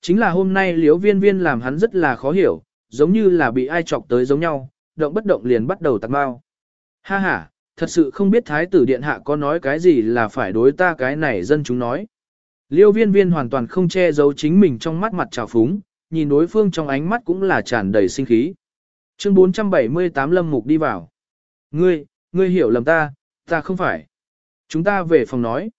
Chính là hôm nay liếu viên viên làm hắn rất là khó hiểu, giống như là bị ai chọc tới giống nhau, động bất động liền bắt đầu tạc bao. Ha ha, thật sự không biết thái tử điện hạ có nói cái gì là phải đối ta cái này dân chúng nói. Liêu viên viên hoàn toàn không che giấu chính mình trong mắt mặt trào phúng, nhìn đối phương trong ánh mắt cũng là tràn đầy sinh khí. Chương 478 Lâm Mục đi vào. Ngươi, ngươi hiểu lầm ta, ta không phải. Chúng ta về phòng nói.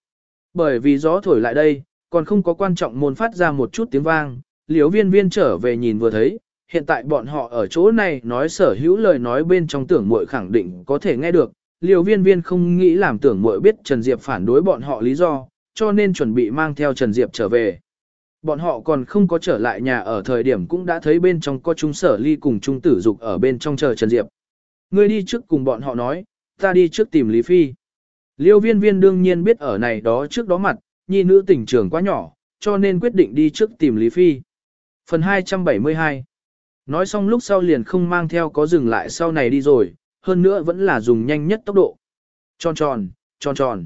Bởi vì gió thổi lại đây, còn không có quan trọng môn phát ra một chút tiếng vang, liếu viên viên trở về nhìn vừa thấy, hiện tại bọn họ ở chỗ này nói sở hữu lời nói bên trong tưởng muội khẳng định có thể nghe được, liều viên viên không nghĩ làm tưởng muội biết Trần Diệp phản đối bọn họ lý do, cho nên chuẩn bị mang theo Trần Diệp trở về. Bọn họ còn không có trở lại nhà ở thời điểm cũng đã thấy bên trong có trung sở ly cùng trung tử dục ở bên trong chờ Trần Diệp. Ngươi đi trước cùng bọn họ nói, ta đi trước tìm Lý Phi. Liêu viên viên đương nhiên biết ở này đó trước đó mặt, nhi nữ tỉnh trường quá nhỏ, cho nên quyết định đi trước tìm Lý Phi. Phần 272 Nói xong lúc sau liền không mang theo có dừng lại sau này đi rồi, hơn nữa vẫn là dùng nhanh nhất tốc độ. Tròn tròn, tròn tròn.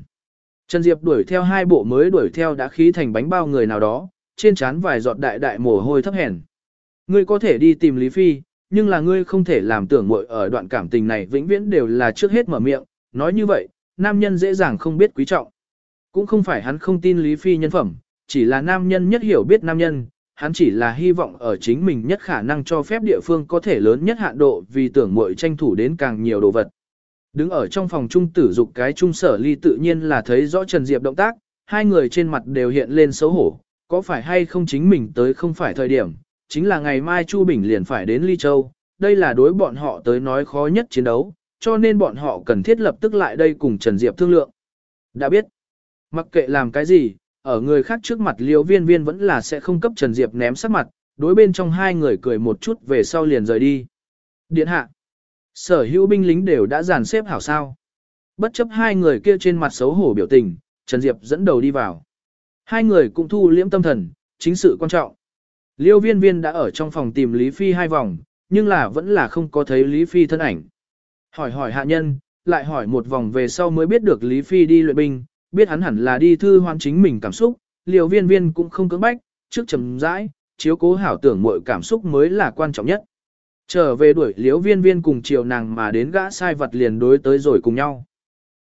Trần Diệp đuổi theo hai bộ mới đuổi theo đã khí thành bánh bao người nào đó, trên trán vài giọt đại đại mồ hôi thấp hèn. Ngươi có thể đi tìm Lý Phi, nhưng là ngươi không thể làm tưởng muội ở đoạn cảm tình này vĩnh viễn đều là trước hết mở miệng, nói như vậy, nam nhân dễ dàng không biết quý trọng. Cũng không phải hắn không tin Lý Phi nhân phẩm, chỉ là nam nhân nhất hiểu biết nam nhân, hắn chỉ là hy vọng ở chính mình nhất khả năng cho phép địa phương có thể lớn nhất hạn độ vì tưởng muội tranh thủ đến càng nhiều đồ vật. Đứng ở trong phòng trung tử dục cái trung sở ly tự nhiên là thấy rõ Trần Diệp động tác, hai người trên mặt đều hiện lên xấu hổ, có phải hay không chính mình tới không phải thời điểm, chính là ngày mai Chu Bình liền phải đến Ly Châu, đây là đối bọn họ tới nói khó nhất chiến đấu, cho nên bọn họ cần thiết lập tức lại đây cùng Trần Diệp thương lượng. Đã biết, mặc kệ làm cái gì, ở người khác trước mặt liêu viên viên vẫn là sẽ không cấp Trần Diệp ném sắc mặt, đối bên trong hai người cười một chút về sau liền rời đi. Điện hạ, sở hữu binh lính đều đã dàn xếp hảo sao. Bất chấp hai người kia trên mặt xấu hổ biểu tình, Trần Diệp dẫn đầu đi vào. Hai người cũng thu liễm tâm thần, chính sự quan trọng. Liêu viên viên đã ở trong phòng tìm Lý Phi hai vòng, nhưng là vẫn là không có thấy Lý Phi thân ảnh. Hỏi hỏi hạ nhân, lại hỏi một vòng về sau mới biết được Lý Phi đi luyện binh, biết hắn hẳn là đi thư hoan chính mình cảm xúc, liều viên viên cũng không cưỡng bách, trước trầm rãi, chiếu cố hảo tưởng mọi cảm xúc mới là quan trọng nhất. Trở về đuổi liếu viên viên cùng chiều nàng mà đến gã sai vật liền đối tới rồi cùng nhau.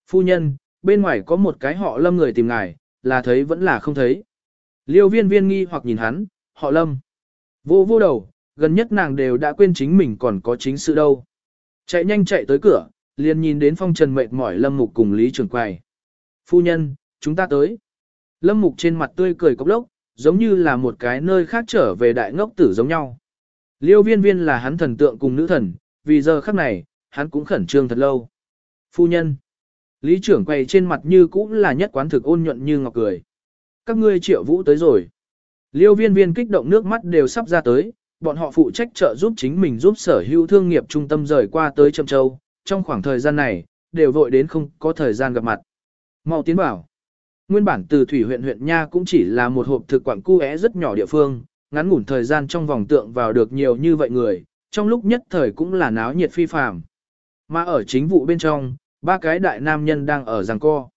Phu nhân, bên ngoài có một cái họ lâm người tìm ngài, là thấy vẫn là không thấy. Liêu viên viên nghi hoặc nhìn hắn, họ lâm. Vô vô đầu, gần nhất nàng đều đã quên chính mình còn có chính sự đâu. Chạy nhanh chạy tới cửa, liền nhìn đến phong trần mệt mỏi lâm mục cùng Lý Trường Quầy. Phu nhân, chúng ta tới. Lâm mục trên mặt tươi cười cốc lốc, giống như là một cái nơi khác trở về đại ngốc tử giống nhau. Liêu viên viên là hắn thần tượng cùng nữ thần, vì giờ khắc này, hắn cũng khẩn trương thật lâu. Phu nhân. Lý trưởng quay trên mặt như cũng là nhất quán thực ôn nhuận như ngọc cười. Các ngươi triệu vũ tới rồi. Liêu viên viên kích động nước mắt đều sắp ra tới, bọn họ phụ trách trợ giúp chính mình giúp sở hữu thương nghiệp trung tâm rời qua tới Trâm Châu. Trong khoảng thời gian này, đều vội đến không có thời gian gặp mặt. Mau tiến bảo. Nguyên bản từ thủy huyện huyện Nha cũng chỉ là một hộp thực quản cu é rất nhỏ địa phương, ngắn ngủn thời gian trong vòng tượng vào được nhiều như vậy người, trong lúc nhất thời cũng là náo nhiệt phi phàm. Mà ở chính vụ bên trong, ba cái đại nam nhân đang ở giằng co.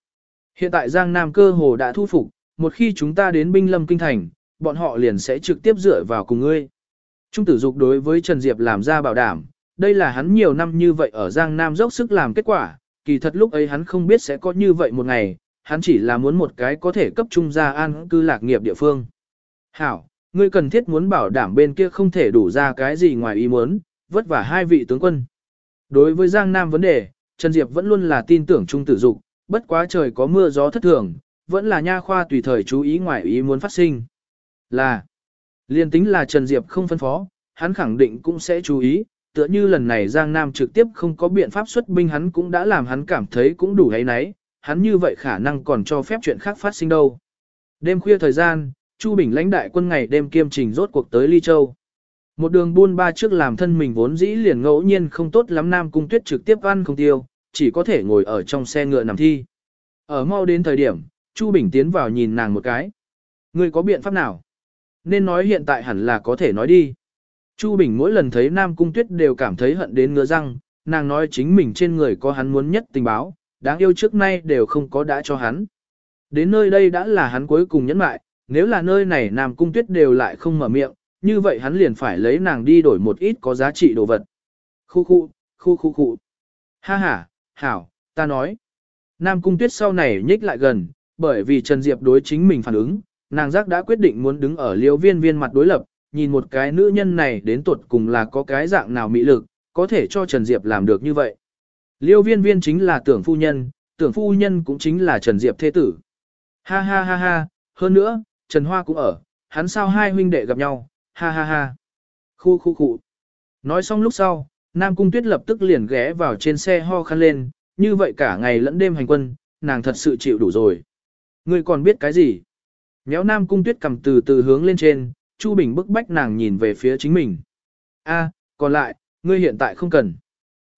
Hiện tại Giang Nam cơ hồ đã thu phục, một khi chúng ta đến binh lâm kinh thành, bọn họ liền sẽ trực tiếp dựa vào cùng ngươi. Trung tử dục đối với Trần Diệp làm ra bảo đảm, đây là hắn nhiều năm như vậy ở Giang Nam dốc sức làm kết quả, kỳ thật lúc ấy hắn không biết sẽ có như vậy một ngày, hắn chỉ là muốn một cái có thể cấp trung gia an cư lạc nghiệp địa phương. Hảo, ngươi cần thiết muốn bảo đảm bên kia không thể đủ ra cái gì ngoài ý muốn, vất vả hai vị tướng quân. Đối với Giang Nam vấn đề, Trần Diệp vẫn luôn là tin tưởng trung tử dục, bất quá trời có mưa gió thất thường, vẫn là nha khoa tùy thời chú ý ngoài ý muốn phát sinh. Là, liên tính là Trần Diệp không phân phó, hắn khẳng định cũng sẽ chú ý, tựa như lần này Giang Nam trực tiếp không có biện pháp xuất binh hắn cũng đã làm hắn cảm thấy cũng đủ hay nấy, hắn như vậy khả năng còn cho phép chuyện khác phát sinh đâu. Đêm khuya thời gian, Chu Bình lãnh đại quân ngày đêm kiêm trình rốt cuộc tới Ly Châu. Một đường buôn ba trước làm thân mình vốn dĩ liền ngẫu nhiên không tốt lắm Nam Cung Tuyết trực tiếp ăn không tiêu, chỉ có thể ngồi ở trong xe ngựa nằm thi. Ở mau đến thời điểm, Chu Bình tiến vào nhìn nàng một cái. Ngươi có biện pháp nào? Nên nói hiện tại hẳn là có thể nói đi. Chu Bình mỗi lần thấy Nam Cung Tuyết đều cảm thấy hận đến ngứa răng, nàng nói chính mình trên người có hắn muốn nhất tình báo, đáng yêu trước nay đều không có đã cho hắn. Đến nơi đây đã là hắn cuối cùng nhẫn mại, nếu là nơi này Nam Cung Tuyết đều lại không mở miệng, như vậy hắn liền phải lấy nàng đi đổi một ít có giá trị đồ vật. Khu khu, khu khu khu. Ha ha, hảo, ta nói. Nam Cung Tuyết sau này nhích lại gần, bởi vì Trần Diệp đối chính mình phản ứng, nàng giác đã quyết định muốn đứng ở liêu viên viên mặt đối lập, nhìn một cái nữ nhân này đến tuột cùng là có cái dạng nào mỹ lực, có thể cho Trần Diệp làm được như vậy. Liêu viên viên chính là tưởng phu nhân, tưởng phu nhân cũng chính là Trần Diệp thế tử. Ha ha ha ha, hơn nữa, Trần Hoa cũng ở, hắn sao hai huynh đệ gặp nhau, ha ha ha. Khu khu khu. Nói xong lúc sau, Nam Cung Tuyết lập tức liền ghé vào trên xe ho khăn lên, như vậy cả ngày lẫn đêm hành quân, nàng thật sự chịu đủ rồi. Ngươi còn biết cái gì? Méo Nam Cung Tuyết cầm từ từ hướng lên trên, Chu Bình bức bách nàng nhìn về phía chính mình. A, còn lại, ngươi hiện tại không cần.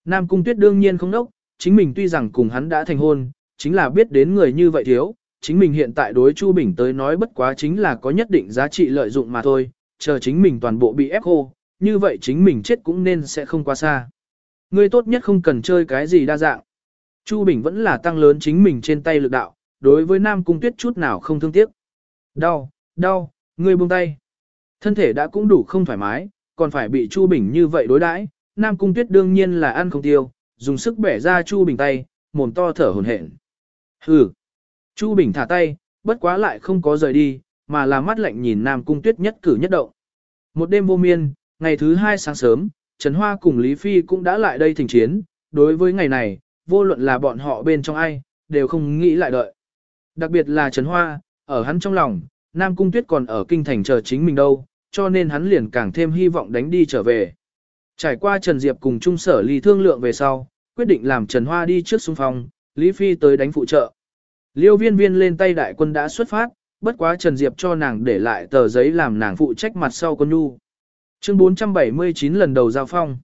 Nam Cung Tuyết đương nhiên không nốc, chính mình tuy rằng cùng hắn đã thành hôn, chính là biết đến người như vậy thiếu, chính mình hiện tại đối Chu Bình tới nói bất quá chính là có nhất định giá trị lợi dụng mà thôi, chờ chính mình toàn bộ bị ép khô, như vậy chính mình chết cũng nên sẽ không quá xa. Ngươi tốt nhất không cần chơi cái gì đa dạng. Chu Bình vẫn là tăng lớn chính mình trên tay lực đạo, đối với Nam Cung Tuyết chút nào không thương tiếc. Đau, đau, ngươi buông tay. Thân thể đã cũng đủ không thoải mái, còn phải bị Chu Bình như vậy đối đãi, Nam Cung Tuyết đương nhiên là ăn không tiêu, dùng sức bẻ ra Chu Bình tay, mồm to thở hổn hển. Hừ. Chu Bình thả tay, bất quá lại không có rời đi, mà là mắt lạnh nhìn Nam Cung Tuyết nhất cử nhất động. Một đêm vô miên, ngày thứ hai sáng sớm, Trần Hoa cùng Lý Phi cũng đã lại đây thỉnh chiến, đối với ngày này, vô luận là bọn họ bên trong ai, đều không nghĩ lại đợi. Đặc biệt là Trần Hoa, ở hắn trong lòng, Nam Cung Tuyết còn ở kinh thành chờ chính mình đâu, cho nên hắn liền càng thêm hy vọng đánh đi trở về. Trải qua Trần Diệp cùng Trung Sở Ly thương lượng về sau, quyết định làm Trần Hoa đi trước xung phong, Lý Phi tới đánh phụ trợ. Liêu viên viên lên tay đại quân đã xuất phát, bất quá Trần Diệp cho nàng để lại tờ giấy làm nàng phụ trách mặt sau quân nhu. Chương 479 lần đầu giao phong.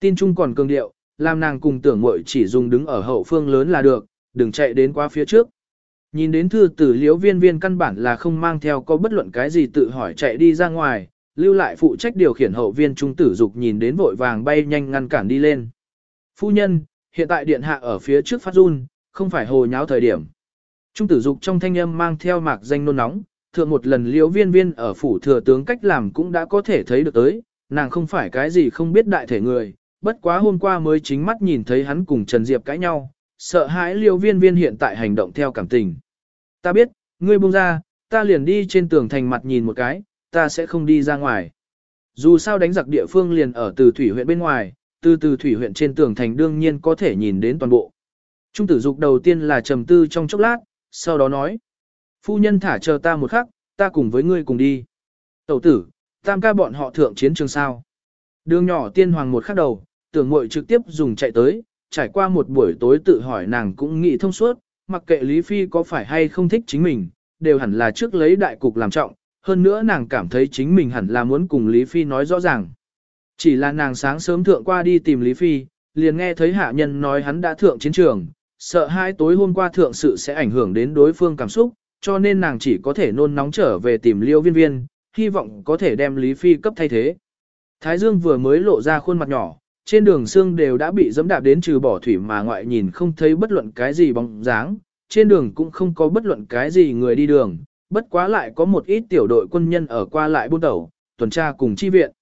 Tin Trung còn cường điệu, làm nàng cùng tưởng mội chỉ dùng đứng ở hậu phương lớn là được, đừng chạy đến qua phía trước. Nhìn đến thư tử liễu viên viên căn bản là không mang theo có bất luận cái gì tự hỏi chạy đi ra ngoài, lưu lại phụ trách điều khiển hậu viên trung tử dục nhìn đến vội vàng bay nhanh ngăn cản đi lên. Phu nhân, hiện tại điện hạ ở phía trước phát run, không phải hồ nháo thời điểm. Trung tử dục trong thanh âm mang theo mạc danh nôn nóng, thượng một lần liễu viên viên ở phủ thừa tướng cách làm cũng đã có thể thấy được tới, nàng không phải cái gì không biết đại thể người, bất quá hôm qua mới chính mắt nhìn thấy hắn cùng Trần Diệp cãi nhau, sợ hãi liễu viên viên hiện tại hành động theo cảm tình. Ta biết, ngươi buông ra, ta liền đi trên tường thành mặt nhìn một cái, ta sẽ không đi ra ngoài. Dù sao đánh giặc địa phương liền ở từ thủy huyện bên ngoài, từ từ thủy huyện trên tường thành đương nhiên có thể nhìn đến toàn bộ. Trung tử dục đầu tiên là trầm tư trong chốc lát, sau đó nói. Phu nhân thả chờ ta một khắc, ta cùng với ngươi cùng đi. Tẩu tử, tam ca bọn họ thượng chiến trường sao. Đường nhỏ tiên hoàng một khắc đầu, tưởng muội trực tiếp dùng chạy tới, trải qua một buổi tối tự hỏi nàng cũng nghĩ thông suốt, mặc kệ Lý Phi có phải hay không thích chính mình, đều hẳn là trước lấy đại cục làm trọng, hơn nữa nàng cảm thấy chính mình hẳn là muốn cùng Lý Phi nói rõ ràng. Chỉ là nàng sáng sớm thượng qua đi tìm Lý Phi, liền nghe thấy hạ nhân nói hắn đã thượng chiến trường, sợ hai tối hôm qua thượng sự sẽ ảnh hưởng đến đối phương cảm xúc, cho nên nàng chỉ có thể nôn nóng trở về tìm liêu viên viên, hy vọng có thể đem Lý Phi cấp thay thế. Thái Dương vừa mới lộ ra khuôn mặt nhỏ, trên đường xương đều đã bị dẫm đạp đến trừ bỏ thủy mà ngoại nhìn không thấy bất luận cái gì bóng dáng, trên đường cũng không có bất luận cái gì người đi đường, bất quá lại có một ít tiểu đội quân nhân ở qua lại buôn tẩu, tuần tra cùng chi viện.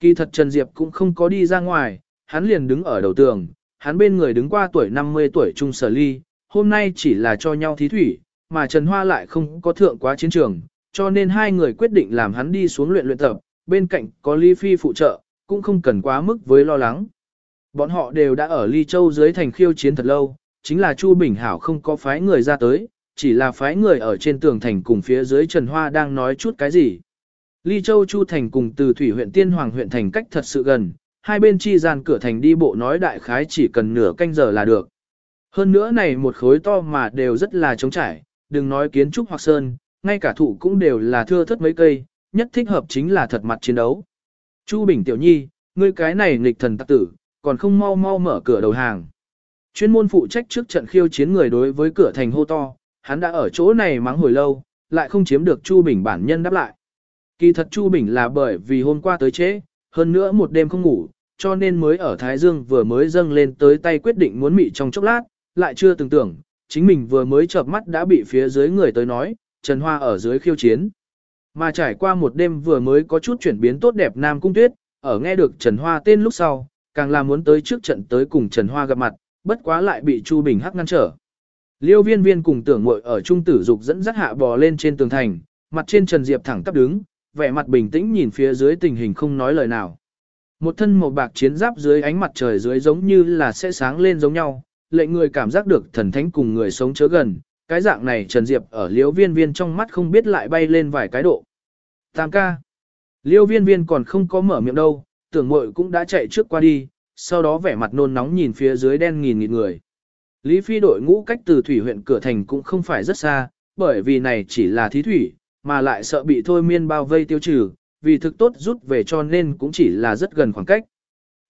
Kỳ thật Trần Diệp cũng không có đi ra ngoài, hắn liền đứng ở đầu tường, hắn bên người đứng qua tuổi 50 tuổi trung sở ly, hôm nay chỉ là cho nhau thí thủy, mà Trần Hoa lại không có thượng quá chiến trường, cho nên hai người quyết định làm hắn đi xuống luyện luyện tập, bên cạnh có Ly Phi phụ trợ, cũng không cần quá mức với lo lắng. Bọn họ đều đã ở Ly Châu dưới thành khiêu chiến thật lâu, chính là Chu Bình Hảo không có phái người ra tới, chỉ là phái người ở trên tường thành cùng phía dưới Trần Hoa đang nói chút cái gì. Ly Châu Chu Thành cùng từ Thủy huyện Tiên Hoàng huyện thành cách thật sự gần, hai bên chi gian cửa thành đi bộ nói đại khái chỉ cần nửa canh giờ là được. Hơn nữa này một khối to mà đều rất là trống trải, đừng nói kiến trúc hoặc sơn, ngay cả thụ cũng đều là thưa thất mấy cây, nhất thích hợp chính là thật mặt chiến đấu. Chu Bình Tiểu Nhi, ngươi cái này nghịch thần tắc tử, còn không mau mau mở cửa đầu hàng. Chuyên môn phụ trách trước trận khiêu chiến người đối với cửa thành hô to, hắn đã ở chỗ này mắng hồi lâu, lại không chiếm được Chu Bình bản nhân đáp lại. Kỳ thật Chu Bình là bởi vì hôm qua tới chế, hơn nữa một đêm không ngủ, cho nên mới ở Thái Dương vừa mới dâng lên tới tay quyết định muốn mị trong chốc lát, lại chưa từng tưởng, chính mình vừa mới chợp mắt đã bị phía dưới người tới nói, Trần Hoa ở dưới khiêu chiến. Mà trải qua một đêm vừa mới có chút chuyển biến tốt đẹp Nam Cung Tuyết, ở nghe được Trần Hoa tên lúc sau, càng là muốn tới trước trận tới cùng Trần Hoa gặp mặt, bất quá lại bị Chu Bình Hắc ngăn trở. Liêu viên viên cùng tưởng muội ở trung tử dục dẫn dắt hạ bò lên trên tường thành, mặt trên Trần Diệp thẳng tắp đứng, vẻ mặt bình tĩnh nhìn phía dưới tình hình không nói lời nào. Một thân màu bạc chiến giáp dưới ánh mặt trời dưới giống như là sẽ sáng lên giống nhau, lệnh người cảm giác được thần thánh cùng người sống chớ gần, cái dạng này Trần Diệp ở liêu viên viên trong mắt không biết lại bay lên vài cái độ. Tam ca. Liêu viên viên còn không có mở miệng đâu, tưởng mội cũng đã chạy trước qua đi, sau đó vẻ mặt nôn nóng nhìn phía dưới đen nghìn nghìn người. Lý Phi đội ngũ cách từ thủy huyện cửa thành cũng không phải rất xa, bởi vì này chỉ là thí thủy, mà lại sợ bị thôi miên bao vây tiêu trừ, vì thực tốt rút về cho nên cũng chỉ là rất gần khoảng cách.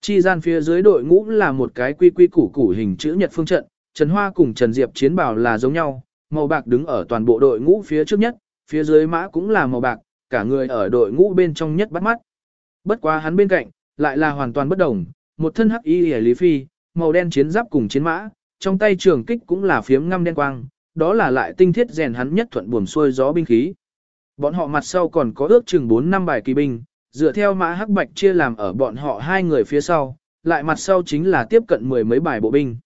Chi gian phía dưới đội ngũ là một cái quy quy củ củ hình chữ nhật phương trận, Trần Hoa cùng Trần Diệp chiến bào là giống nhau, màu bạc đứng ở toàn bộ đội ngũ phía trước nhất, phía dưới mã cũng là màu bạc, cả người ở đội ngũ bên trong nhất bắt mắt. Bất quá hắn bên cạnh, lại là hoàn toàn bất đồng, một thân hắc y hề lý phi, màu đen chiến giáp cùng chiến mã, trong tay trường kích cũng là phiếm ngăm đen quang, đó là lại tinh thiết rèn hắn nhất thuận buồm xuôi gió binh khí. Bọn họ mặt sau còn có ước chừng 4 năm bài kỳ binh, dựa theo mã hắc bạch chia làm ở bọn họ hai người phía sau, lại mặt sau chính là tiếp cận mười mấy bài bộ binh.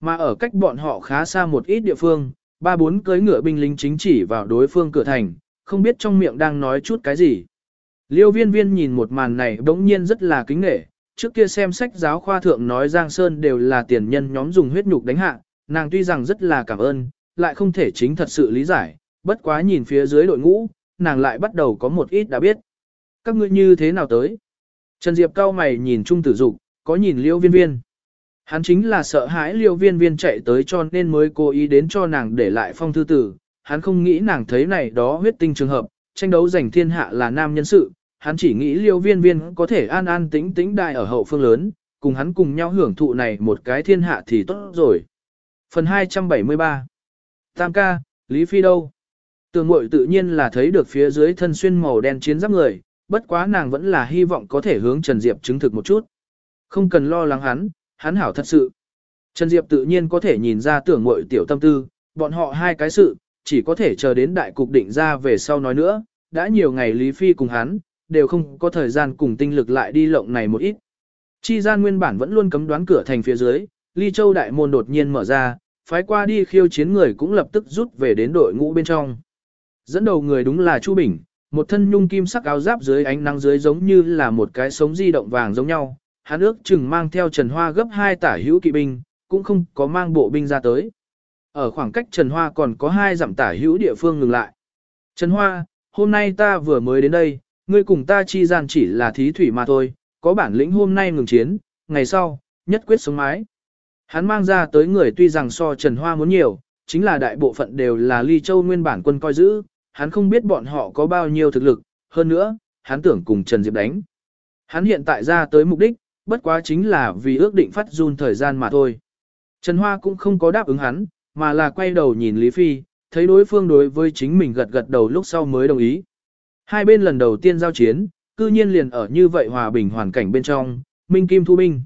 Mà ở cách bọn họ khá xa một ít địa phương, ba bốn cưới ngựa binh lính chính chỉ vào đối phương cửa thành, không biết trong miệng đang nói chút cái gì. Liêu viên viên nhìn một màn này bỗng nhiên rất là kính nghệ, trước kia xem sách giáo khoa thượng nói Giang Sơn đều là tiền nhân nhóm dùng huyết nhục đánh hạ, nàng tuy rằng rất là cảm ơn, lại không thể chính thật sự lý giải, bất quá nhìn phía dưới đội ngũ, nàng lại bắt đầu có một ít đã biết. Các ngươi như thế nào tới? Trần Diệp cao mày nhìn Trung Tử Dục, có nhìn Liêu Viên Viên. Hắn chính là sợ hãi Liêu Viên Viên chạy tới cho nên mới cố ý đến cho nàng để lại phong thư tử. Hắn không nghĩ nàng thấy này đó huyết tinh trường hợp, tranh đấu giành thiên hạ là nam nhân sự. Hắn chỉ nghĩ Liêu Viên Viên có thể an an tĩnh tĩnh đại ở hậu phương lớn, cùng hắn cùng nhau hưởng thụ này một cái thiên hạ thì tốt rồi. Phần 273 Tam ca, Lý Phi đâu? Tường mội tự nhiên là thấy được phía dưới thân xuyên màu đen chiến giáp người, bất quá nàng vẫn là hy vọng có thể hướng Trần Diệp chứng thực một chút. Không cần lo lắng hắn, hắn hảo thật sự. Trần Diệp tự nhiên có thể nhìn ra tưởng mội tiểu tâm tư, bọn họ hai cái sự, chỉ có thể chờ đến đại cục định ra về sau nói nữa, đã nhiều ngày Lý Phi cùng hắn, đều không có thời gian cùng tinh lực lại đi lộng này một ít. Chi gian nguyên bản vẫn luôn cấm đoán cửa thành phía dưới, Ly Châu đại môn đột nhiên mở ra, phái qua đi khiêu chiến người cũng lập tức rút về đến đội ngũ bên trong. Dẫn đầu người đúng là Chu Bình, một thân nhung kim sắc áo giáp dưới ánh nắng dưới giống như là một cái sống di động vàng giống nhau. Hắn ước chừng mang theo Trần Hoa gấp hai tả hữu kỵ binh, cũng không có mang bộ binh ra tới. Ở khoảng cách Trần Hoa còn có hai dặm tả hữu địa phương ngừng lại. Trần Hoa, hôm nay ta vừa mới đến đây, ngươi cùng ta chi gian chỉ là thí thủy mà thôi, có bản lĩnh hôm nay ngừng chiến, ngày sau, nhất quyết sống mái. Hắn mang ra tới người tuy rằng so Trần Hoa muốn nhiều, chính là đại bộ phận đều là ly châu nguyên bản quân coi giữ, hắn không biết bọn họ có bao nhiêu thực lực, hơn nữa, hắn tưởng cùng Trần Diệp đánh. Hắn hiện tại ra tới mục đích, bất quá chính là vì ước định phát run thời gian mà thôi. Trần Hoa cũng không có đáp ứng hắn, mà là quay đầu nhìn Lý Phi, thấy đối phương đối với chính mình gật gật đầu lúc sau mới đồng ý. Hai bên lần đầu tiên giao chiến, cư nhiên liền ở như vậy hòa bình hoàn cảnh bên trong, Minh Kim thu binh.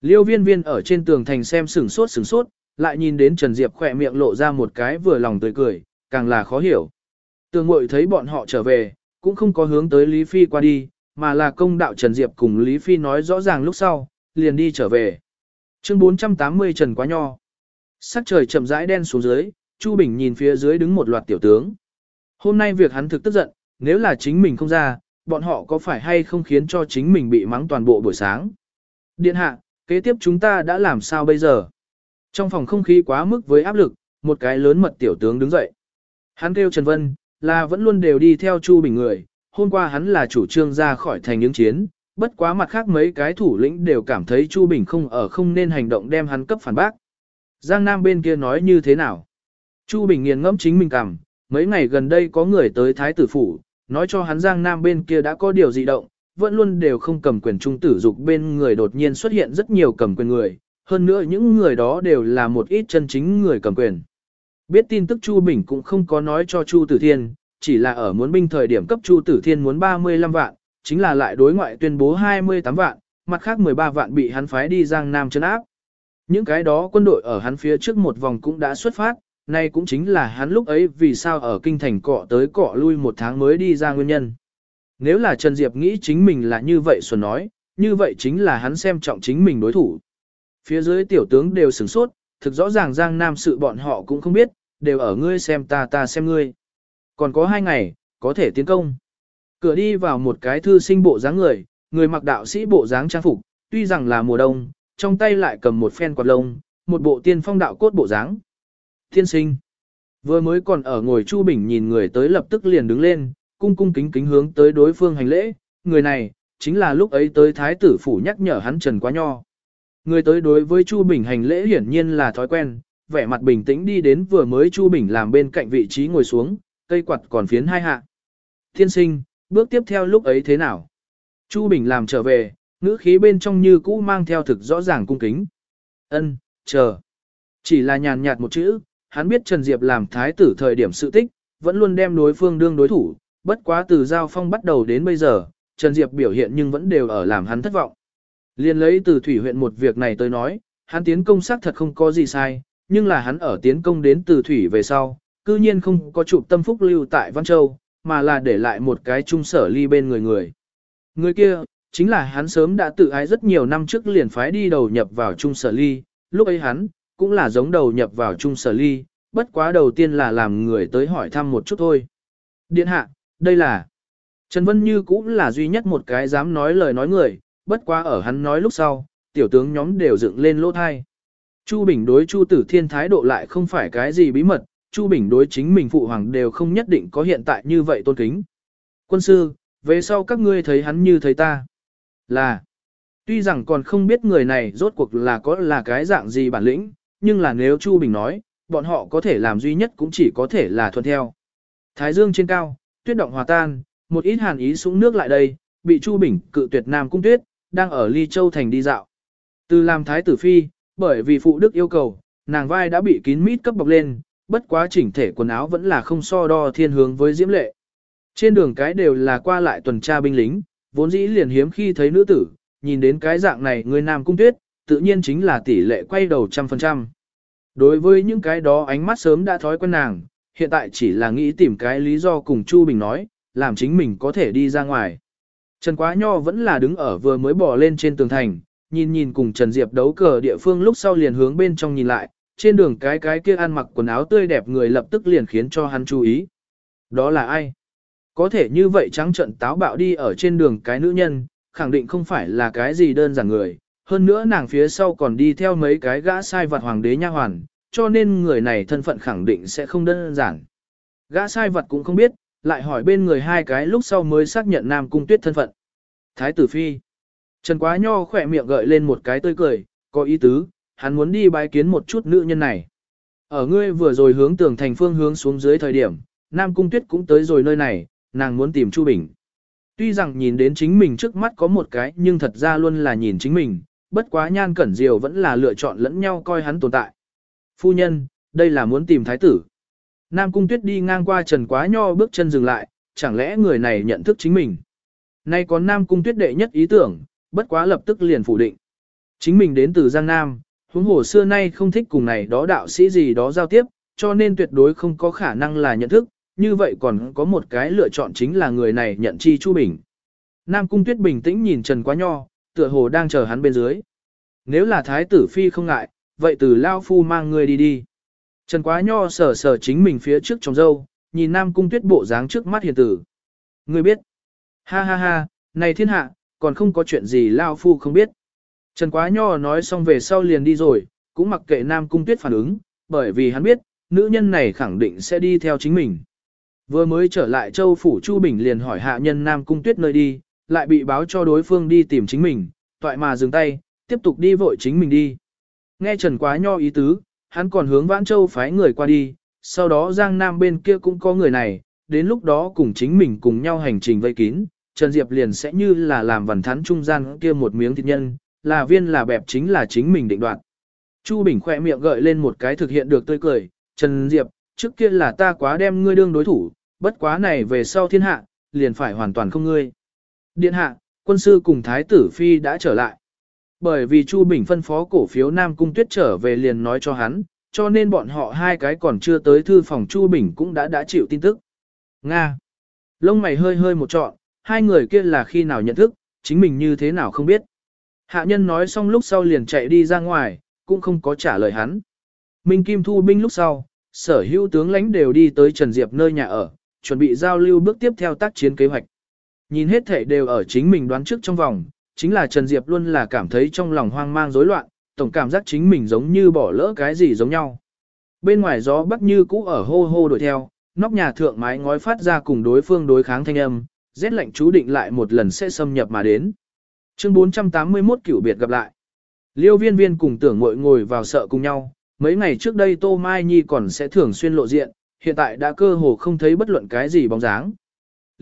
Liêu viên viên ở trên tường thành xem sửng sốt sửng sốt, lại nhìn đến Trần Diệp khỏe miệng lộ ra một cái vừa lòng tươi cười, càng là khó hiểu. Tường mội thấy bọn họ trở về, cũng không có hướng tới Lý Phi qua đi, mà là công đạo Trần Diệp cùng Lý Phi nói rõ ràng lúc sau, liền đi trở về. Chương 480 Trần Quá Nho Sắc trời chậm rãi đen xuống dưới, Chu Bình nhìn phía dưới đứng một loạt tiểu tướng. Hôm nay việc hắn thực tức giận, nếu là chính mình không ra, bọn họ có phải hay không khiến cho chính mình bị mắng toàn bộ buổi sáng. Điện hạ, kế tiếp chúng ta đã làm sao bây giờ? Trong phòng không khí quá mức với áp lực, một cái lớn mật tiểu tướng đứng dậy. Hắn kêu Trần Vân, là vẫn luôn đều đi theo Chu Bình người, hôm qua hắn là chủ trương ra khỏi thành những chiến, bất quá mặt khác mấy cái thủ lĩnh đều cảm thấy Chu Bình không ở không nên hành động đem hắn cấp phản bác. Giang Nam bên kia nói như thế nào? Chu Bình nghiền ngẫm chính mình cảm, mấy ngày gần đây có người tới Thái tử phủ, nói cho hắn Giang Nam bên kia đã có điều gì động, vẫn luôn đều không cầm quyền trung tử dục bên người đột nhiên xuất hiện rất nhiều cầm quyền người, hơn nữa những người đó đều là một ít chân chính người cầm quyền. Biết tin tức Chu Bình cũng không có nói cho Chu Tử Thiên, chỉ là ở muốn binh thời điểm cấp Chu Tử Thiên muốn 35 vạn, chính là lại đối ngoại tuyên bố 28 vạn, mặt khác 13 vạn bị hắn phái đi Giang Nam chân áp. Những cái đó quân đội ở hắn phía trước một vòng cũng đã xuất phát, nay cũng chính là hắn lúc ấy vì sao ở kinh thành cọ tới cọ lui một tháng mới đi ra nguyên nhân. Nếu là Trần Diệp nghĩ chính mình là như vậy xuân nói, như vậy chính là hắn xem trọng chính mình đối thủ. Phía dưới tiểu tướng đều sửng sốt, thực rõ ràng Giang Nam sự bọn họ cũng không biết, đều ở ngươi xem ta ta xem ngươi. Còn có hai ngày, có thể tiến công. Cửa đi vào một cái thư sinh bộ dáng người, người mặc đạo sĩ bộ dáng trang phục, tuy rằng là mùa đông, trong tay lại cầm một phen quạt lông, một bộ tiên phong đạo cốt bộ dáng. Thiên sinh. Vừa mới còn ở ngồi Chu Bình nhìn người tới lập tức liền đứng lên, cung cung kính kính hướng tới đối phương hành lễ, người này, chính là lúc ấy tới thái tử phủ nhắc nhở hắn Trần Quá Nho. Người tới đối với Chu Bình hành lễ hiển nhiên là thói quen, vẻ mặt bình tĩnh đi đến vừa mới Chu Bình làm bên cạnh vị trí ngồi xuống, cây quạt còn phiến hai hạ. Thiên sinh, bước tiếp theo lúc ấy thế nào? Chu Bình làm trở về, ngữ khí bên trong như cũ mang theo thực rõ ràng cung kính. Ân, chờ. Chỉ là nhàn nhạt một chữ, hắn biết Trần Diệp làm thái tử thời điểm sự tích, vẫn luôn đem đối phương đương đối thủ, bất quá từ giao phong bắt đầu đến bây giờ, Trần Diệp biểu hiện nhưng vẫn đều ở làm hắn thất vọng. Liên lấy từ thủy huyện một việc này tới nói, hắn tiến công xác thật không có gì sai, nhưng là hắn ở tiến công đến từ thủy về sau, cư nhiên không có chụp tâm phúc lưu tại Văn Châu, mà là để lại một cái trung sở ly bên người người. Người kia, chính là hắn sớm đã tự ái rất nhiều năm trước liền phái đi đầu nhập vào trung sở ly, lúc ấy hắn, cũng là giống đầu nhập vào trung sở ly, bất quá đầu tiên là làm người tới hỏi thăm một chút thôi. Điện hạ, đây là... Trần Vân Như cũng là duy nhất một cái dám nói lời nói người, bất quá ở hắn nói lúc sau, tiểu tướng nhóm đều dựng lên lỗ thai. Chu Bình đối Chu Tử Thiên thái độ lại không phải cái gì bí mật, Chu Bình đối chính mình phụ hoàng đều không nhất định có hiện tại như vậy tôn kính. Quân sư, về sau các ngươi thấy hắn như thấy ta. Là, tuy rằng còn không biết người này rốt cuộc là có là cái dạng gì bản lĩnh, nhưng là nếu Chu Bình nói, bọn họ có thể làm duy nhất cũng chỉ có thể là thuận theo. Thái dương trên cao, tuyết động hòa tan, một ít hàn ý xuống nước lại đây, bị Chu Bình cự tuyệt Nam Cung Tuyết, đang ở Ly Châu Thành đi dạo. Từ làm thái tử phi, bởi vì phụ đức yêu cầu, nàng vai đã bị kín mít cấp bọc lên, bất quá chỉnh thể quần áo vẫn là không so đo thiên hướng với diễm lệ. Trên đường cái đều là qua lại tuần tra binh lính, vốn dĩ liền hiếm khi thấy nữ tử, nhìn đến cái dạng này người nam cung tuyết, tự nhiên chính là tỷ lệ quay đầu trăm phần trăm. Đối với những cái đó ánh mắt sớm đã thói quen nàng, hiện tại chỉ là nghĩ tìm cái lý do cùng Chu Bình nói, làm chính mình có thể đi ra ngoài. Trần Quá Nho vẫn là đứng ở vừa mới bỏ lên trên tường thành, nhìn nhìn cùng Trần Diệp đấu cờ địa phương lúc sau liền hướng bên trong nhìn lại, trên đường cái cái kia ăn mặc quần áo tươi đẹp người lập tức liền khiến cho hắn chú ý. Đó là ai? Có thể như vậy trắng trận táo bạo đi ở trên đường cái nữ nhân, khẳng định không phải là cái gì đơn giản người, hơn nữa nàng phía sau còn đi theo mấy cái gã sai vật hoàng đế nha hoàn, cho nên người này thân phận khẳng định sẽ không đơn giản. Gã sai vật cũng không biết, lại hỏi bên người hai cái lúc sau mới xác nhận Nam Cung Tuyết thân phận. Thái tử Phi. Trần Quá Nho khỏe miệng gợi lên một cái tươi cười, có ý tứ, hắn muốn đi bái kiến một chút nữ nhân này. Ở ngươi vừa rồi hướng tường thành phương hướng xuống dưới thời điểm, Nam Cung Tuyết cũng tới rồi nơi này, nàng muốn tìm Chu Bình. Tuy rằng nhìn đến chính mình trước mắt có một cái nhưng thật ra luôn là nhìn chính mình, bất quá nhan cẩn diều vẫn là lựa chọn lẫn nhau coi hắn tồn tại. Phu nhân, đây là muốn tìm thái tử. Nam Cung Tuyết đi ngang qua Trần Quá Nho bước chân dừng lại, chẳng lẽ người này nhận thức chính mình. Nay có Nam Cung Tuyết đệ nhất ý tưởng, bất quá lập tức liền phủ định. Chính mình đến từ Giang Nam, huống hồ xưa nay không thích cùng này đó đạo sĩ gì đó giao tiếp, cho nên tuyệt đối không có khả năng là nhận thức, như vậy còn có một cái lựa chọn chính là người này nhận chi Chu Bình. Nam Cung Tuyết bình tĩnh nhìn Trần Quá Nho, tựa hồ đang chờ hắn bên dưới. Nếu là thái tử phi không ngại, vậy từ Lao Phu mang ngươi đi đi. Trần Quá Nho sờ sờ chính mình phía trước trong dâu, nhìn Nam Cung Tuyết bộ dáng trước mắt hiền tử. ngươi biết. Ha ha ha, này thiên hạ, còn không có chuyện gì Lao Phu không biết. Trần Quá Nho nói xong về sau liền đi rồi, cũng mặc kệ Nam Cung Tuyết phản ứng, bởi vì hắn biết, nữ nhân này khẳng định sẽ đi theo chính mình. Vừa mới trở lại châu phủ Chu Bình liền hỏi hạ nhân Nam Cung Tuyết nơi đi, lại bị báo cho đối phương đi tìm chính mình, toại mà dừng tay, tiếp tục đi vội chính mình đi. Nghe Trần Quá Nho ý tứ, hắn còn hướng Vãn Châu phái người qua đi, sau đó Giang Nam bên kia cũng có người này, đến lúc đó cùng chính mình cùng nhau hành trình vây kín, Trần Diệp liền sẽ như là làm vần thắn trung gian kia một miếng thịt nhân, là viên là bẹp chính là chính mình định đoạt. Chu Bình khỏe miệng gợi lên một cái thực hiện được tươi cười, Trần Diệp, trước kia là ta quá đem ngươi đương đối thủ, bất quá này về sau thiên hạ, liền phải hoàn toàn không ngươi. Điện hạ, quân sư cùng thái tử phi đã trở lại. Bởi vì Chu Bình phân phó cổ phiếu Nam Cung Tuyết trở về liền nói cho hắn, cho nên bọn họ hai cái còn chưa tới thư phòng Chu Bình cũng đã đã chịu tin tức. Nga. Lông mày hơi hơi một trọn, hai người kia là khi nào nhận thức, chính mình như thế nào không biết. Hạ nhân nói xong lúc sau liền chạy đi ra ngoài, cũng không có trả lời hắn. Minh Kim thu binh lúc sau, sở hữu tướng lãnh đều đi tới Trần Diệp nơi nhà ở, chuẩn bị giao lưu bước tiếp theo tác chiến kế hoạch. Nhìn hết thể đều ở chính mình đoán trước trong vòng, chính là Trần Diệp luôn là cảm thấy trong lòng hoang mang rối loạn, tổng cảm giác chính mình giống như bỏ lỡ cái gì giống nhau. Bên ngoài gió bắc như cũ ở hô hô đuổi theo, nóc nhà thượng mái ngói phát ra cùng đối phương đối kháng thanh âm, rét lạnh chú định lại một lần sẽ xâm nhập mà đến. Chương 481 cửu biệt gặp lại. Liêu viên viên cùng tưởng ngồi ngồi vào sợ cùng nhau, mấy ngày trước đây Tô Mai Nhi còn sẽ thường xuyên lộ diện, hiện tại đã cơ hồ không thấy bất luận cái gì bóng dáng.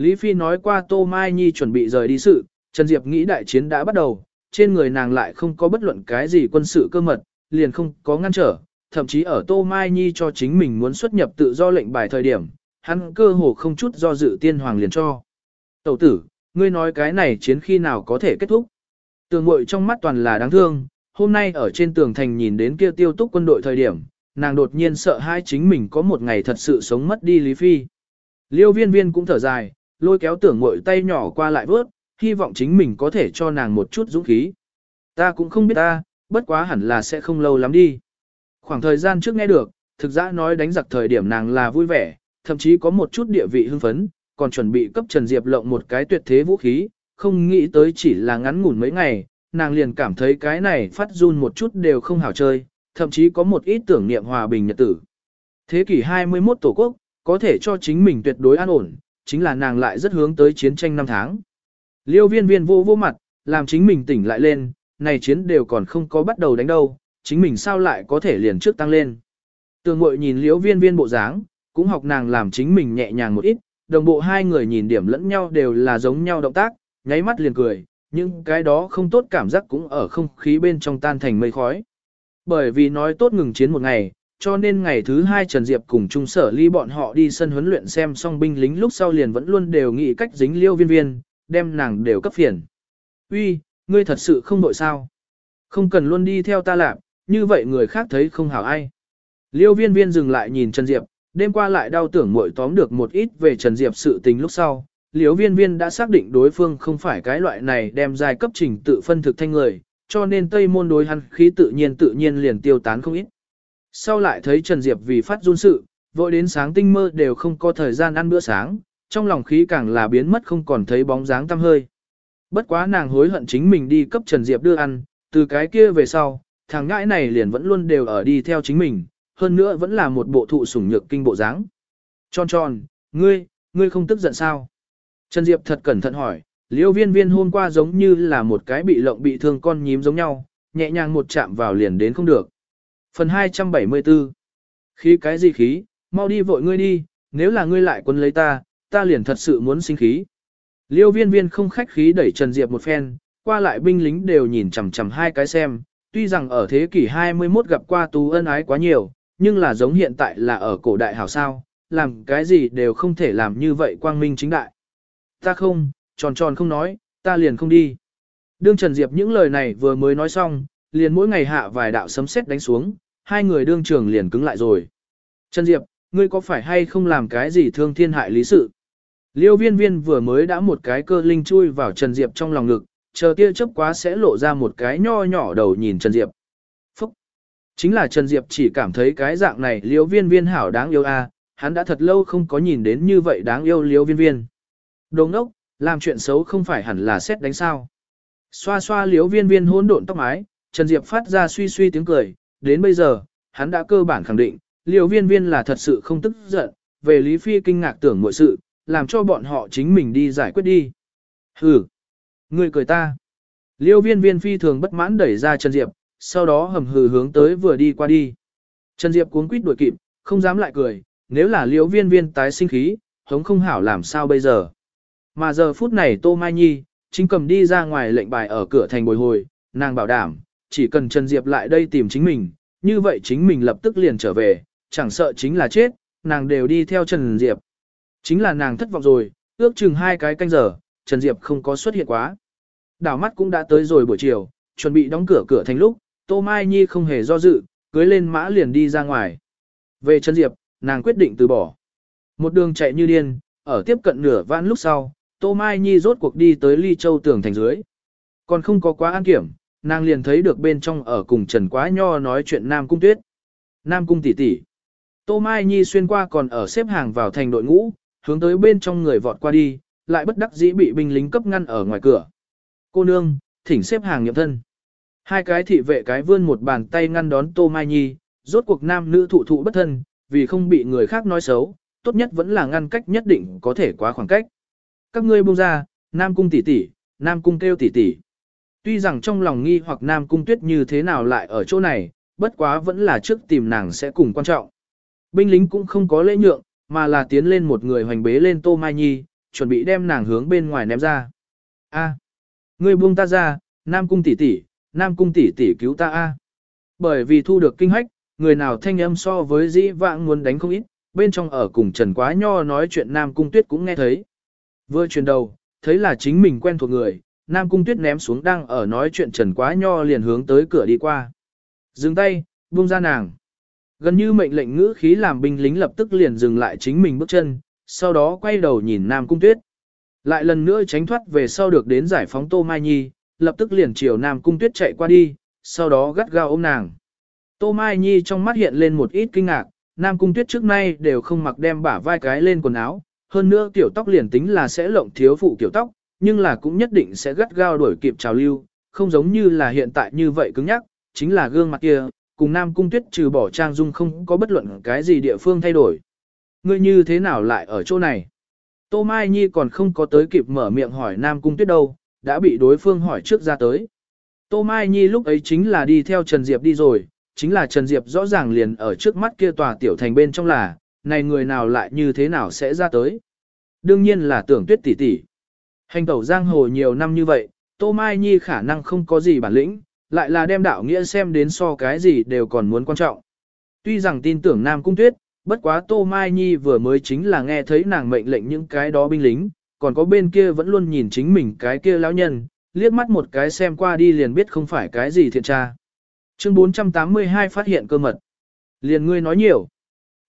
Lý Phi nói qua Tô Mai Nhi chuẩn bị rời đi sự, Trần Diệp nghĩ đại chiến đã bắt đầu, trên người nàng lại không có bất luận cái gì quân sự cơ mật, liền không có ngăn trở, thậm chí ở Tô Mai Nhi cho chính mình muốn xuất nhập tự do lệnh bài thời điểm, hắn cơ hồ không chút do dự tiên hoàng liền cho. Tẩu tử, ngươi nói cái này chiến khi nào có thể kết thúc? Tường ngội trong mắt toàn là đáng thương, hôm nay ở trên tường thành nhìn đến kia tiêu túc quân đội thời điểm, nàng đột nhiên sợ hai chính mình có một ngày thật sự sống mất đi Lý Phi. Liêu viên viên cũng thở dài, lôi kéo tưởng mội tay nhỏ qua lại vớt, hy vọng chính mình có thể cho nàng một chút dũng khí. Ta cũng không biết ta, bất quá hẳn là sẽ không lâu lắm đi. Khoảng thời gian trước nghe được, thực ra nói đánh giặc thời điểm nàng là vui vẻ, thậm chí có một chút địa vị hưng phấn, còn chuẩn bị cấp Trần Diệp lộng một cái tuyệt thế vũ khí, không nghĩ tới chỉ là ngắn ngủn mấy ngày, nàng liền cảm thấy cái này phát run một chút đều không hảo chơi, thậm chí có một ít tưởng niệm hòa bình nhật tử. Thế kỷ 21 Tổ quốc, có thể cho chính mình tuyệt đối an ổn, chính là nàng lại rất hướng tới chiến tranh năm tháng. Liêu viên viên vô vô mặt, làm chính mình tỉnh lại lên, này chiến đều còn không có bắt đầu đánh đâu, chính mình sao lại có thể liền trước tăng lên. Tường mội nhìn liễu viên viên bộ dáng, cũng học nàng làm chính mình nhẹ nhàng một ít, đồng bộ hai người nhìn điểm lẫn nhau đều là giống nhau động tác, nháy mắt liền cười, nhưng cái đó không tốt cảm giác cũng ở không khí bên trong tan thành mây khói. Bởi vì nói tốt ngừng chiến một ngày, cho nên ngày thứ hai Trần Diệp cùng Trung Sở Ly bọn họ đi sân huấn luyện xem xong binh lính lúc sau liền vẫn luôn đều nghĩ cách dính liêu viên viên, đem nàng đều cấp phiền. Uy, ngươi thật sự không đội sao? Không cần luôn đi theo ta làm, như vậy người khác thấy không hảo ai. Liêu viên viên dừng lại nhìn Trần Diệp, đêm qua lại đau tưởng muội tóm được một ít về Trần Diệp sự tình lúc sau. Liêu viên viên đã xác định đối phương không phải cái loại này đem giai cấp trình tự phân thực thanh người, cho nên Tây môn đối hắn khí tự nhiên tự nhiên liền tiêu tán không ít. Sau lại thấy Trần Diệp vì phát run sự, vội đến sáng tinh mơ đều không có thời gian ăn bữa sáng, trong lòng khí càng là biến mất không còn thấy bóng dáng tăm hơi. Bất quá nàng hối hận chính mình đi cấp Trần Diệp đưa ăn, từ cái kia về sau, thằng ngãi này liền vẫn luôn đều ở đi theo chính mình, hơn nữa vẫn là một bộ thụ sủng nhược kinh bộ dáng. Tròn tròn, ngươi, ngươi không tức giận sao? Trần Diệp thật cẩn thận hỏi, liêu viên viên hôm qua giống như là một cái bị lộng bị thương con nhím giống nhau, nhẹ nhàng một chạm vào liền đến không được. Phần 274 Khí cái gì khí, mau đi vội ngươi đi, nếu là ngươi lại quân lấy ta, ta liền thật sự muốn sinh khí. Liêu viên viên không khách khí đẩy Trần Diệp một phen, qua lại binh lính đều nhìn chằm chằm hai cái xem, tuy rằng ở thế kỷ 21 gặp qua tú ân ái quá nhiều, nhưng là giống hiện tại là ở cổ đại hảo sao, làm cái gì đều không thể làm như vậy quang minh chính đại. Ta không, tròn tròn không nói, ta liền không đi. Đương Trần Diệp những lời này vừa mới nói xong, liền mỗi ngày hạ vài đạo sấm sét đánh xuống, hai người đương trường liền cứng lại rồi. Trần Diệp, ngươi có phải hay không làm cái gì thương thiên hại lý sự? Liêu viên viên vừa mới đã một cái cơ linh chui vào Trần Diệp trong lòng ngực, chờ tia chớp quá sẽ lộ ra một cái nho nhỏ đầu nhìn Trần Diệp. Phúc! Chính là Trần Diệp chỉ cảm thấy cái dạng này liêu viên viên hảo đáng yêu a à, hắn đã thật lâu không có nhìn đến như vậy đáng yêu liêu viên viên. Đồ ngốc, làm chuyện xấu không phải hẳn là xét đánh sao. Xoa xoa liêu viên viên hôn độn tóc mái, Trần Diệp phát ra suy suy tiếng cười, đến bây giờ, hắn đã cơ bản khẳng định, liêu viên viên là thật sự không tức giận, về Lý Phi kinh ngạc tưởng mọi sự, làm cho bọn họ chính mình đi giải quyết đi. Hừ, ngươi cười ta. Liêu viên viên phi thường bất mãn đẩy ra Trần Diệp, sau đó hầm hừ hướng tới vừa đi qua đi. Trần Diệp cuốn quýt đuổi kịp, không dám lại cười, nếu là liêu viên viên tái sinh khí, hống không hảo làm sao bây giờ. Mà giờ phút này Tô Mai Nhi, chính cầm đi ra ngoài lệnh bài ở cửa thành bồi hồi, nàng bảo đảm, chỉ cần Trần Diệp lại đây tìm chính mình, như vậy chính mình lập tức liền trở về, chẳng sợ chính là chết, nàng đều đi theo Trần Diệp. Chính là nàng thất vọng rồi, ước chừng hai cái canh giờ, Trần Diệp không có xuất hiện quá. Đảo mắt cũng đã tới rồi buổi chiều, chuẩn bị đóng cửa cửa thành lúc, Tô Mai Nhi không hề do dự, cưới lên mã liền đi ra ngoài. Về Trần Diệp, nàng quyết định từ bỏ. Một đường chạy như điên, ở tiếp cận nửa vãn lúc sau, Tô Mai Nhi rốt cuộc đi tới Ly Châu tường thành dưới. Còn không có quá an kiểm, nàng liền thấy được bên trong ở cùng Trần Quá Nho nói chuyện Nam Cung Tuyết. Nam Cung tỷ tỷ. Tô Mai Nhi xuyên qua còn ở xếp hàng vào thành đội ngũ, hướng tới bên trong người vọt qua đi, lại bất đắc dĩ bị binh lính cấp ngăn ở ngoài cửa. Cô nương, thỉnh xếp hàng nhậm thân. Hai cái thị vệ cái vươn một bàn tay ngăn đón Tô Mai Nhi, rốt cuộc nam nữ thụ thụ bất thân, vì không bị người khác nói xấu, tốt nhất vẫn là ngăn cách nhất định có thể quá khoảng cách. Các ngươi buông ra, Nam cung tỷ tỷ, Nam cung kêu tỷ tỷ. Tuy rằng trong lòng nghi hoặc Nam cung tuyết như thế nào lại ở chỗ này, bất quá vẫn là trước tìm nàng sẽ cùng quan trọng. Binh lính cũng không có lễ nhượng, mà là tiến lên một người hoành bế lên Tô Mai Nhi, chuẩn bị đem nàng hướng bên ngoài ném ra. A, ngươi buông ta ra, Nam cung tỷ tỷ, Nam cung tỷ tỷ cứu ta a. Bởi vì thu được kinh hách, người nào thanh âm so với dĩ vãng muốn đánh không ít, bên trong ở cùng Trần Quá Nho nói chuyện Nam cung tuyết cũng nghe thấy. Vừa chuyển đầu, thấy là chính mình quen thuộc người, Nam cung tuyết ném xuống đang ở nói chuyện Trần Quá Nho liền hướng tới cửa đi qua. Dừng tay, buông ra nàng. Gần như mệnh lệnh ngữ khí làm binh lính lập tức liền dừng lại chính mình bước chân, sau đó quay đầu nhìn Nam Cung Tuyết. Lại lần nữa tránh thoát về sau được đến giải phóng Tô Mai Nhi, lập tức liền chiều Nam Cung Tuyết chạy qua đi, sau đó gắt gao ôm nàng. Tô Mai Nhi trong mắt hiện lên một ít kinh ngạc, Nam Cung Tuyết trước nay đều không mặc đem bả vai cái lên quần áo, hơn nữa tiểu tóc liền tính là sẽ lộng thiếu phụ tiểu tóc, nhưng là cũng nhất định sẽ gắt gao đuổi kịp trào lưu, không giống như là hiện tại như vậy cứng nhắc, chính là gương mặt kia, cùng Nam Cung Tuyết trừ bỏ trang dung không có bất luận cái gì địa phương thay đổi. Ngươi như thế nào lại ở chỗ này? Tô Mai Nhi còn không có tới kịp mở miệng hỏi Nam Cung Tuyết đâu, đã bị đối phương hỏi trước ra tới. Tô Mai Nhi lúc ấy chính là đi theo Trần Diệp đi rồi, chính là Trần Diệp rõ ràng liền ở trước mắt kia tòa tiểu thành bên trong là, này người nào lại như thế nào sẽ ra tới. Đương nhiên là tưởng tuyết tỷ tỷ. Hành tẩu giang hồ nhiều năm như vậy, Tô Mai Nhi khả năng không có gì bản lĩnh, lại là đem đạo nghĩa xem đến so cái gì đều còn muốn quan trọng. Tuy rằng tin tưởng Nam Cung Tuyết, bất quá Tô Mai Nhi vừa mới chính là nghe thấy nàng mệnh lệnh những cái đó binh lính, còn có bên kia vẫn luôn nhìn chính mình cái kia lão nhân, liếc mắt một cái xem qua đi liền biết không phải cái gì thiện tra. Chương 482 phát hiện cơ mật. Liền ngươi nói nhiều.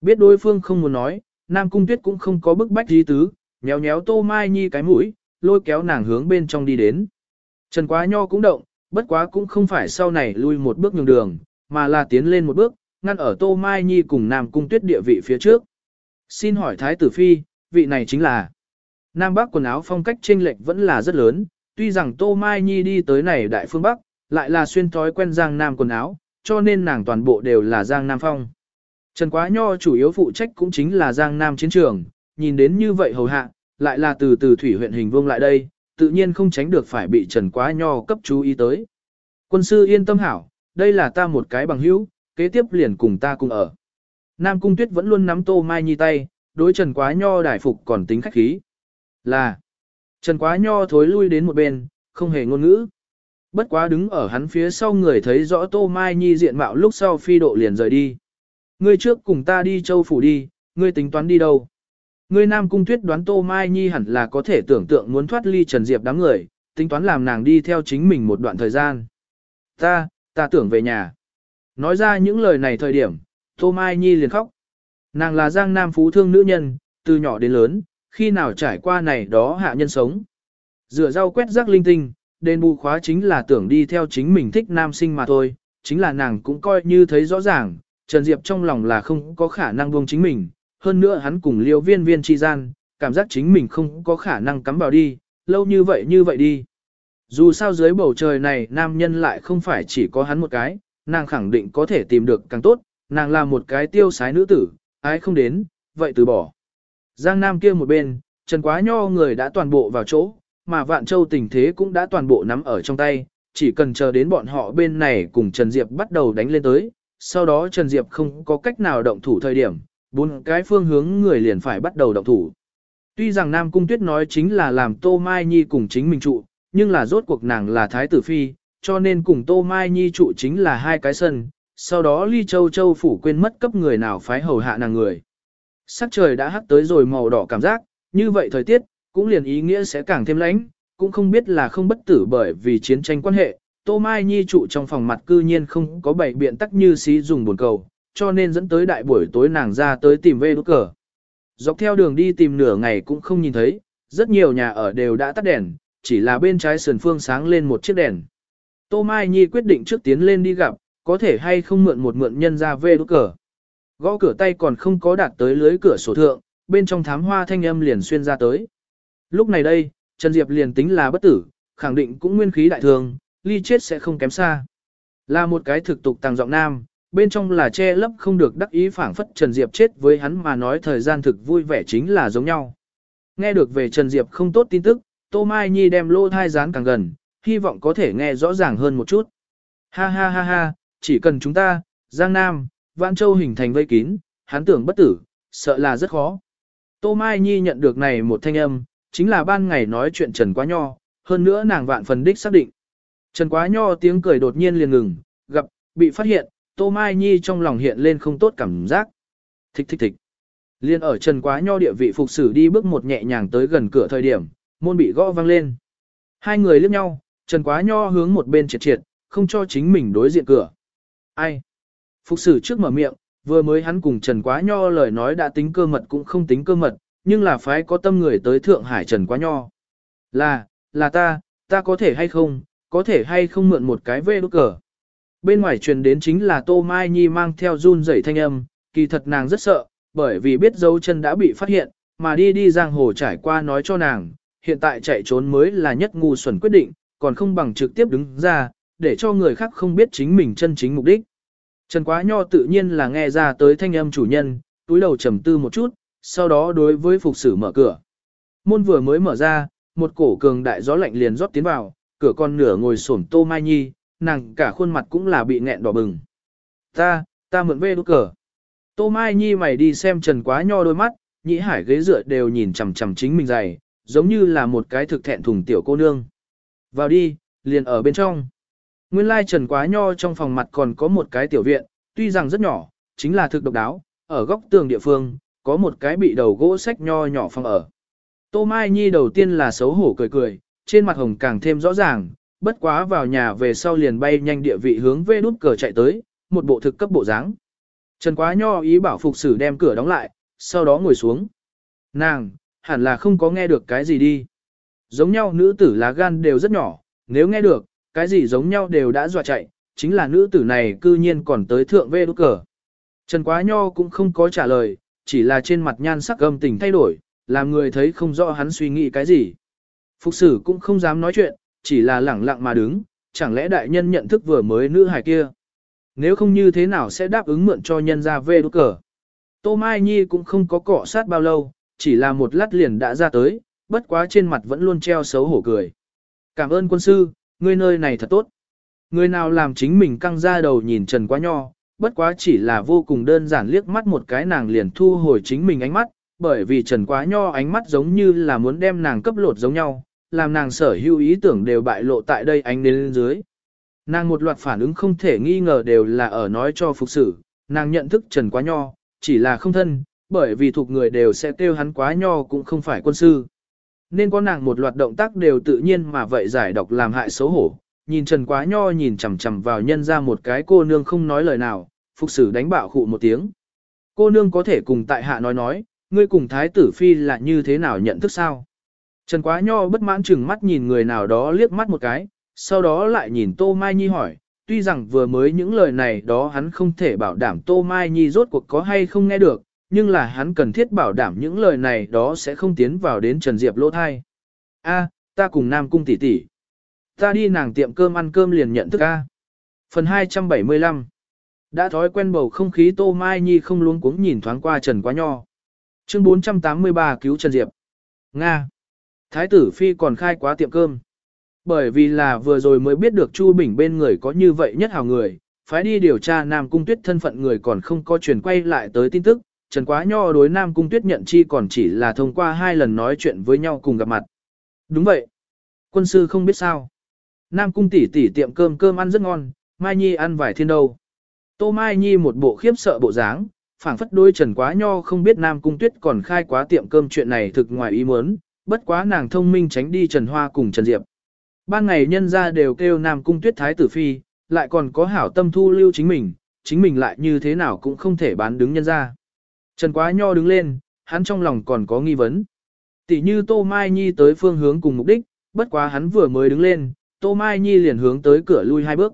Biết đối phương không muốn nói, Nam Cung Tuyết cũng không có bức bách gì tứ, nhéo nhéo Tô Mai Nhi cái mũi, lôi kéo nàng hướng bên trong đi đến. Trần Quá Nho cũng động, bất quá cũng không phải sau này lui một bước nhường đường, mà là tiến lên một bước, ngăn ở Tô Mai Nhi cùng Nam Cung Tuyết địa vị phía trước. Xin hỏi Thái tử Phi, vị này chính là Nam Bắc quần áo phong cách chênh lệch vẫn là rất lớn, tuy rằng Tô Mai Nhi đi tới này Đại Phương Bắc, lại là xuyên thói quen Giang Nam quần áo, cho nên nàng toàn bộ đều là Giang Nam phong. Trần Quá Nho chủ yếu phụ trách cũng chính là Giang Nam chiến trường, nhìn đến như vậy hầu hạ, lại là từ từ thủy huyện hình vương lại đây, tự nhiên không tránh được phải bị Trần Quá Nho cấp chú ý tới. Quân sư yên tâm hảo, đây là ta một cái bằng hữu, kế tiếp liền cùng ta cùng ở. Nam Cung Tuyết vẫn luôn nắm Tô Mai Nhi tay, đối Trần Quá Nho đại phục còn tính khách khí. Là, Trần Quá Nho thối lui đến một bên, không hề ngôn ngữ. Bất quá đứng ở hắn phía sau người thấy rõ Tô Mai Nhi diện mạo lúc sau phi độ liền rời đi. Ngươi trước cùng ta đi châu phủ đi, ngươi tính toán đi đâu? Ngươi Nam Cung Tuyết đoán Tô Mai Nhi hẳn là có thể tưởng tượng muốn thoát ly Trần Diệp đám người, tính toán làm nàng đi theo chính mình một đoạn thời gian. Ta, ta tưởng về nhà. Nói ra những lời này thời điểm, Tô Mai Nhi liền khóc. Nàng là giang nam phú thương nữ nhân, từ nhỏ đến lớn, khi nào trải qua này đó hạ nhân sống. Rửa rau quét rác linh tinh, đền bù khóa chính là tưởng đi theo chính mình thích nam sinh mà thôi, chính là nàng cũng coi như thấy rõ ràng, Trần Diệp trong lòng là không có khả năng buông chính mình, hơn nữa hắn cùng liêu viên viên chi gian, cảm giác chính mình không có khả năng cắm vào đi, lâu như vậy như vậy đi. Dù sao dưới bầu trời này nam nhân lại không phải chỉ có hắn một cái, nàng khẳng định có thể tìm được càng tốt, nàng là một cái tiêu sái nữ tử, ai không đến, vậy từ bỏ. Giang Nam kia một bên, Trần Quá Nho người đã toàn bộ vào chỗ, mà Vạn Châu tình thế cũng đã toàn bộ nắm ở trong tay, chỉ cần chờ đến bọn họ bên này cùng Trần Diệp bắt đầu đánh lên tới, sau đó Trần Diệp không có cách nào động thủ thời điểm, bốn cái phương hướng người liền phải bắt đầu động thủ. Tuy rằng Nam Cung Tuyết nói chính là làm Tô Mai Nhi cùng chính mình trụ, nhưng là rốt cuộc nàng là Thái tử Phi, cho nên cùng Tô Mai Nhi trụ chính là hai cái sân, sau đó Ly Châu Châu phủ quên mất cấp người nào phái hầu hạ nàng người. Sắc trời đã hắt tới rồi màu đỏ cảm giác, như vậy thời tiết, cũng liền ý nghĩa sẽ càng thêm lãnh, cũng không biết là không bất tử bởi vì chiến tranh quan hệ, Tô Mai Nhi trụ trong phòng mặt cư nhiên không có bảy biện tắc như xí dùng buồn cầu, cho nên dẫn tới đại buổi tối nàng ra tới tìm về đốt cờ. Dọc theo đường đi tìm nửa ngày cũng không nhìn thấy, rất nhiều nhà ở đều đã tắt đèn, chỉ là bên trái sườn phương sáng lên một chiếc đèn. Tô Mai Nhi quyết định trước tiến lên đi gặp, có thể hay không mượn một mượn nhân ra về đốt cờ. Gõ cửa tay còn không có đạt tới lưới cửa sổ thượng, bên trong thám hoa thanh âm liền xuyên ra tới. Lúc này đây, Trần Diệp liền tính là bất tử, khẳng định cũng nguyên khí đại thường, ly chết sẽ không kém xa. Là một cái thực tục tàng giọng nam, bên trong là che lấp không được đắc ý phảng phất Trần Diệp chết với hắn mà nói thời gian thực vui vẻ chính là giống nhau. Nghe được về Trần Diệp không tốt tin tức, Tô Mai Nhi đem lô thai dán càng gần, hy vọng có thể nghe rõ ràng hơn một chút. Ha ha ha ha, chỉ cần chúng ta, Giang Nam, Vạn Châu hình thành vây kín, hắn tưởng bất tử, sợ là rất khó. Tô Mai Nhi nhận được này một thanh âm, chính là ban ngày nói chuyện Trần Quá Nho, hơn nữa nàng vạn phần đích xác định. Trần Quá Nho tiếng cười đột nhiên liền ngừng, gặp, bị phát hiện, Tô Mai Nhi trong lòng hiện lên không tốt cảm giác. Thích thích thích. Liên ở Trần Quá Nho địa vị phục sử đi bước một nhẹ nhàng tới gần cửa thời điểm, môn bị gõ vang lên. Hai người liếc nhau, Trần Quá Nho hướng một bên triệt triệt, không cho chính mình đối diện cửa. Ai? Phục sử trước mở miệng, vừa mới hắn cùng Trần Quá Nho lời nói đã tính cơ mật cũng không tính cơ mật, nhưng là phái có tâm người tới Thượng Hải Trần Quá Nho. Là, là ta, ta có thể hay không, có thể hay không mượn một cái vê đốt cờ. Bên ngoài truyền đến chính là Tô Mai Nhi mang theo run rẩy thanh âm, kỳ thật nàng rất sợ, bởi vì biết dấu chân đã bị phát hiện, mà đi đi giang hồ trải qua nói cho nàng, hiện tại chạy trốn mới là nhất ngu xuẩn quyết định, còn không bằng trực tiếp đứng ra, để cho người khác không biết chính mình chân chính mục đích. Trần Quá Nho tự nhiên là nghe ra tới thanh âm chủ nhân, túi đầu trầm tư một chút, sau đó đối với phục sử mở cửa. Môn vừa mới mở ra, một cổ cường đại gió lạnh liền rót tiến vào, cửa con nửa ngồi xổm Tô Mai Nhi, nàng cả khuôn mặt cũng là bị nghẹn đỏ bừng. Ta, ta mượn về đốt cờ. Tô Mai Nhi mày đi xem Trần Quá Nho đôi mắt, nhĩ hải ghế dựa đều nhìn chằm chằm chính mình dày, giống như là một cái thực thẹn thùng tiểu cô nương. Vào đi, liền ở bên trong. Nguyên lai Trần Quá Nho trong phòng mặt còn có một cái tiểu viện, tuy rằng rất nhỏ, chính là thực độc đáo, ở góc tường địa phương, có một cái bị đầu gỗ sách nho nhỏ phòng ở. Tô Mai Nhi đầu tiên là xấu hổ cười cười, trên mặt hồng càng thêm rõ ràng, bất quá vào nhà về sau liền bay nhanh địa vị hướng về nút cờ chạy tới, một bộ thực cấp bộ dáng. Trần Quá Nho ý bảo phục sử đem cửa đóng lại, sau đó ngồi xuống. Nàng, hẳn là không có nghe được cái gì đi. Giống nhau nữ tử lá gan đều rất nhỏ, nếu nghe được, cái gì giống nhau đều đã dọa chạy, chính là nữ tử này cư nhiên còn tới thượng vê đốt cờ. Trần Quá Nho cũng không có trả lời, chỉ là trên mặt nhan sắc âm tình thay đổi, làm người thấy không rõ hắn suy nghĩ cái gì. Phục sử cũng không dám nói chuyện, chỉ là lẳng lặng mà đứng, chẳng lẽ đại nhân nhận thức vừa mới nữ hài kia. Nếu không như thế nào sẽ đáp ứng mượn cho nhân ra về đốt cờ. Tô Mai Nhi cũng không có cọ sát bao lâu, chỉ là một lát liền đã ra tới, bất quá trên mặt vẫn luôn treo xấu hổ cười. Cảm ơn quân sư, ngươi nơi này thật tốt. Người nào làm chính mình căng ra đầu nhìn Trần Quá Nho, bất quá chỉ là vô cùng đơn giản liếc mắt một cái nàng liền thu hồi chính mình ánh mắt, bởi vì Trần Quá Nho ánh mắt giống như là muốn đem nàng cấp lột giống nhau, làm nàng sở hữu ý tưởng đều bại lộ tại đây ánh đến lên dưới. Nàng một loạt phản ứng không thể nghi ngờ đều là ở nói cho phục sử, nàng nhận thức Trần Quá Nho, chỉ là không thân, bởi vì thuộc người đều sẽ kêu hắn Quá Nho cũng không phải quân sư. Nên có nàng một loạt động tác đều tự nhiên mà vậy giải độc làm hại xấu hổ, nhìn Trần Quá Nho nhìn chằm chằm vào nhân ra một cái cô nương không nói lời nào, phục sử đánh bạo khụ một tiếng. Cô nương có thể cùng tại hạ nói nói, ngươi cùng thái tử phi là như thế nào nhận thức sao? Trần Quá Nho bất mãn chừng mắt nhìn người nào đó liếc mắt một cái, sau đó lại nhìn Tô Mai Nhi hỏi, tuy rằng vừa mới những lời này đó hắn không thể bảo đảm Tô Mai Nhi rốt cuộc có hay không nghe được, nhưng là hắn cần thiết bảo đảm những lời này đó sẽ không tiến vào đến Trần Diệp lỗ thai. A, ta cùng Nam Cung tỷ tỷ. Ta đi nàng tiệm cơm ăn cơm liền nhận thức A. Phần 275 Đã thói quen bầu không khí Tô Mai Nhi không luống cuống nhìn thoáng qua Trần Quá Nho. Chương 483 cứu Trần Diệp. Nga. Thái tử Phi còn khai quá tiệm cơm. Bởi vì là vừa rồi mới biết được Chu Bình bên người có như vậy nhất hào người, phải đi điều tra Nam Cung Tuyết thân phận người còn không có truyền quay lại tới tin tức, Trần Quá Nho đối Nam Cung Tuyết nhận chi còn chỉ là thông qua hai lần nói chuyện với nhau cùng gặp mặt. Đúng vậy. Quân sư không biết sao. Nam Cung tỷ tỷ tiệm cơm cơm ăn rất ngon, Mai Nhi ăn vài thiên đâu. Tô Mai Nhi một bộ khiếp sợ bộ dáng, phảng phất đôi Trần Quá Nho không biết Nam Cung Tuyết còn khai quá tiệm cơm chuyện này thực ngoài ý muốn, bất quá nàng thông minh tránh đi Trần Hoa cùng Trần Diệp. Ban ngày nhân ra đều kêu Nam Cung Tuyết Thái tử Phi, lại còn có hảo tâm thu lưu chính mình, chính mình lại như thế nào cũng không thể bán đứng nhân ra. Trần Quá Nho đứng lên, hắn trong lòng còn có nghi vấn. Tỷ như Tô Mai Nhi tới phương hướng cùng mục đích, bất quá hắn vừa mới đứng lên, Tô Mai Nhi liền hướng tới cửa lui hai bước.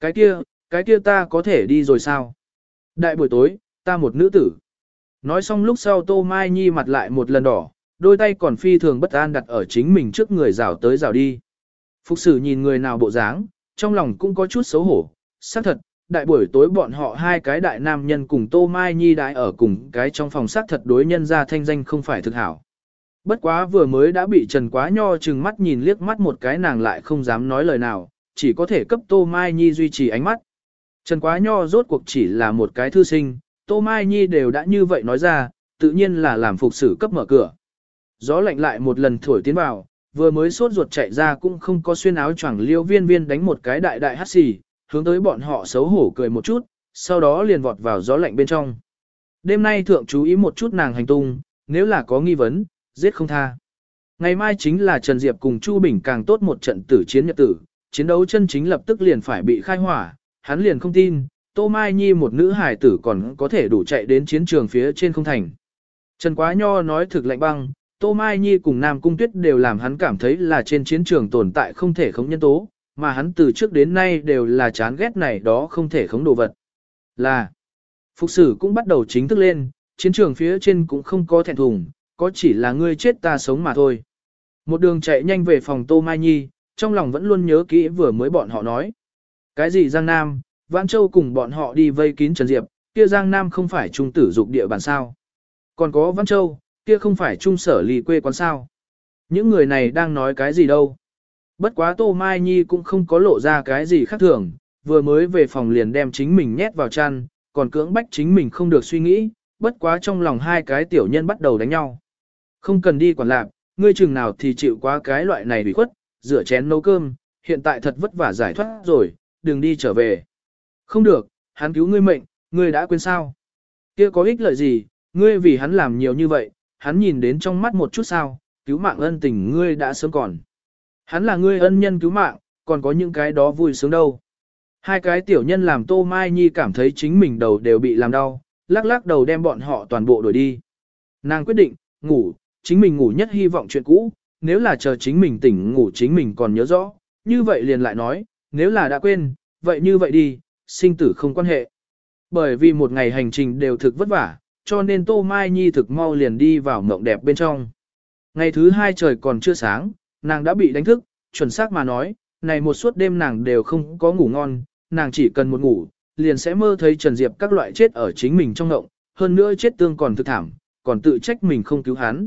Cái kia, cái kia ta có thể đi rồi sao? Đại buổi tối, ta một nữ tử. Nói xong lúc sau Tô Mai Nhi mặt lại một lần đỏ, đôi tay còn phi thường bất an đặt ở chính mình trước người rào tới rào đi. Phục sử nhìn người nào bộ dáng, trong lòng cũng có chút xấu hổ. xác thật, đại buổi tối bọn họ hai cái đại nam nhân cùng Tô Mai Nhi đại ở cùng cái trong phòng xác thật đối nhân ra thanh danh không phải thực hảo. Bất quá vừa mới đã bị Trần Quá Nho chừng mắt nhìn liếc mắt một cái nàng lại không dám nói lời nào, chỉ có thể cấp Tô Mai Nhi duy trì ánh mắt. Trần Quá Nho rốt cuộc chỉ là một cái thư sinh, Tô Mai Nhi đều đã như vậy nói ra, tự nhiên là làm phục sử cấp mở cửa. Gió lạnh lại một lần thổi tiến vào, vừa mới sốt ruột chạy ra cũng không có xuyên áo choàng liêu viên viên đánh một cái đại đại hát xì, hướng tới bọn họ xấu hổ cười một chút, sau đó liền vọt vào gió lạnh bên trong. Đêm nay thượng chú ý một chút nàng hành tung, nếu là có nghi vấn, giết không tha. Ngày mai chính là Trần Diệp cùng Chu Bình càng tốt một trận tử chiến nhật tử, chiến đấu chân chính lập tức liền phải bị khai hỏa, hắn liền không tin, Tô Mai Nhi một nữ hài tử còn có thể đủ chạy đến chiến trường phía trên không thành. Trần Quá Nho nói thực lạnh băng, Tô Mai Nhi cùng Nam Cung Tuyết đều làm hắn cảm thấy là trên chiến trường tồn tại không thể khống nhân tố, mà hắn từ trước đến nay đều là chán ghét này đó không thể khống đồ vật. Là, Phục sử cũng bắt đầu chính thức lên, chiến trường phía trên cũng không có thẹn thùng, có chỉ là ngươi chết ta sống mà thôi. Một đường chạy nhanh về phòng Tô Mai Nhi, trong lòng vẫn luôn nhớ kỹ vừa mới bọn họ nói. Cái gì Giang Nam, Vãn Châu cùng bọn họ đi vây kín Trần Diệp, kia Giang Nam không phải trung tử dục địa bàn sao. Còn có Vãn Châu, kia không phải trung sở lì quê quán sao. Những người này đang nói cái gì đâu. Bất quá Tô Mai Nhi cũng không có lộ ra cái gì khác thường, vừa mới về phòng liền đem chính mình nhét vào chăn, còn cưỡng bách chính mình không được suy nghĩ, bất quá trong lòng hai cái tiểu nhân bắt đầu đánh nhau. Không cần đi quản lạc, ngươi chừng nào thì chịu quá cái loại này bị khuất, rửa chén nấu cơm, hiện tại thật vất vả giải thoát rồi, đừng đi trở về. Không được, hắn cứu ngươi mệnh, ngươi đã quên sao? Kia có ích lợi gì, ngươi vì hắn làm nhiều như vậy, hắn nhìn đến trong mắt một chút sao, cứu mạng ân tình ngươi đã sớm còn. Hắn là ngươi ân nhân cứu mạng, còn có những cái đó vui sướng đâu. Hai cái tiểu nhân làm Tô Mai Nhi cảm thấy chính mình đầu đều bị làm đau, lắc lắc đầu đem bọn họ toàn bộ đuổi đi. Nàng quyết định, ngủ, chính mình ngủ nhất hy vọng chuyện cũ, nếu là chờ chính mình tỉnh ngủ chính mình còn nhớ rõ, như vậy liền lại nói, nếu là đã quên, vậy như vậy đi, sinh tử không quan hệ. Bởi vì một ngày hành trình đều thực vất vả, cho nên Tô Mai Nhi thực mau liền đi vào mộng đẹp bên trong. Ngày thứ hai trời còn chưa sáng, nàng đã bị đánh thức, chuẩn xác mà nói, này một suốt đêm nàng đều không có ngủ ngon, nàng chỉ cần một ngủ, liền sẽ mơ thấy Trần Diệp các loại chết ở chính mình trong ngộng, hơn nữa chết tương còn thực thảm, còn tự trách mình không cứu hắn.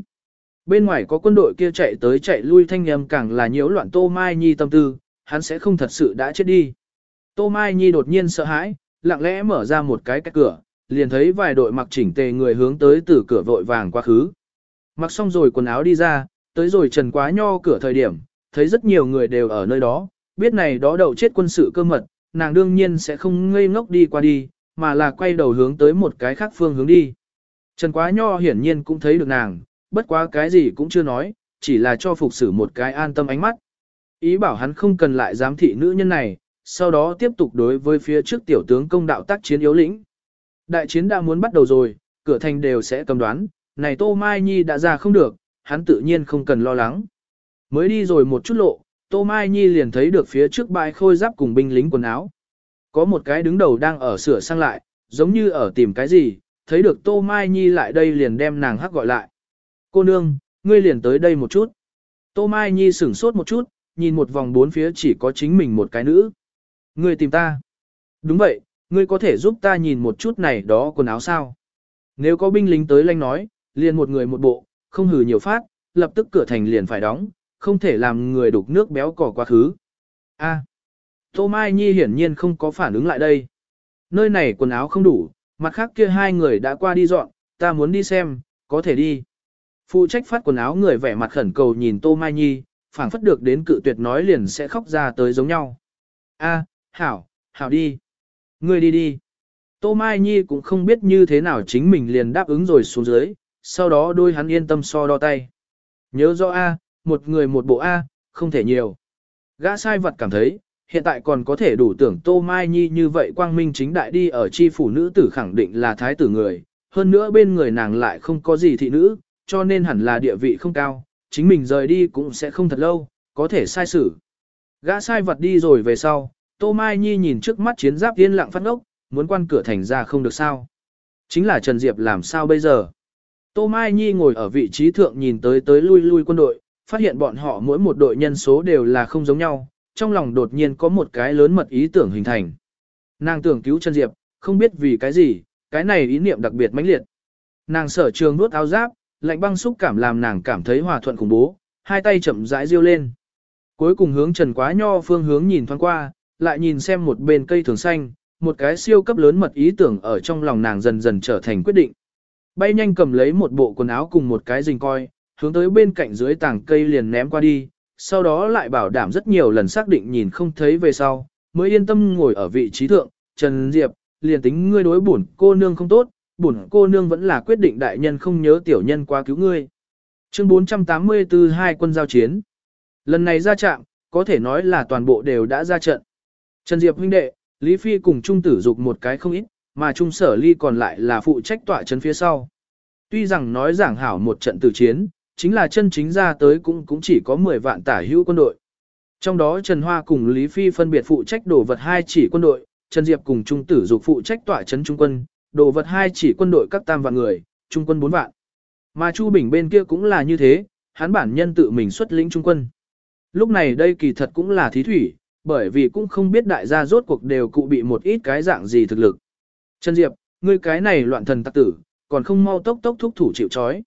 Bên ngoài có quân đội kia chạy tới chạy lui thanh âm càng là nhiễu loạn Tô Mai Nhi tâm tư, hắn sẽ không thật sự đã chết đi. Tô Mai Nhi đột nhiên sợ hãi, lặng lẽ mở ra một cái cái cửa, liền thấy vài đội mặc chỉnh tề người hướng tới từ cửa vội vàng quá khứ. Mặc xong rồi quần áo đi ra, tới rồi trần quá nho cửa thời điểm, thấy rất nhiều người đều ở nơi đó, biết này đó đậu chết quân sự cơ mật, nàng đương nhiên sẽ không ngây ngốc đi qua đi, mà là quay đầu hướng tới một cái khác phương hướng đi. Trần quá nho hiển nhiên cũng thấy được nàng, bất quá cái gì cũng chưa nói, chỉ là cho phục sử một cái an tâm ánh mắt. Ý bảo hắn không cần lại giám thị nữ nhân này, sau đó tiếp tục đối với phía trước tiểu tướng công đạo tác chiến yếu lĩnh. Đại chiến đã muốn bắt đầu rồi, cửa thành đều sẽ cầm đoán, này Tô Mai Nhi đã ra không được, hắn tự nhiên không cần lo lắng. Mới đi rồi một chút lộ, Tô Mai Nhi liền thấy được phía trước bãi khôi giáp cùng binh lính quần áo. Có một cái đứng đầu đang ở sửa sang lại, giống như ở tìm cái gì, thấy được Tô Mai Nhi lại đây liền đem nàng hắc gọi lại. Cô nương, ngươi liền tới đây một chút. Tô Mai Nhi sửng sốt một chút, nhìn một vòng bốn phía chỉ có chính mình một cái nữ. Ngươi tìm ta. Đúng vậy, ngươi có thể giúp ta nhìn một chút này đó quần áo sao? Nếu có binh lính tới lanh nói, liền một người một bộ, không hử nhiều phát, lập tức cửa thành liền phải đóng, không thể làm người đục nước béo cỏ quá khứ. A. Tô Mai Nhi hiển nhiên không có phản ứng lại đây. Nơi này quần áo không đủ, mặt khác kia hai người đã qua đi dọn, ta muốn đi xem, có thể đi. Phụ trách phát quần áo người vẻ mặt khẩn cầu nhìn Tô Mai Nhi, phảng phất được đến cự tuyệt nói liền sẽ khóc ra tới giống nhau. A, hảo, hảo đi. Ngươi đi đi. Tô Mai Nhi cũng không biết như thế nào chính mình liền đáp ứng rồi xuống dưới, sau đó đôi hắn yên tâm so đo tay. Nhớ rõ A, một người một bộ A, không thể nhiều. Gã sai vật cảm thấy, hiện tại còn có thể đủ tưởng Tô Mai Nhi như vậy quang minh chính đại đi ở chi phủ nữ tử khẳng định là thái tử người, hơn nữa bên người nàng lại không có gì thị nữ, cho nên hẳn là địa vị không cao, chính mình rời đi cũng sẽ không thật lâu, có thể sai xử. Gã sai vật đi rồi về sau, Tô Mai Nhi nhìn trước mắt chiến giáp yên lặng phát ngốc, muốn quan cửa thành ra không được sao. Chính là Trần Diệp làm sao bây giờ? Tô Mai Nhi ngồi ở vị trí thượng nhìn tới tới lui lui quân đội, phát hiện bọn họ mỗi một đội nhân số đều là không giống nhau, trong lòng đột nhiên có một cái lớn mật ý tưởng hình thành. Nàng tưởng cứu Trần Diệp, không biết vì cái gì, cái này ý niệm đặc biệt mãnh liệt. Nàng sở trường nuốt áo giáp, lạnh băng xúc cảm làm nàng cảm thấy hòa thuận khủng bố, hai tay chậm rãi riêu lên. Cuối cùng hướng Trần Quá Nho phương hướng nhìn thoáng qua, lại nhìn xem một bên cây thường xanh, một cái siêu cấp lớn mật ý tưởng ở trong lòng nàng dần dần trở thành quyết định. Bay nhanh cầm lấy một bộ quần áo cùng một cái rình coi, hướng tới bên cạnh dưới tảng cây liền ném qua đi, sau đó lại bảo đảm rất nhiều lần xác định nhìn không thấy về sau, mới yên tâm ngồi ở vị trí thượng, Trần Diệp, liền tính ngươi đối bổn cô nương không tốt, bổn cô nương vẫn là quyết định đại nhân không nhớ tiểu nhân qua cứu ngươi. Chương 484 hai quân giao chiến. Lần này ra trận, có thể nói là toàn bộ đều đã ra trận. Trần Diệp huynh đệ, Lý Phi cùng Trung tử dục một cái không ít, mà Trung sở ly còn lại là phụ trách tọa chân phía sau. Tuy rằng nói giảng hảo một trận tử chiến, chính là chân chính ra tới cũng cũng chỉ có 10 vạn tả hữu quân đội. Trong đó Trần Hoa cùng Lý Phi phân biệt phụ trách đổ vật hai chỉ quân đội, Trần Diệp cùng Trung tử dục phụ trách tọa chấn trung quân, đổ vật hai chỉ quân đội các tam vạn người, trung quân 4 vạn. Mà Chu Bình bên kia cũng là như thế, hắn bản nhân tự mình xuất lĩnh trung quân. Lúc này đây kỳ thật cũng là thí thủy, bởi vì cũng không biết đại gia rốt cuộc đều cụ bị một ít cái dạng gì thực lực. Trần Diệp, ngươi cái này loạn thần tặc tử, còn không mau tốc tốc thúc thủ chịu trói.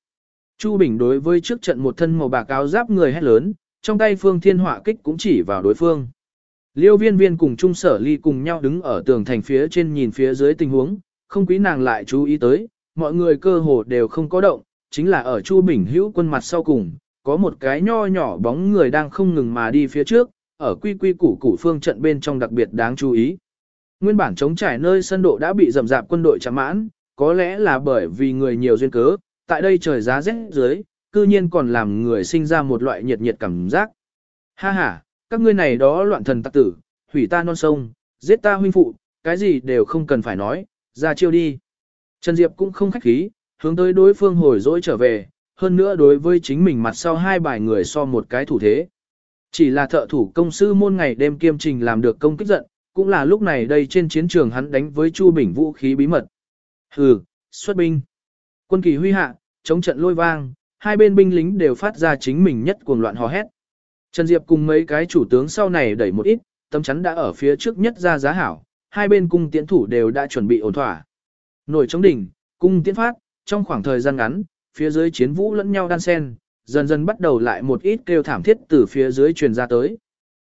Chu Bình đối với trước trận một thân màu bạc áo giáp người hét lớn, trong tay phương thiên họa kích cũng chỉ vào đối phương. Liêu viên viên cùng Trung Sở Ly cùng nhau đứng ở tường thành phía trên nhìn phía dưới tình huống, không quý nàng lại chú ý tới, mọi người cơ hồ đều không có động, chính là ở Chu Bình hữu quân mặt sau cùng, có một cái nho nhỏ bóng người đang không ngừng mà đi phía trước, ở quy quy củ củ phương trận bên trong đặc biệt đáng chú ý. Nguyên bản chống trải nơi sân độ đã bị rầm rạp quân đội chạm mãn, có lẽ là bởi vì người nhiều duyên cớ, tại đây trời giá rét dưới, cư nhiên còn làm người sinh ra một loại nhiệt nhiệt cảm giác. Ha ha, các ngươi này đó loạn thần tặc tử, hủy ta non sông, giết ta huynh phụ, cái gì đều không cần phải nói, ra chiêu đi. Trần Diệp cũng không khách khí, hướng tới đối phương hồi dỗi trở về, hơn nữa đối với chính mình mặt sau hai bài người so một cái thủ thế. Chỉ là thợ thủ công sư môn ngày đêm kiêm trình làm được công kích giận, cũng là lúc này đây trên chiến trường hắn đánh với Chu Bình vũ khí bí mật. Hừ, xuất binh. Quân kỳ huy hạ, chống trận lôi vang, hai bên binh lính đều phát ra chính mình nhất cuồng loạn hò hét. Trần Diệp cùng mấy cái chủ tướng sau này đẩy một ít, tấm chắn đã ở phía trước nhất ra giá hảo, hai bên cung tiễn thủ đều đã chuẩn bị ổn thỏa. Nổi chống đỉnh, cung tiễn phát, trong khoảng thời gian ngắn, phía dưới chiến vũ lẫn nhau đan sen, dần dần bắt đầu lại một ít kêu thảm thiết từ phía dưới truyền ra tới.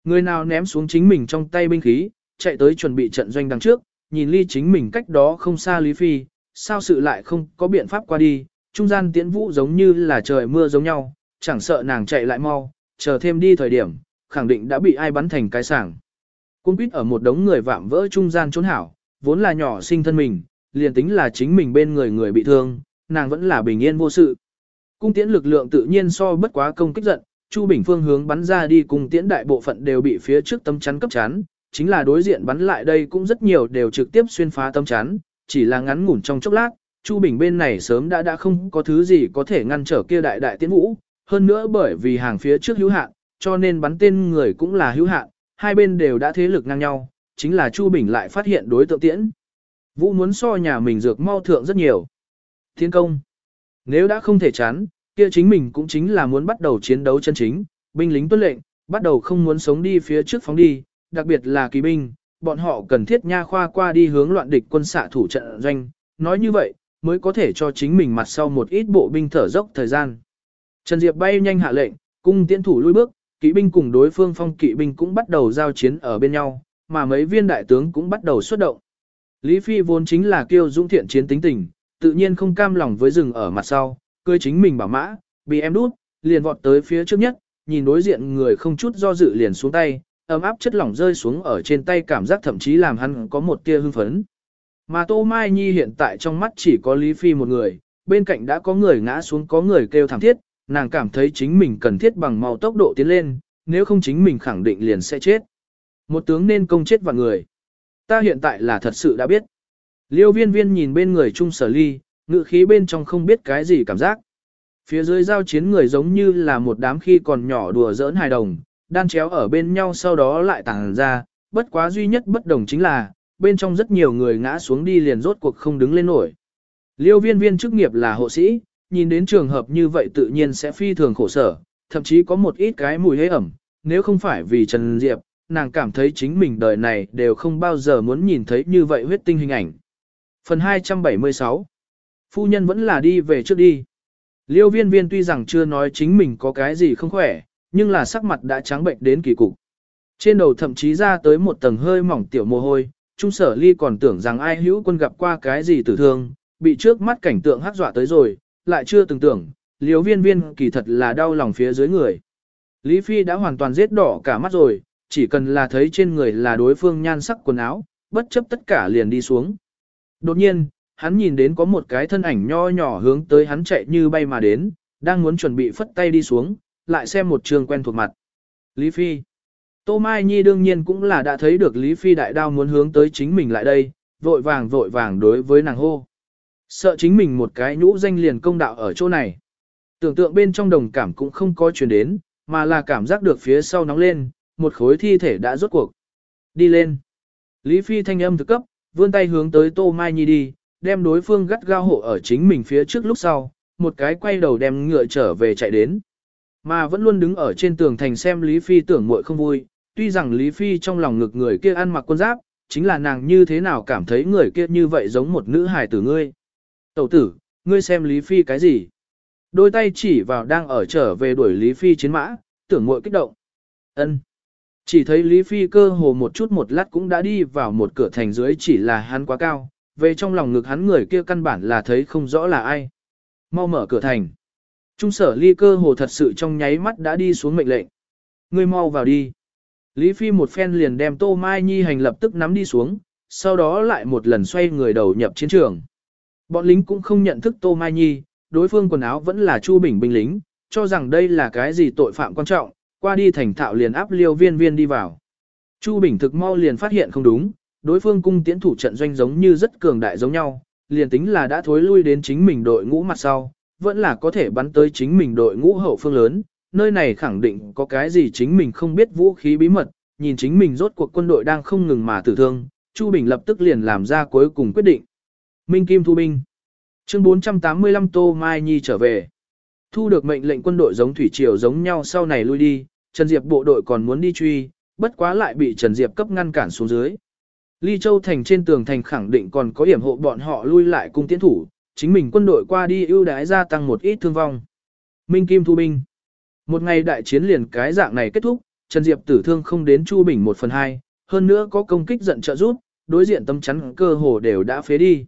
Người nào ném xuống chính mình trong tay binh khí, chạy tới chuẩn bị trận doanh đằng trước, nhìn ly chính mình cách đó không xa Lý Phi, sao sự lại không có biện pháp qua đi, trung gian tiễn vũ giống như là trời mưa giống nhau, chẳng sợ nàng chạy lại mau, chờ thêm đi thời điểm, khẳng định đã bị ai bắn thành cái sảng. Cung quýt ở một đống người vạm vỡ trung gian trốn hảo, vốn là nhỏ sinh thân mình, liền tính là chính mình bên người người bị thương, nàng vẫn là bình yên vô sự. Cung tiễn lực lượng tự nhiên so bất quá công kích giận, Chu Bình Phương hướng bắn ra đi cung tiễn đại bộ phận đều bị phía trước tấm chắn cấp chắn, chính là đối diện bắn lại đây cũng rất nhiều đều trực tiếp xuyên phá tấm chắn, chỉ là ngắn ngủn trong chốc lát, Chu Bình bên này sớm đã đã không có thứ gì có thể ngăn trở kia đại đại tiến vũ, hơn nữa bởi vì hàng phía trước hữu hạn, cho nên bắn tên người cũng là hữu hạn, hai bên đều đã thế lực ngang nhau, chính là Chu Bình lại phát hiện đối tượng tiễn. Vũ muốn so nhà mình dược mau thượng rất nhiều. Thiên công. Nếu đã không thể chán, kia chính mình cũng chính là muốn bắt đầu chiến đấu chân chính, binh lính tuân lệnh, bắt đầu không muốn sống đi phía trước phóng đi, đặc biệt là kỳ binh, bọn họ cần thiết nha khoa qua đi hướng loạn địch quân xạ thủ trận doanh, nói như vậy, mới có thể cho chính mình mặt sau một ít bộ binh thở dốc thời gian. Trần Diệp bay nhanh hạ lệnh, cung tiễn thủ lui bước, kỵ binh cùng đối phương phong kỵ binh cũng bắt đầu giao chiến ở bên nhau, mà mấy viên đại tướng cũng bắt đầu xuất động. Lý Phi vốn chính là kiêu dũng thiện chiến tính tình, tự nhiên không cam lòng với rừng ở mặt sau, cưới chính mình bảo mã, bị em đút, liền vọt tới phía trước nhất, nhìn đối diện người không chút do dự liền xuống tay, ấm áp chất lỏng rơi xuống ở trên tay cảm giác thậm chí làm hắn có một tia hưng phấn. Mà Tô Mai Nhi hiện tại trong mắt chỉ có Lý Phi một người, bên cạnh đã có người ngã xuống có người kêu thảm thiết, nàng cảm thấy chính mình cần thiết bằng mau tốc độ tiến lên, nếu không chính mình khẳng định liền sẽ chết. Một tướng nên công chết vào người. Ta hiện tại là thật sự đã biết. Liêu viên viên nhìn bên người trung sở ly, ngự khí bên trong không biết cái gì cảm giác. Phía dưới giao chiến người giống như là một đám khi còn nhỏ đùa giỡn hài đồng, đan chéo ở bên nhau sau đó lại tàng ra, bất quá duy nhất bất đồng chính là, bên trong rất nhiều người ngã xuống đi liền rốt cuộc không đứng lên nổi. Liêu viên viên chức nghiệp là hộ sĩ, nhìn đến trường hợp như vậy tự nhiên sẽ phi thường khổ sở, thậm chí có một ít cái mùi hế ẩm, nếu không phải vì Trần Diệp, nàng cảm thấy chính mình đời này đều không bao giờ muốn nhìn thấy như vậy huyết tinh hình ảnh. Phần 276 Phu nhân vẫn là đi về trước đi. Liêu viên viên tuy rằng chưa nói chính mình có cái gì không khỏe, nhưng là sắc mặt đã trắng bệnh đến kỳ cục. Trên đầu thậm chí ra tới một tầng hơi mỏng tiểu mồ hôi, Trung sở ly còn tưởng rằng ai hữu quân gặp qua cái gì tử thương, bị trước mắt cảnh tượng hát dọa tới rồi, lại chưa từng tưởng, liêu viên viên kỳ thật là đau lòng phía dưới người. Lý Phi đã hoàn toàn giết đỏ cả mắt rồi, chỉ cần là thấy trên người là đối phương nhan sắc quần áo, bất chấp tất cả liền đi xuống. Đột nhiên, hắn nhìn đến có một cái thân ảnh nho nhỏ hướng tới hắn chạy như bay mà đến, đang muốn chuẩn bị phất tay đi xuống, lại xem một trường quen thuộc mặt. Lý Phi. Tô Mai Nhi đương nhiên cũng là đã thấy được Lý Phi đại đao muốn hướng tới chính mình lại đây, vội vàng vội vàng đối với nàng hô. Sợ chính mình một cái nhũ danh liền công đạo ở chỗ này. Tưởng tượng bên trong đồng cảm cũng không có chuyển đến, mà là cảm giác được phía sau nóng lên, một khối thi thể đã rốt cuộc. Đi lên. Lý Phi thanh âm thực cấp, vươn tay hướng tới Tô Mai Nhi đi, đem đối phương gắt gao hộ ở chính mình phía trước lúc sau, một cái quay đầu đem ngựa trở về chạy đến. Mà vẫn luôn đứng ở trên tường thành xem Lý Phi tưởng muội không vui, tuy rằng Lý Phi trong lòng ngực người kia ăn mặc quân giáp, chính là nàng như thế nào cảm thấy người kia như vậy giống một nữ hài tử ngươi. Tẩu tử, ngươi xem Lý Phi cái gì? Đôi tay chỉ vào đang ở trở về đuổi Lý Phi chiến mã, tưởng muội kích động. ân Chỉ thấy Lý Phi cơ hồ một chút một lát cũng đã đi vào một cửa thành dưới chỉ là hắn quá cao, về trong lòng ngực hắn người kia căn bản là thấy không rõ là ai. Mau mở cửa thành. Trung sở ly cơ hồ thật sự trong nháy mắt đã đi xuống mệnh lệnh. Ngươi mau vào đi. Lý Phi một phen liền đem Tô Mai Nhi hành lập tức nắm đi xuống, sau đó lại một lần xoay người đầu nhập chiến trường. Bọn lính cũng không nhận thức Tô Mai Nhi, đối phương quần áo vẫn là Chu Bình binh lính, cho rằng đây là cái gì tội phạm quan trọng, qua đi thành thạo liền áp liêu viên viên đi vào. Chu Bình thực mau liền phát hiện không đúng, đối phương cung tiễn thủ trận doanh giống như rất cường đại giống nhau, liền tính là đã thối lui đến chính mình đội ngũ mặt sau, vẫn là có thể bắn tới chính mình đội ngũ hậu phương lớn, nơi này khẳng định có cái gì chính mình không biết vũ khí bí mật, nhìn chính mình rốt cuộc quân đội đang không ngừng mà tử thương, Chu Bình lập tức liền làm ra cuối cùng quyết định. Minh Kim thu binh. Chương 485 Tô Mai Nhi trở về. Thu được mệnh lệnh quân đội giống thủy triều giống nhau sau này lui đi, Trần Diệp bộ đội còn muốn đi truy, bất quá lại bị Trần Diệp cấp ngăn cản xuống dưới. Ly Châu thành trên tường thành khẳng định còn có hiểm hộ bọn họ lui lại cung tiến thủ, chính mình quân đội qua đi ưu đãi gia tăng một ít thương vong. Minh Kim thu binh. Một ngày đại chiến liền cái dạng này kết thúc, Trần Diệp tử thương không đến Chu Bình 1 phần 2, hơn nữa có công kích giận trợ rút, đối diện tâm chắn cơ hồ đều đã phế đi.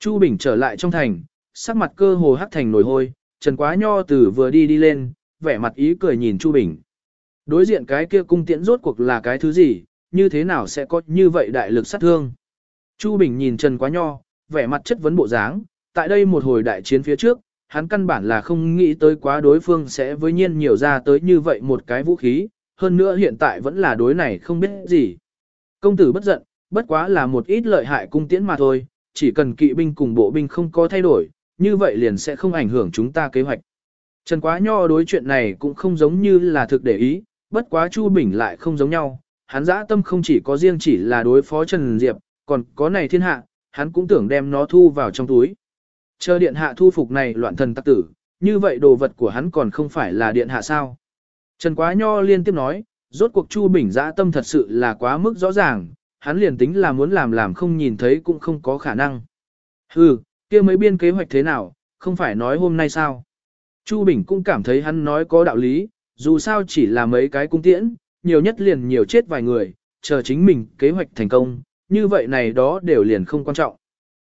Chu Bình trở lại trong thành, sắc mặt cơ hồ hắc thành nổi hôi, Trần Quá Nho tử vừa đi đi lên, vẻ mặt ý cười nhìn Chu Bình. Đối diện cái kia cung tiễn rốt cuộc là cái thứ gì, như thế nào sẽ có như vậy đại lực sát thương. Chu Bình nhìn Trần Quá Nho, vẻ mặt chất vấn bộ dáng, tại đây một hồi đại chiến phía trước, hắn căn bản là không nghĩ tới quá đối phương sẽ với nhiên nhiều ra tới như vậy một cái vũ khí, hơn nữa hiện tại vẫn là đối này không biết gì. Công tử bất giận, bất quá là một ít lợi hại cung tiễn mà thôi, chỉ cần kỵ binh cùng bộ binh không có thay đổi, như vậy liền sẽ không ảnh hưởng chúng ta kế hoạch. Trần Quá Nho đối chuyện này cũng không giống như là thực để ý, bất quá Chu Bình lại không giống nhau, hắn dã tâm không chỉ có riêng chỉ là đối phó Trần Diệp, còn có này thiên hạ, hắn cũng tưởng đem nó thu vào trong túi. Chờ điện hạ thu phục này loạn thần tắc tử, như vậy đồ vật của hắn còn không phải là điện hạ sao. Trần Quá Nho liên tiếp nói, rốt cuộc Chu Bình dã tâm thật sự là quá mức rõ ràng, hắn liền tính là muốn làm làm không nhìn thấy cũng không có khả năng. Hừ, kia mấy biên kế hoạch thế nào, không phải nói hôm nay sao. Chu Bình cũng cảm thấy hắn nói có đạo lý, dù sao chỉ là mấy cái cung tiễn, nhiều nhất liền nhiều chết vài người, chờ chính mình kế hoạch thành công, như vậy này đó đều liền không quan trọng.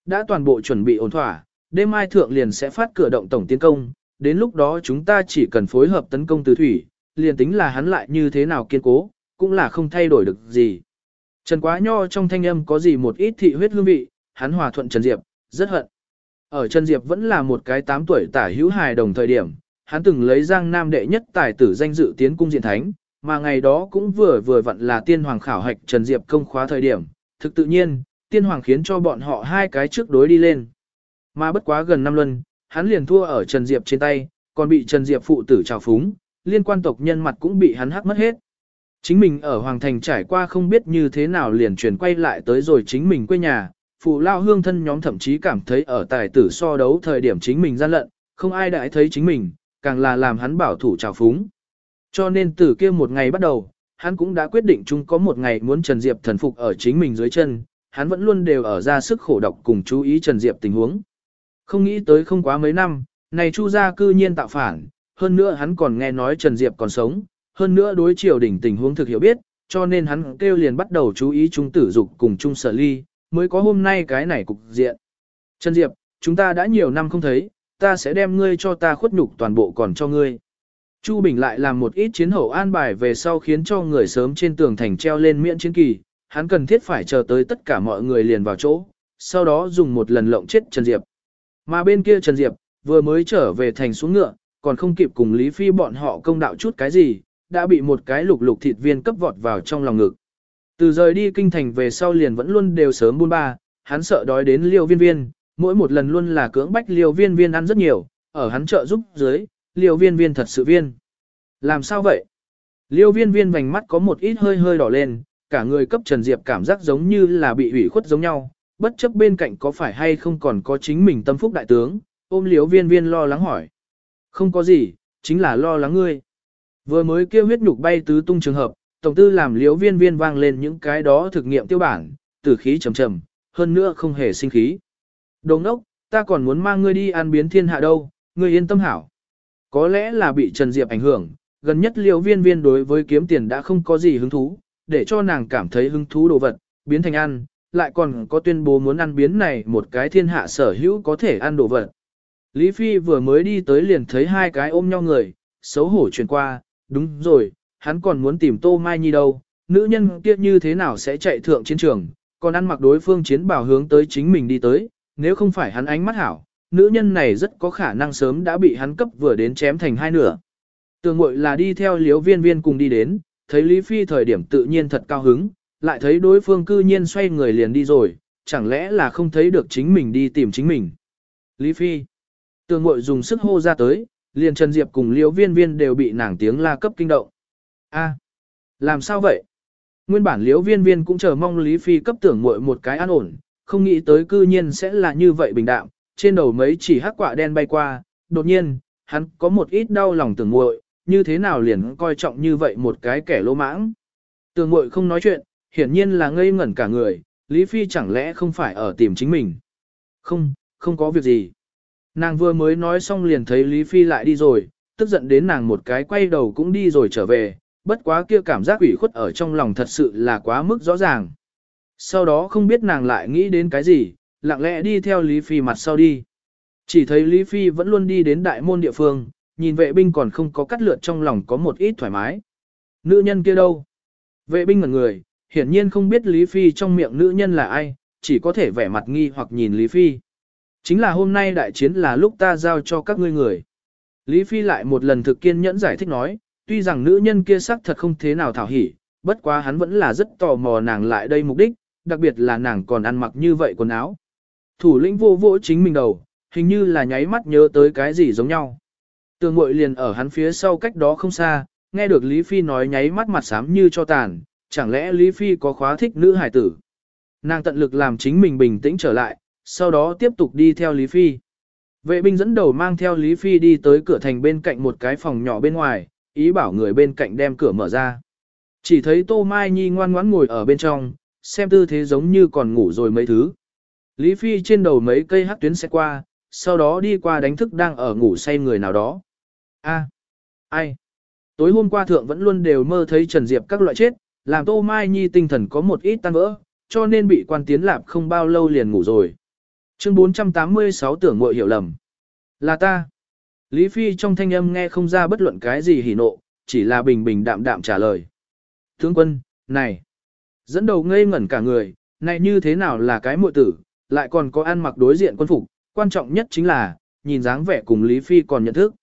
Đã toàn bộ chuẩn bị ổn thỏa, đêm mai thượng liền sẽ phát cửa động tổng tiến công, đến lúc đó chúng ta chỉ cần phối hợp tấn công từ thủy, liền tính là hắn lại như thế nào kiên cố, cũng là không thay đổi được gì. Trần Quá Nho trong thanh âm có gì một ít thị huyết hương vị, hắn hòa thuận Trần Diệp, rất hận. Ở Trần Diệp vẫn là một cái 8 tuổi tả hữu hài đồng thời điểm, hắn từng lấy Giang Nam đệ nhất tài tử danh dự tiến cung diện thánh, mà ngày đó cũng vừa vừa vặn là tiên hoàng khảo hạch Trần Diệp công khóa thời điểm, thực tự nhiên, tiên hoàng khiến cho bọn họ hai cái trước đối đi lên. Mà bất quá gần năm luân, hắn liền thua ở Trần Diệp trên tay, còn bị Trần Diệp phụ tử trào phúng, liên quan tộc nhân mặt cũng bị hắn hắc mất hết. Chính mình ở Hoàng Thành trải qua không biết như thế nào liền chuyển quay lại tới rồi chính mình quê nhà, phụ lao hương thân nhóm thậm chí cảm thấy ở tài tử so đấu thời điểm chính mình gian lận, không ai đã thấy chính mình, càng là làm hắn bảo thủ trào phúng. Cho nên từ kia một ngày bắt đầu, hắn cũng đã quyết định chúng có một ngày muốn Trần Diệp thần phục ở chính mình dưới chân, hắn vẫn luôn đều ở ra sức khổ độc cùng chú ý Trần Diệp tình huống. Không nghĩ tới không quá mấy năm, này Chu gia cư nhiên tạo phản, hơn nữa hắn còn nghe nói Trần Diệp còn sống, hơn nữa đối triều đỉnh tình huống thực hiểu biết, cho nên hắn kêu liền bắt đầu chú ý trung tử dục cùng trung sở ly, mới có hôm nay cái này cục diện. Trần Diệp, chúng ta đã nhiều năm không thấy, ta sẽ đem ngươi cho ta khuất nhục toàn bộ còn cho ngươi. Chu Bình lại làm một ít chiến hậu an bài về sau khiến cho người sớm trên tường thành treo lên miễn chiến kỳ, hắn cần thiết phải chờ tới tất cả mọi người liền vào chỗ, sau đó dùng một lần lộng chết Trần Diệp. Mà bên kia Trần Diệp, vừa mới trở về thành xuống ngựa, còn không kịp cùng Lý Phi bọn họ công đạo chút cái gì, đã bị một cái lục lục thịt viên cấp vọt vào trong lòng ngực. Từ rời đi kinh thành về sau liền vẫn luôn đều sớm buôn ba, hắn sợ đói đến liêu viên viên, mỗi một lần luôn là cưỡng bách liêu viên viên ăn rất nhiều, ở hắn trợ giúp dưới, liêu viên viên thật sự viên. Làm sao vậy? Liêu viên viên vành mắt có một ít hơi hơi đỏ lên, cả người cấp Trần Diệp cảm giác giống như là bị ủy khuất giống nhau, bất chấp bên cạnh có phải hay không còn có chính mình tâm phúc đại tướng, ôm liêu viên viên lo lắng hỏi. Không có gì, chính là lo lắng ngươi. Vừa mới kêu huyết nhục bay tứ tung trường hợp, tổng tư làm liêu viên viên vang lên những cái đó thực nghiệm tiêu bản, tử khí trầm trầm, hơn nữa không hề sinh khí. Đồng ốc, ta còn muốn mang ngươi đi ăn biến thiên hạ đâu, ngươi yên tâm hảo. Có lẽ là bị Trần Diệp ảnh hưởng, gần nhất liêu viên viên đối với kiếm tiền đã không có gì hứng thú, để cho nàng cảm thấy hứng thú đồ vật, biến thành ăn, lại còn có tuyên bố muốn ăn biến này một cái thiên hạ sở hữu có thể ăn đồ vật. Lý Phi vừa mới đi tới liền thấy hai cái ôm nhau người, xấu hổ chuyển qua, đúng rồi, hắn còn muốn tìm Tô Mai Nhi đâu, nữ nhân kia như thế nào sẽ chạy thượng chiến trường, còn ăn mặc đối phương chiến bảo hướng tới chính mình đi tới, nếu không phải hắn ánh mắt hảo, nữ nhân này rất có khả năng sớm đã bị hắn cấp vừa đến chém thành hai nửa. Tường ngội là đi theo liếu viên viên cùng đi đến, thấy Lý Phi thời điểm tự nhiên thật cao hứng, lại thấy đối phương cư nhiên xoay người liền đi rồi, chẳng lẽ là không thấy được chính mình đi tìm chính mình. Lý Phi. Tường ngội dùng sức hô ra tới, liền Trần Diệp cùng liếu viên viên đều bị nàng tiếng la cấp kinh động. A, làm sao vậy? Nguyên bản liếu viên viên cũng chờ mong Lý Phi cấp tưởng muội một cái an ổn, không nghĩ tới cư nhiên sẽ là như vậy bình đạm, trên đầu mấy chỉ hắc quạ đen bay qua, đột nhiên, hắn có một ít đau lòng tưởng muội, như thế nào liền coi trọng như vậy một cái kẻ lỗ mãng. Tưởng muội không nói chuyện, hiển nhiên là ngây ngẩn cả người, Lý Phi chẳng lẽ không phải ở tìm chính mình. Không, không có việc gì. Nàng vừa mới nói xong liền thấy Lý Phi lại đi rồi, tức giận đến nàng một cái quay đầu cũng đi rồi trở về, bất quá kia cảm giác ủy khuất ở trong lòng thật sự là quá mức rõ ràng. Sau đó không biết nàng lại nghĩ đến cái gì, lặng lẽ đi theo Lý Phi mặt sau đi. Chỉ thấy Lý Phi vẫn luôn đi đến đại môn địa phương, nhìn vệ binh còn không có cắt lượt trong lòng có một ít thoải mái. Nữ nhân kia đâu? Vệ binh ngẩn người, hiển nhiên không biết Lý Phi trong miệng nữ nhân là ai, chỉ có thể vẻ mặt nghi hoặc nhìn Lý Phi. Chính là hôm nay đại chiến là lúc ta giao cho các ngươi người. Lý Phi lại một lần thực kiên nhẫn giải thích nói, tuy rằng nữ nhân kia sắc thật không thế nào thảo hỉ, bất quá hắn vẫn là rất tò mò nàng lại đây mục đích, đặc biệt là nàng còn ăn mặc như vậy quần áo. Thủ lĩnh vô vỗ chính mình đầu, hình như là nháy mắt nhớ tới cái gì giống nhau. Tường mội liền ở hắn phía sau cách đó không xa, nghe được Lý Phi nói nháy mắt mặt xám như cho tàn, chẳng lẽ Lý Phi có khóa thích nữ hải tử. Nàng tận lực làm chính mình bình tĩnh trở lại, sau đó tiếp tục đi theo Lý Phi. Vệ binh dẫn đầu mang theo Lý Phi đi tới cửa thành bên cạnh một cái phòng nhỏ bên ngoài, ý bảo người bên cạnh đem cửa mở ra. Chỉ thấy Tô Mai Nhi ngoan ngoãn ngồi ở bên trong, xem tư thế giống như còn ngủ rồi mấy thứ. Lý Phi trên đầu mấy cây hắc tuyến sẽ qua, sau đó đi qua đánh thức đang ở ngủ say người nào đó. A, ai? Tối hôm qua thượng vẫn luôn đều mơ thấy Trần Diệp các loại chết, làm Tô Mai Nhi tinh thần có một ít tan vỡ, cho nên bị quan tiến lạp không bao lâu liền ngủ rồi. Chương 486 tưởng muội hiểu lầm. Là ta. Lý Phi trong thanh âm nghe không ra bất luận cái gì hỉ nộ, chỉ là bình bình đạm đạm trả lời. Tướng quân, này. Dẫn đầu ngây ngẩn cả người, này như thế nào là cái muội tử, lại còn có ăn mặc đối diện quân phục, quan trọng nhất chính là, nhìn dáng vẻ cùng Lý Phi còn nhận thức.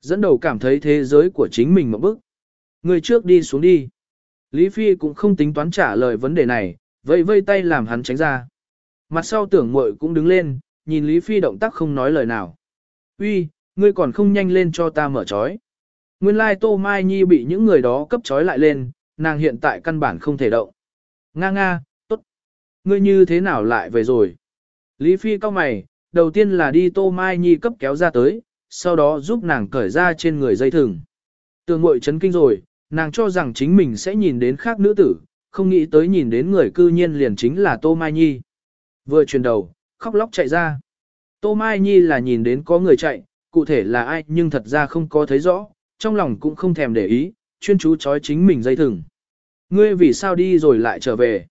Dẫn đầu cảm thấy thế giới của chính mình một bức. Người trước đi xuống đi. Lý Phi cũng không tính toán trả lời vấn đề này, vây vây tay làm hắn tránh ra. Mặt sau tưởng muội cũng đứng lên, nhìn Lý Phi động tác không nói lời nào. Uy, ngươi còn không nhanh lên cho ta mở trói. Nguyên lai Tô Mai Nhi bị những người đó cấp trói lại lên, nàng hiện tại căn bản không thể động. Nga nga, tốt. Ngươi như thế nào lại về rồi? Lý Phi cao mày, đầu tiên là đi Tô Mai Nhi cấp kéo ra tới, sau đó giúp nàng cởi ra trên người dây thừng. Tường mội chấn kinh rồi, nàng cho rằng chính mình sẽ nhìn đến khác nữ tử, không nghĩ tới nhìn đến người cư nhiên liền chính là Tô Mai Nhi. Vừa chuyển đầu, khóc lóc chạy ra. Tô Mai Nhi là nhìn đến có người chạy, cụ thể là ai nhưng thật ra không có thấy rõ, trong lòng cũng không thèm để ý, chuyên chú chói chính mình dây thừng. Ngươi vì sao đi rồi lại trở về?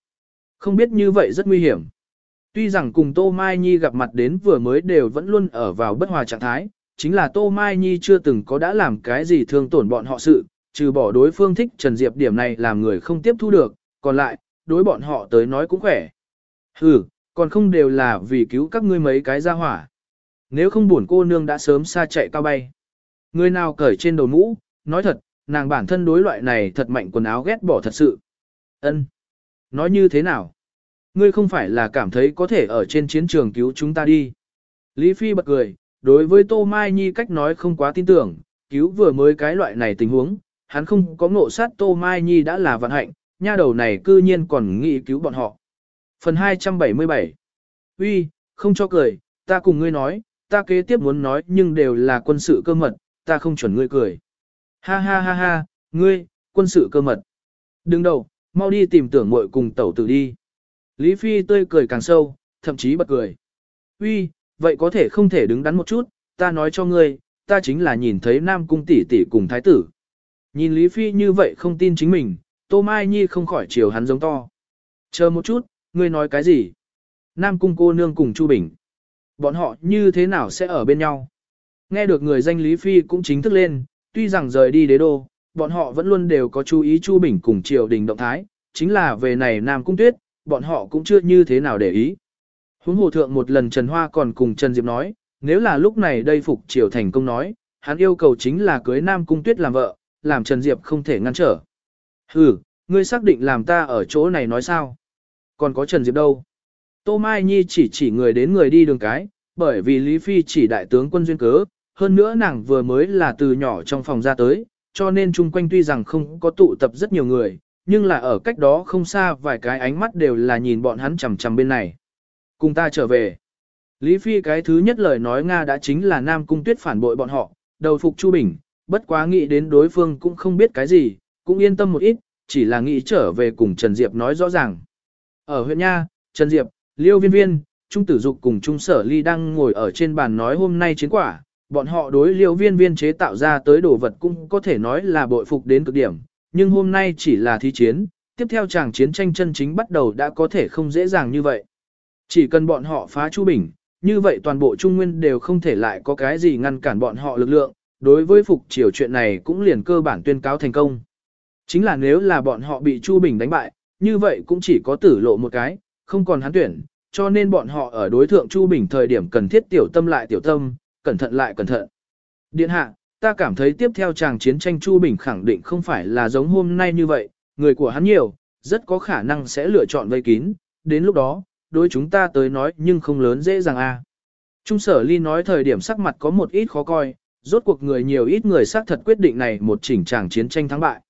Không biết như vậy rất nguy hiểm. Tuy rằng cùng Tô Mai Nhi gặp mặt đến vừa mới đều vẫn luôn ở vào bất hòa trạng thái, chính là Tô Mai Nhi chưa từng có đã làm cái gì thương tổn bọn họ sự, trừ bỏ đối phương thích Trần Diệp điểm này làm người không tiếp thu được, còn lại, đối bọn họ tới nói cũng khỏe. Hừ, còn không đều là vì cứu các ngươi mấy cái ra hỏa. Nếu không buồn cô nương đã sớm xa chạy cao bay. Người nào cởi trên đầu mũ, nói thật, nàng bản thân đối loại này thật mạnh quần áo ghét bỏ thật sự. Ân, Nói như thế nào? Ngươi không phải là cảm thấy có thể ở trên chiến trường cứu chúng ta đi. Lý Phi bật cười, đối với Tô Mai Nhi cách nói không quá tin tưởng, cứu vừa mới cái loại này tình huống, hắn không có ngộ sát Tô Mai Nhi đã là vận hạnh, nha đầu này cư nhiên còn nghĩ cứu bọn họ. Phần 277 Uy, không cho cười, ta cùng ngươi nói, ta kế tiếp muốn nói nhưng đều là quân sự cơ mật, ta không chuẩn ngươi cười. Ha ha ha ha, ngươi, quân sự cơ mật. Đừng đầu, mau đi tìm tưởng muội cùng tẩu tử đi. Lý Phi tươi cười càng sâu, thậm chí bật cười. Uy, vậy có thể không thể đứng đắn một chút, ta nói cho ngươi, ta chính là nhìn thấy Nam Cung tỷ tỷ cùng thái tử. Nhìn Lý Phi như vậy không tin chính mình, Tô Mai Nhi không khỏi chiều hắn giống to. Chờ một chút, ngươi nói cái gì? Nam Cung cô nương cùng Chu Bình. Bọn họ như thế nào sẽ ở bên nhau? Nghe được người danh Lý Phi cũng chính thức lên, tuy rằng rời đi đế đô, bọn họ vẫn luôn đều có chú ý Chu Bình cùng triều đình động thái, chính là về này Nam Cung Tuyết, bọn họ cũng chưa như thế nào để ý. Huống hồ thượng một lần Trần Hoa còn cùng Trần Diệp nói, nếu là lúc này đây phục triều thành công nói, hắn yêu cầu chính là cưới Nam Cung Tuyết làm vợ, làm Trần Diệp không thể ngăn trở. Hừ, ngươi xác định làm ta ở chỗ này nói sao? Còn có Trần Diệp đâu? Tô Mai Nhi chỉ chỉ người đến người đi đường cái, bởi vì Lý Phi chỉ đại tướng quân duyên cớ, hơn nữa nàng vừa mới là từ nhỏ trong phòng ra tới, cho nên chung quanh tuy rằng không có tụ tập rất nhiều người, nhưng là ở cách đó không xa vài cái ánh mắt đều là nhìn bọn hắn chằm chằm bên này. Cùng ta trở về. Lý Phi cái thứ nhất lời nói Nga đã chính là Nam Cung Tuyết phản bội bọn họ, đầu phục Chu Bình, bất quá nghĩ đến đối phương cũng không biết cái gì, cũng yên tâm một ít, chỉ là nghĩ trở về cùng Trần Diệp nói rõ ràng. Ở huyện Nha, Trần Diệp, Liêu Viên Viên, Trung Tử Dục cùng Trung Sở Ly đang ngồi ở trên bàn nói hôm nay chiến quả, bọn họ đối Liêu Viên Viên chế tạo ra tới đồ vật cũng có thể nói là bội phục đến cực điểm, nhưng hôm nay chỉ là thí chiến, tiếp theo chàng chiến tranh chân chính bắt đầu đã có thể không dễ dàng như vậy. Chỉ cần bọn họ phá Chu Bình, như vậy toàn bộ Trung Nguyên đều không thể lại có cái gì ngăn cản bọn họ lực lượng, đối với phục triều chuyện này cũng liền cơ bản tuyên cáo thành công. Chính là nếu là bọn họ bị Chu Bình đánh bại, như vậy cũng chỉ có tử lộ một cái, không còn hắn tuyển, cho nên bọn họ ở đối thượng Chu Bình thời điểm cần thiết tiểu tâm lại tiểu tâm, cẩn thận lại cẩn thận. Điện hạ, ta cảm thấy tiếp theo chàng chiến tranh Chu Bình khẳng định không phải là giống hôm nay như vậy, người của hắn nhiều, rất có khả năng sẽ lựa chọn vây kín, đến lúc đó, đối chúng ta tới nói nhưng không lớn dễ dàng a. Trung sở ly nói thời điểm sắc mặt có một ít khó coi, rốt cuộc người nhiều ít người xác thật quyết định này một chỉnh tràng chiến tranh thắng bại.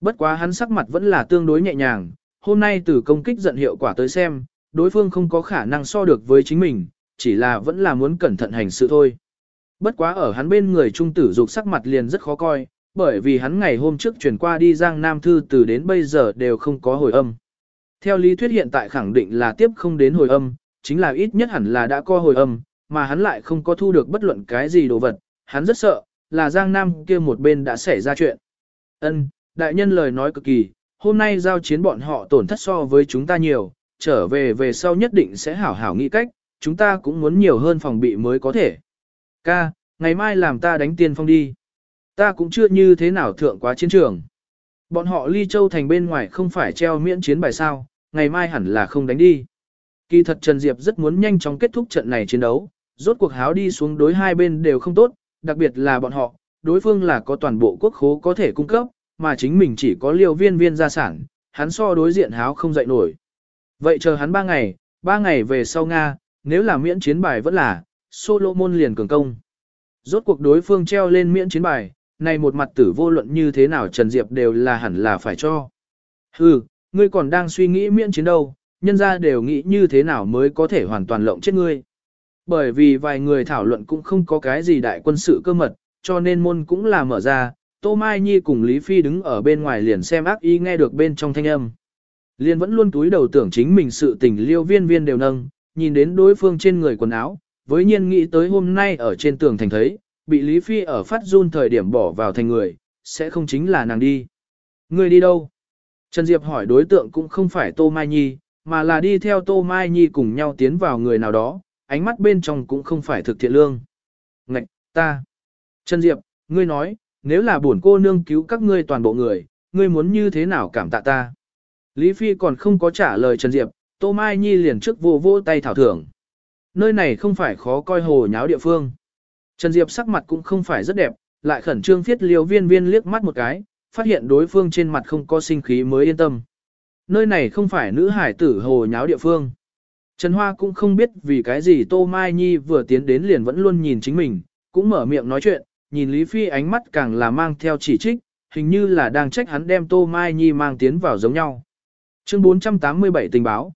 Bất quá hắn sắc mặt vẫn là tương đối nhẹ nhàng, hôm nay từ công kích giận hiệu quả tới xem, đối phương không có khả năng so được với chính mình, chỉ là vẫn là muốn cẩn thận hành sự thôi. Bất quá ở hắn bên người trung tử dục sắc mặt liền rất khó coi, bởi vì hắn ngày hôm trước chuyển qua đi Giang Nam Thư từ đến bây giờ đều không có hồi âm. Theo lý thuyết hiện tại khẳng định là tiếp không đến hồi âm, chính là ít nhất hẳn là đã có hồi âm, mà hắn lại không có thu được bất luận cái gì đồ vật, hắn rất sợ, là Giang Nam kia một bên đã xảy ra chuyện. Ân, đại nhân lời nói cực kỳ, hôm nay giao chiến bọn họ tổn thất so với chúng ta nhiều, trở về về sau nhất định sẽ hảo hảo nghĩ cách, chúng ta cũng muốn nhiều hơn phòng bị mới có thể. Ca, ngày mai làm ta đánh tiên phong đi. Ta cũng chưa như thế nào thượng quá chiến trường. Bọn họ ly châu thành bên ngoài không phải treo miễn chiến bài sao, ngày mai hẳn là không đánh đi. Kỳ thật Trần Diệp rất muốn nhanh chóng kết thúc trận này chiến đấu, rốt cuộc háo đi xuống đối hai bên đều không tốt, đặc biệt là bọn họ, đối phương là có toàn bộ quốc khố có thể cung cấp, mà chính mình chỉ có liêu viên viên gia sản, hắn so đối diện háo không dậy nổi. Vậy chờ hắn ba ngày, ba ngày về sau Nga, nếu là miễn chiến bài vẫn là, Solomon liền cường công. Rốt cuộc đối phương treo lên miễn chiến bài, này một mặt tử vô luận như thế nào Trần Diệp đều là hẳn là phải cho. Hừ, ngươi còn đang suy nghĩ miễn chiến đâu, nhân ra đều nghĩ như thế nào mới có thể hoàn toàn lộng chết ngươi. Bởi vì vài người thảo luận cũng không có cái gì đại quân sự cơ mật, cho nên môn cũng là mở ra, Tô Mai Nhi cùng Lý Phi đứng ở bên ngoài liền xem ác ý nghe được bên trong thanh âm. Liên vẫn luôn túi đầu tưởng chính mình sự tình liêu viên viên đều nâng, nhìn đến đối phương trên người quần áo, với nhiên nghĩ tới hôm nay ở trên tường thành thấy, bị Lý Phi ở phát run thời điểm bỏ vào thành người, sẽ không chính là nàng đi. Người đi đâu? Trần Diệp hỏi đối tượng cũng không phải Tô Mai Nhi, mà là đi theo Tô Mai Nhi cùng nhau tiến vào người nào đó, ánh mắt bên trong cũng không phải thực thiện lương. Ngạch, ta. Trần Diệp, ngươi nói, nếu là buồn cô nương cứu các ngươi toàn bộ người, ngươi muốn như thế nào cảm tạ ta? Lý Phi còn không có trả lời Trần Diệp, Tô Mai Nhi liền trước vô vô tay thảo thưởng. Nơi này không phải khó coi hồ nháo địa phương. Trần Diệp sắc mặt cũng không phải rất đẹp, lại khẩn trương thiết liều viên viên liếc mắt một cái, phát hiện đối phương trên mặt không có sinh khí mới yên tâm. Nơi này không phải nữ hải tử hồ nháo địa phương. Trần Hoa cũng không biết vì cái gì Tô Mai Nhi vừa tiến đến liền vẫn luôn nhìn chính mình, cũng mở miệng nói chuyện, nhìn Lý Phi ánh mắt càng là mang theo chỉ trích, hình như là đang trách hắn đem Tô Mai Nhi mang tiến vào giống nhau. Chương 487 tình báo.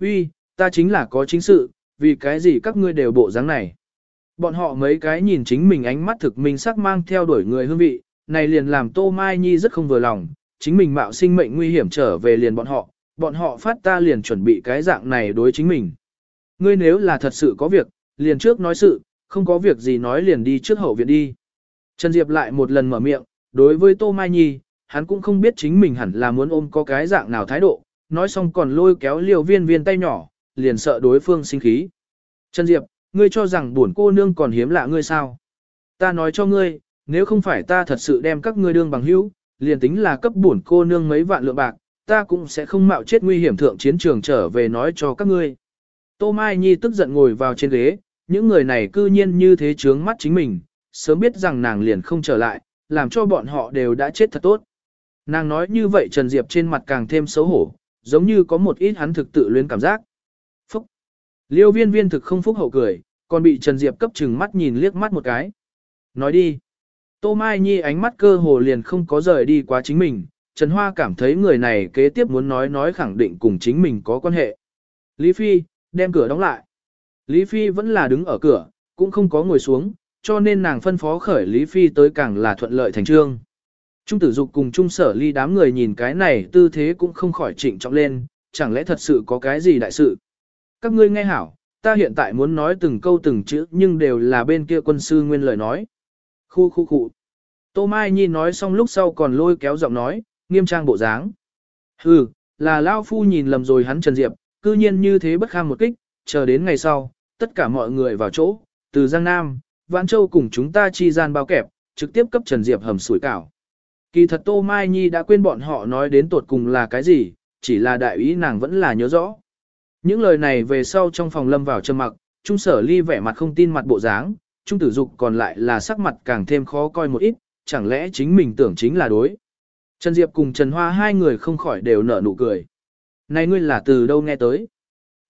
Uy, ta chính là có chính sự, vì cái gì các ngươi đều bộ dáng này. Bọn họ mấy cái nhìn chính mình ánh mắt thực minh sắc mang theo đuổi người hương vị, này liền làm Tô Mai Nhi rất không vừa lòng, chính mình mạo sinh mệnh nguy hiểm trở về liền bọn họ, bọn họ phát ta liền chuẩn bị cái dạng này đối chính mình. Ngươi nếu là thật sự có việc, liền trước nói sự, không có việc gì nói liền đi trước hậu viện đi. Trần Diệp lại một lần mở miệng, đối với Tô Mai Nhi, hắn cũng không biết chính mình hẳn là muốn ôm có cái dạng nào thái độ, nói xong còn lôi kéo liều viên viên tay nhỏ, liền sợ đối phương sinh khí. Trần Diệp, ngươi cho rằng buồn cô nương còn hiếm lạ ngươi sao? Ta nói cho ngươi, nếu không phải ta thật sự đem các ngươi đương bằng hữu, liền tính là cấp buồn cô nương mấy vạn lượng bạc, ta cũng sẽ không mạo chết nguy hiểm thượng chiến trường trở về nói cho các ngươi. Tô Mai Nhi tức giận ngồi vào trên ghế, những người này cư nhiên như thế trướng mắt chính mình, sớm biết rằng nàng liền không trở lại, làm cho bọn họ đều đã chết thật tốt. Nàng nói như vậy Trần Diệp trên mặt càng thêm xấu hổ, giống như có một ít hắn thực tự luyến cảm giác. Liêu viên viên thực không phúc hậu cười, còn bị Trần Diệp cấp chừng mắt nhìn liếc mắt một cái. Nói đi! Tô Mai Nhi ánh mắt cơ hồ liền không có rời đi quá chính mình, Trần Hoa cảm thấy người này kế tiếp muốn nói nói khẳng định cùng chính mình có quan hệ. Lý Phi, đem cửa đóng lại. Lý Phi vẫn là đứng ở cửa, cũng không có ngồi xuống, cho nên nàng phân phó khởi Lý Phi tới càng là thuận lợi thành trương. Trung tử dục cùng trung sở ly đám người nhìn cái này tư thế cũng không khỏi trịnh trọng lên, chẳng lẽ thật sự có cái gì đại sự. Các ngươi nghe hảo, ta hiện tại muốn nói từng câu từng chữ nhưng đều là bên kia quân sư nguyên lời nói. Khu khu khu. Tô Mai Nhi nói xong lúc sau còn lôi kéo giọng nói, nghiêm trang bộ dáng. Hừ, là Lao Phu nhìn lầm rồi hắn Trần Diệp, cư nhiên như thế bất kham một kích, chờ đến ngày sau, tất cả mọi người vào chỗ, từ Giang Nam, Vãn Châu cùng chúng ta chi gian bao kẹp, trực tiếp cấp Trần Diệp hầm sủi cảo. Kỳ thật Tô Mai Nhi đã quên bọn họ nói đến tột cùng là cái gì, chỉ là đại ý nàng vẫn là nhớ rõ. Những lời này về sau trong phòng lâm vào trầm mặc, Trung sở ly vẻ mặt không tin mặt bộ dáng, Trung tử dục còn lại là sắc mặt càng thêm khó coi một ít, chẳng lẽ chính mình tưởng chính là đối. Trần Diệp cùng Trần Hoa hai người không khỏi đều nở nụ cười. Này ngươi là từ đâu nghe tới?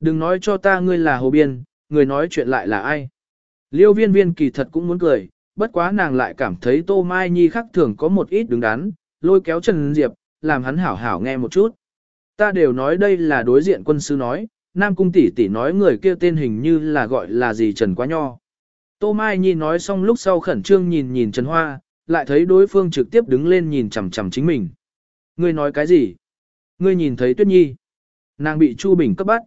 Đừng nói cho ta ngươi là hồ biên, người nói chuyện lại là ai? Liêu viên viên kỳ thật cũng muốn cười, bất quá nàng lại cảm thấy Tô Mai Nhi khác thường có một ít đứng đắn, lôi kéo Trần Diệp, làm hắn hảo hảo nghe một chút. Ta đều nói đây là đối diện quân sư nói, Nam Cung tỷ tỷ nói người kia tên hình như là gọi là gì Trần Quá Nho. Tô Mai Nhi nói xong lúc sau khẩn trương nhìn nhìn Trần Hoa, lại thấy đối phương trực tiếp đứng lên nhìn chằm chằm chính mình. Ngươi nói cái gì? Ngươi nhìn thấy Tuyết Nhi. Nàng bị Chu Bình cấp bắt.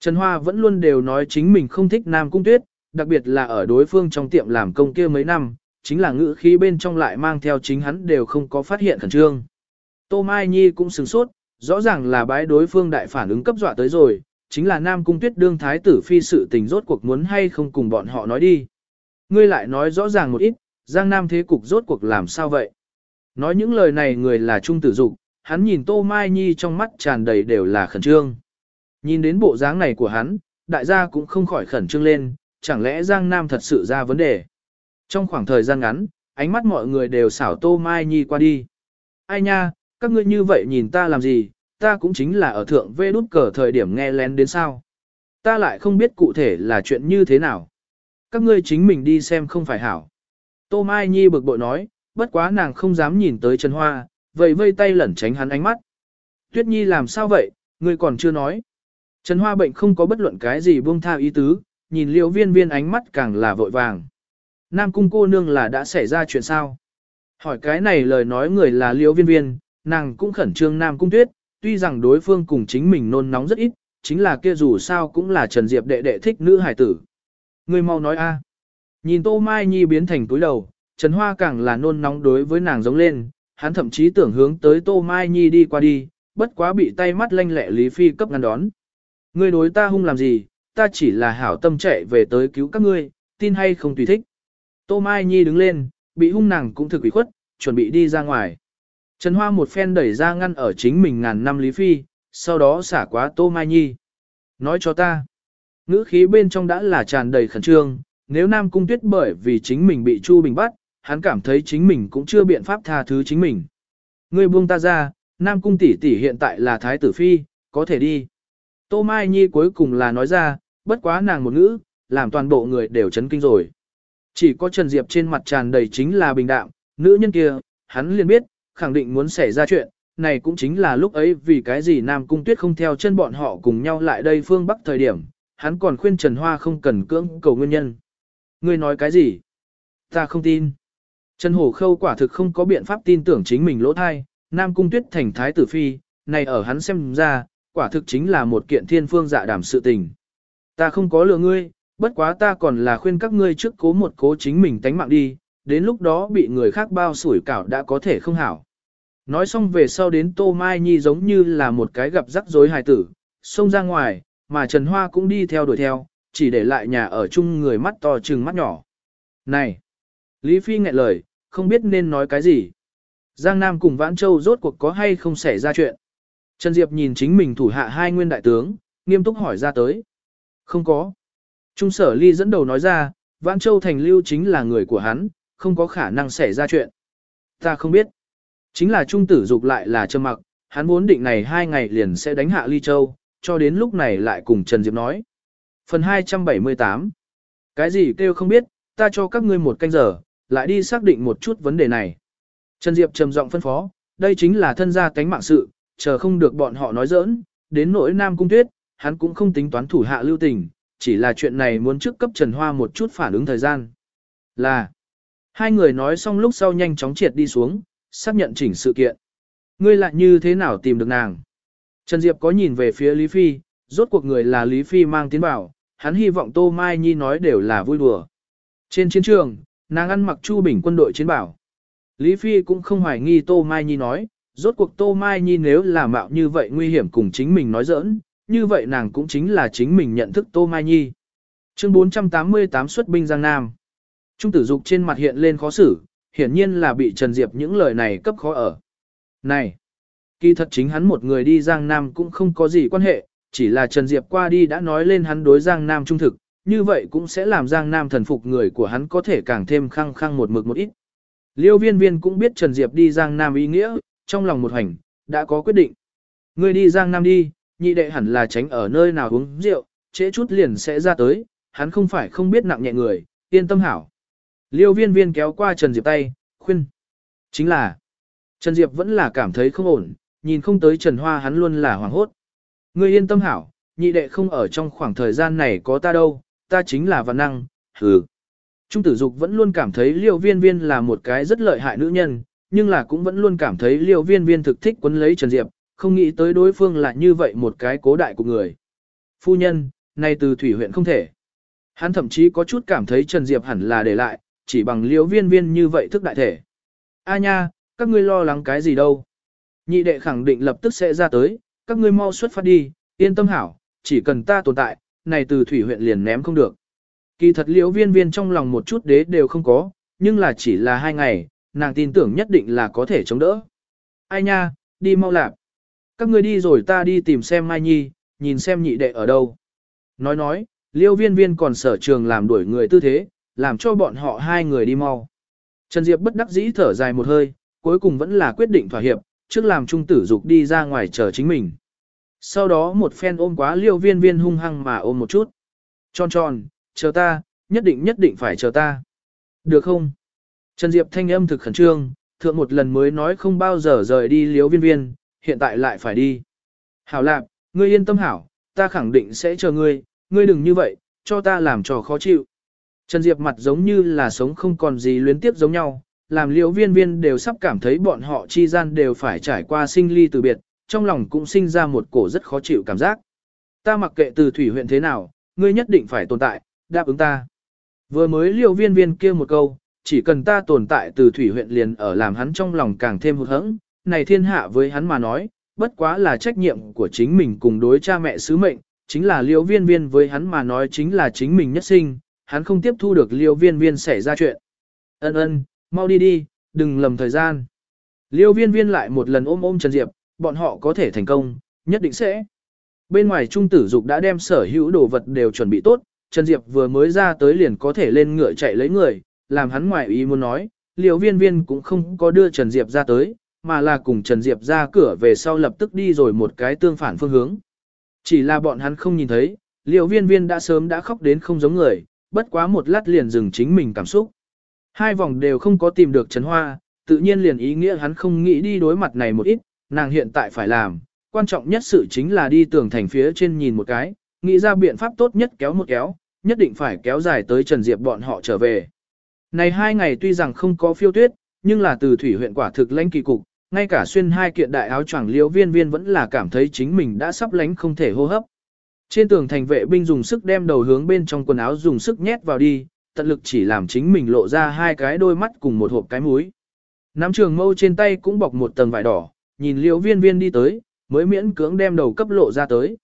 Trần Hoa vẫn luôn đều nói chính mình không thích Nam Cung Tuyết, đặc biệt là ở đối phương trong tiệm làm công kia mấy năm, chính là ngữ khí bên trong lại mang theo chính hắn đều không có phát hiện khẩn trương. Tô Mai Nhi cũng sửng sốt, rõ ràng là bái đối phương đại phản ứng cấp dọa tới rồi, chính là Nam Cung Tuyết đương thái tử phi sự tình rốt cuộc muốn hay không cùng bọn họ nói đi. Ngươi lại nói rõ ràng một ít, Giang Nam thế cục rốt cuộc làm sao vậy? Nói những lời này người là Trung Tử Dục, hắn nhìn Tô Mai Nhi trong mắt tràn đầy đều là khẩn trương. Nhìn đến bộ dáng này của hắn, đại gia cũng không khỏi khẩn trương lên, chẳng lẽ Giang Nam thật sự ra vấn đề. Trong khoảng thời gian ngắn, ánh mắt mọi người đều xảo Tô Mai Nhi qua đi. ai nha, các ngươi như vậy nhìn ta làm gì, ta cũng chính là ở thượng vê đút cờ thời điểm nghe lén đến sao. Ta lại không biết cụ thể là chuyện như thế nào. Các ngươi chính mình đi xem không phải hảo. Tô Mai Nhi bực bội nói, bất quá nàng không dám nhìn tới Trần Hoa, vậy vây tay lẩn tránh hắn ánh mắt. Tuyết Nhi làm sao vậy, ngươi còn chưa nói. Trần Hoa bệnh không có bất luận cái gì buông tha ý tứ, nhìn Liễu viên viên ánh mắt càng là vội vàng. Nam cung cô nương là đã xảy ra chuyện sao? Hỏi cái này lời nói người là Liễu viên viên, nàng cũng khẩn trương Nam cung tuyết, tuy rằng đối phương cùng chính mình nôn nóng rất ít, chính là kia dù sao cũng là Trần Diệp đệ đệ thích nữ hải tử. Người mau nói a. Nhìn Tô Mai Nhi biến thành túi đầu, Trần Hoa càng là nôn nóng đối với nàng giống lên, hắn thậm chí tưởng hướng tới Tô Mai Nhi đi qua đi, bất quá bị tay mắt lanh lẹ Lý Phi cấp ngăn đón. Ngươi đối ta hung làm gì, ta chỉ là hảo tâm chạy về tới cứu các ngươi, tin hay không tùy thích. Tô Mai Nhi đứng lên, bị hung nàng cũng thực ủy khuất, chuẩn bị đi ra ngoài. Trần Hoa một phen đẩy ra ngăn ở chính mình ngàn năm Lý Phi, sau đó xả quá Tô Mai Nhi. Nói cho ta, ngữ khí bên trong đã là tràn đầy khẩn trương, nếu Nam Cung Tuyết bởi vì chính mình bị Chu Bình bắt, hắn cảm thấy chính mình cũng chưa biện pháp tha thứ chính mình. Ngươi buông ta ra, Nam Cung tỷ tỷ hiện tại là Thái tử Phi, có thể đi. Tô Mai Nhi cuối cùng là nói ra, bất quá nàng một ngữ, làm toàn bộ người đều chấn kinh rồi. Chỉ có Trần Diệp trên mặt tràn đầy chính là bình đạm, nữ nhân kia, hắn liền biết, khẳng định muốn xảy ra chuyện, này cũng chính là lúc ấy vì cái gì Nam Cung Tuyết không theo chân bọn họ cùng nhau lại đây phương Bắc thời điểm, hắn còn khuyên Trần Hoa không cần cưỡng cầu nguyên nhân. Ngươi nói cái gì? Ta không tin. Trần Hổ Khâu quả thực không có biện pháp tin tưởng chính mình lỗ thai, Nam Cung Tuyết thành thái tử phi, này ở hắn xem ra, quả thực chính là một kiện thiên phương dạ đảm sự tình. Ta không có lừa ngươi, bất quá ta còn là khuyên các ngươi trước cố một cố chính mình tánh mạng đi, đến lúc đó bị người khác bao sủi cảo đã có thể không hảo. Nói xong về sau đến Tô Mai Nhi giống như là một cái gặp rắc rối hài tử, xông ra ngoài, mà Trần Hoa cũng đi theo đuổi theo, chỉ để lại nhà ở chung người mắt to chừng mắt nhỏ. Này! Lý Phi nghẹn lời, không biết nên nói cái gì. Giang Nam cùng Vãn Châu rốt cuộc có hay không xảy ra chuyện. Trần Diệp nhìn chính mình thủ hạ hai nguyên đại tướng, nghiêm túc hỏi ra tới. Không có. Trung sở ly dẫn đầu nói ra, Vãn Châu thành lưu chính là người của hắn, không có khả năng xảy ra chuyện. Ta không biết. Chính là Trung tử dục lại là trầm mặc, hắn muốn định này hai ngày liền sẽ đánh hạ ly châu, cho đến lúc này lại cùng Trần Diệp nói. Phần 278 Cái gì kêu không biết, ta cho các ngươi một canh giờ, lại đi xác định một chút vấn đề này. Trần Diệp trầm giọng phân phó, đây chính là thân gia cánh mạng sự, chờ không được bọn họ nói giỡn, đến nỗi Nam Cung Tuyết, hắn cũng không tính toán thủ hạ lưu tình, chỉ là chuyện này muốn trước cấp Trần Hoa một chút phản ứng thời gian. Là, hai người nói xong lúc sau nhanh chóng triệt đi xuống, xác nhận chỉnh sự kiện. Ngươi lại như thế nào tìm được nàng? Trần Diệp có nhìn về phía Lý Phi, rốt cuộc người là Lý Phi mang tiến bảo, hắn hy vọng Tô Mai Nhi nói đều là vui đùa. Trên chiến trường, nàng ăn mặc Chu Bình quân đội chiến bảo. Lý Phi cũng không hoài nghi Tô Mai Nhi nói, rốt cuộc Tô Mai Nhi nếu là mạo như vậy nguy hiểm cùng chính mình nói giỡn, như vậy nàng cũng chính là chính mình nhận thức Tô Mai Nhi. Chương 488 xuất binh Giang Nam. Trung tử dục trên mặt hiện lên khó xử, hiển nhiên là bị Trần Diệp những lời này cấp khó ở. Này! Kỳ thật chính hắn một người đi Giang Nam cũng không có gì quan hệ, chỉ là Trần Diệp qua đi đã nói lên hắn đối Giang Nam trung thực, như vậy cũng sẽ làm Giang Nam thần phục người của hắn có thể càng thêm khăng khăng một mực một ít. Liêu viên viên cũng biết Trần Diệp đi Giang Nam ý nghĩa, trong lòng một hành, đã có quyết định. Người đi Giang Nam đi, nhị đệ hẳn là tránh ở nơi nào uống rượu, trễ chút liền sẽ ra tới, hắn không phải không biết nặng nhẹ người, yên tâm hảo. Liêu viên viên kéo qua Trần Diệp tay, khuyên. Chính là, Trần Diệp vẫn là cảm thấy không ổn, nhìn không tới Trần Hoa hắn luôn là hoảng hốt. Ngươi yên tâm hảo, nhị đệ không ở trong khoảng thời gian này có ta đâu, ta chính là văn năng, hừ. Trung tử dục vẫn luôn cảm thấy liêu viên viên là một cái rất lợi hại nữ nhân, nhưng là cũng vẫn luôn cảm thấy liêu viên viên thực thích quấn lấy Trần Diệp, không nghĩ tới đối phương là như vậy một cái cố đại của người. Phu nhân, nay từ thủy huyện không thể. Hắn thậm chí có chút cảm thấy Trần Diệp hẳn là để lại, chỉ bằng liêu viên viên như vậy thức đại thể. A nha, các ngươi lo lắng cái gì đâu. Nhị đệ khẳng định lập tức sẽ ra tới, các ngươi mau xuất phát đi, yên tâm hảo, chỉ cần ta tồn tại, này từ thủy huyện liền ném không được. Kỳ thật liễu viên viên trong lòng một chút đế đều không có, nhưng là chỉ là hai ngày, nàng tin tưởng nhất định là có thể chống đỡ. Ai nha, đi mau lạp. Các ngươi đi rồi ta đi tìm xem Mai Nhi, nhìn xem nhị đệ ở đâu. Nói nói, liêu viên viên còn sở trường làm đuổi người tư thế, làm cho bọn họ hai người đi mau. Trần Diệp bất đắc dĩ thở dài một hơi, cuối cùng vẫn là quyết định thỏa hiệp, trước làm trung tử dục đi ra ngoài chờ chính mình. Sau đó một phen ôm quá liêu viên viên hung hăng mà ôm một chút. Tròn tròn, chờ ta, nhất định nhất định phải chờ ta. Được không? Trần Diệp thanh âm thực khẩn trương, thượng một lần mới nói không bao giờ rời đi liêu viên viên, hiện tại lại phải đi. Hảo lạp, ngươi yên tâm hảo, ta khẳng định sẽ chờ ngươi, ngươi đừng như vậy, cho ta làm trò khó chịu. Trần Diệp mặt giống như là sống không còn gì luyến tiếp giống nhau, làm liễu viên viên đều sắp cảm thấy bọn họ chi gian đều phải trải qua sinh ly từ biệt, trong lòng cũng sinh ra một cổ rất khó chịu cảm giác. Ta mặc kệ từ thủy huyện thế nào, ngươi nhất định phải tồn tại, đáp ứng ta. Vừa mới liễu viên viên kia một câu, chỉ cần ta tồn tại từ thủy huyện liền ở làm hắn trong lòng càng thêm hụt hẫng, này thiên hạ với hắn mà nói, bất quá là trách nhiệm của chính mình cùng đối cha mẹ sứ mệnh, chính là liễu viên viên với hắn mà nói chính là chính mình nhất sinh, hắn không tiếp thu được liêu viên viên xảy ra chuyện. Ân ân, mau đi đi, đừng lầm thời gian. Liêu viên viên lại một lần ôm ôm Trần Diệp, bọn họ có thể thành công, nhất định sẽ. Bên ngoài trung tử dục đã đem sở hữu đồ vật đều chuẩn bị tốt, Trần Diệp vừa mới ra tới liền có thể lên ngựa chạy lấy người, làm hắn ngoài ý muốn nói, liêu viên viên cũng không có đưa Trần Diệp ra tới, mà là cùng Trần Diệp ra cửa về sau lập tức đi rồi một cái tương phản phương hướng. Chỉ là bọn hắn không nhìn thấy, liêu viên viên đã sớm đã khóc đến không giống người, bất quá một lát liền dừng chính mình cảm xúc. Hai vòng đều không có tìm được Trần Hoa, tự nhiên liền ý nghĩa hắn không nghĩ đi đối mặt này một ít, nàng hiện tại phải làm, quan trọng nhất sự chính là đi tường thành phía trên nhìn một cái, nghĩ ra biện pháp tốt nhất kéo một kéo, nhất định phải kéo dài tới Trần Diệp bọn họ trở về. Này hai ngày tuy rằng không có phiêu tuyết, nhưng là từ thủy huyện quả thực lãnh kỳ cục, ngay cả xuyên hai kiện đại áo choàng liễu viên viên vẫn là cảm thấy chính mình đã sắp lánh không thể hô hấp. Trên tường thành vệ binh dùng sức đem đầu hướng bên trong quần áo dùng sức nhét vào đi, tận lực chỉ làm chính mình lộ ra hai cái đôi mắt cùng một hộp cái mũi. Nắm trường mâu trên tay cũng bọc một tầng vải đỏ, nhìn liễu viên viên đi tới, mới miễn cưỡng đem đầu cấp lộ ra tới.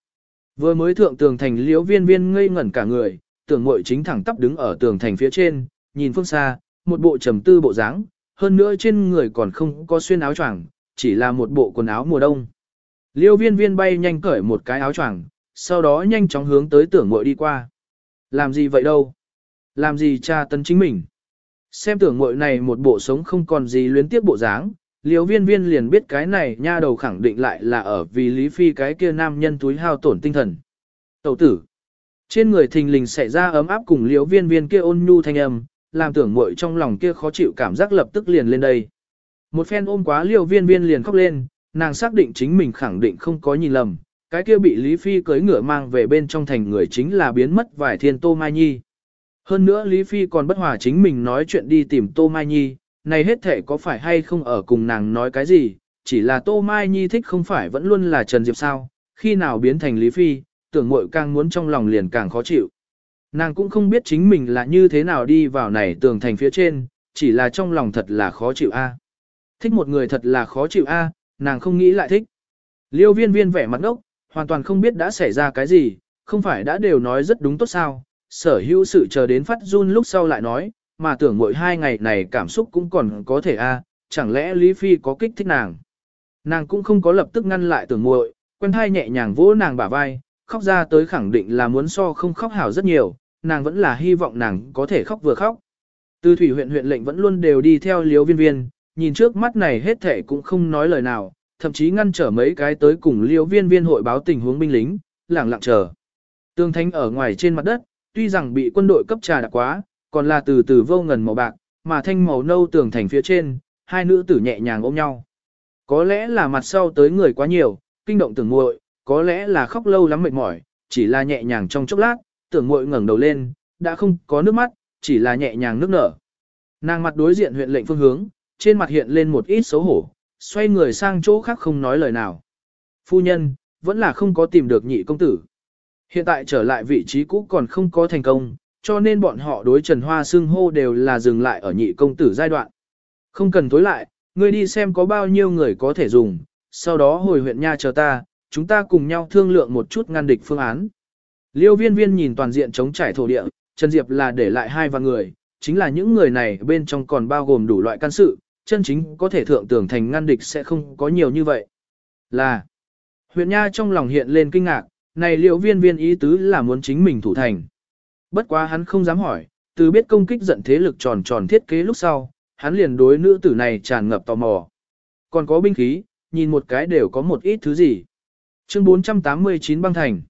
Vừa mới thượng tường thành liễu viên viên ngây ngẩn cả người, tưởng mội chính thẳng tắp đứng ở tường thành phía trên, nhìn phương xa, một bộ trầm tư bộ dáng, hơn nữa trên người còn không có xuyên áo choàng, chỉ là một bộ quần áo mùa đông. Liêu viên viên bay nhanh cởi một cái áo choàng, sau đó nhanh chóng hướng tới tưởng mội đi qua. Làm gì vậy đâu? Làm gì cha tấn chính mình? Xem tưởng mội này một bộ sống không còn gì luyến tiếp bộ dáng, liều viên viên liền biết cái này nha đầu khẳng định lại là ở vì Lý Phi cái kia nam nhân túi hao tổn tinh thần. Tẩu tử. Trên người thình lình xảy ra ấm áp cùng liều viên viên kia ôn nhu thanh âm, làm tưởng mội trong lòng kia khó chịu cảm giác lập tức liền lên đây. Một phen ôm quá liều viên viên liền khóc lên, nàng xác định chính mình khẳng định không có nhìn lầm, cái kia bị Lý Phi cưới ngựa mang về bên trong thành người chính là biến mất vài thiên tô mai nhi. Hơn nữa Lý Phi còn bất hòa chính mình nói chuyện đi tìm Tô Mai Nhi, này hết thể có phải hay không ở cùng nàng nói cái gì, chỉ là Tô Mai Nhi thích không phải vẫn luôn là Trần Diệp sao, khi nào biến thành Lý Phi, tưởng mội càng muốn trong lòng liền càng khó chịu. Nàng cũng không biết chính mình là như thế nào đi vào này tường thành phía trên, chỉ là trong lòng thật là khó chịu a. Thích một người thật là khó chịu a, nàng không nghĩ lại thích. Liêu viên viên vẻ mặt ngốc, hoàn toàn không biết đã xảy ra cái gì, không phải đã đều nói rất đúng tốt sao, sở hữu sự chờ đến phát run lúc sau lại nói, mà tưởng mỗi hai ngày này cảm xúc cũng còn có thể a, chẳng lẽ Lý Phi có kích thích nàng. Nàng cũng không có lập tức ngăn lại tưởng muội, quen hai nhẹ nhàng vỗ nàng bả vai, khóc ra tới khẳng định là muốn so không khóc hảo rất nhiều, nàng vẫn là hy vọng nàng có thể khóc vừa khóc. Từ thủy huyện huyện lệnh vẫn luôn đều đi theo liếu viên viên, nhìn trước mắt này hết thể cũng không nói lời nào, thậm chí ngăn trở mấy cái tới cùng liếu viên viên hội báo tình huống binh lính, lẳng lặng chờ. Tương thanh ở ngoài trên mặt đất, tuy rằng bị quân đội cấp trà đã quá, còn là từ từ vô ngần màu bạc, mà thanh màu nâu tường thành phía trên, hai nữ tử nhẹ nhàng ôm nhau. Có lẽ là mặt sau tới người quá nhiều, kinh động tưởng muội, có lẽ là khóc lâu lắm mệt mỏi, chỉ là nhẹ nhàng trong chốc lát, tưởng muội ngẩng đầu lên, đã không có nước mắt, chỉ là nhẹ nhàng nước nở. Nàng mặt đối diện huyện lệnh phương hướng, trên mặt hiện lên một ít xấu hổ, xoay người sang chỗ khác không nói lời nào. Phu nhân, vẫn là không có tìm được nhị công tử. Hiện tại trở lại vị trí cũ còn không có thành công, cho nên bọn họ đối Trần Hoa xưng hô đều là dừng lại ở nhị công tử giai đoạn. Không cần tối lại, ngươi đi xem có bao nhiêu người có thể dùng, sau đó hồi huyện nha chờ ta, chúng ta cùng nhau thương lượng một chút ngăn địch phương án. Liêu viên viên nhìn toàn diện chống trải thổ địa, Trần Diệp là để lại hai vạn người, chính là những người này bên trong còn bao gồm đủ loại can sự, chân chính có thể thượng tưởng thành ngăn địch sẽ không có nhiều như vậy. Là, huyện nha trong lòng hiện lên kinh ngạc, này liệu viên viên ý tứ là muốn chính mình thủ thành. Bất quá hắn không dám hỏi, từ biết công kích giận thế lực tròn tròn thiết kế lúc sau, hắn liền đối nữ tử này tràn ngập tò mò. Còn có binh khí, nhìn một cái đều có một ít thứ gì. Chương 489 băng thành.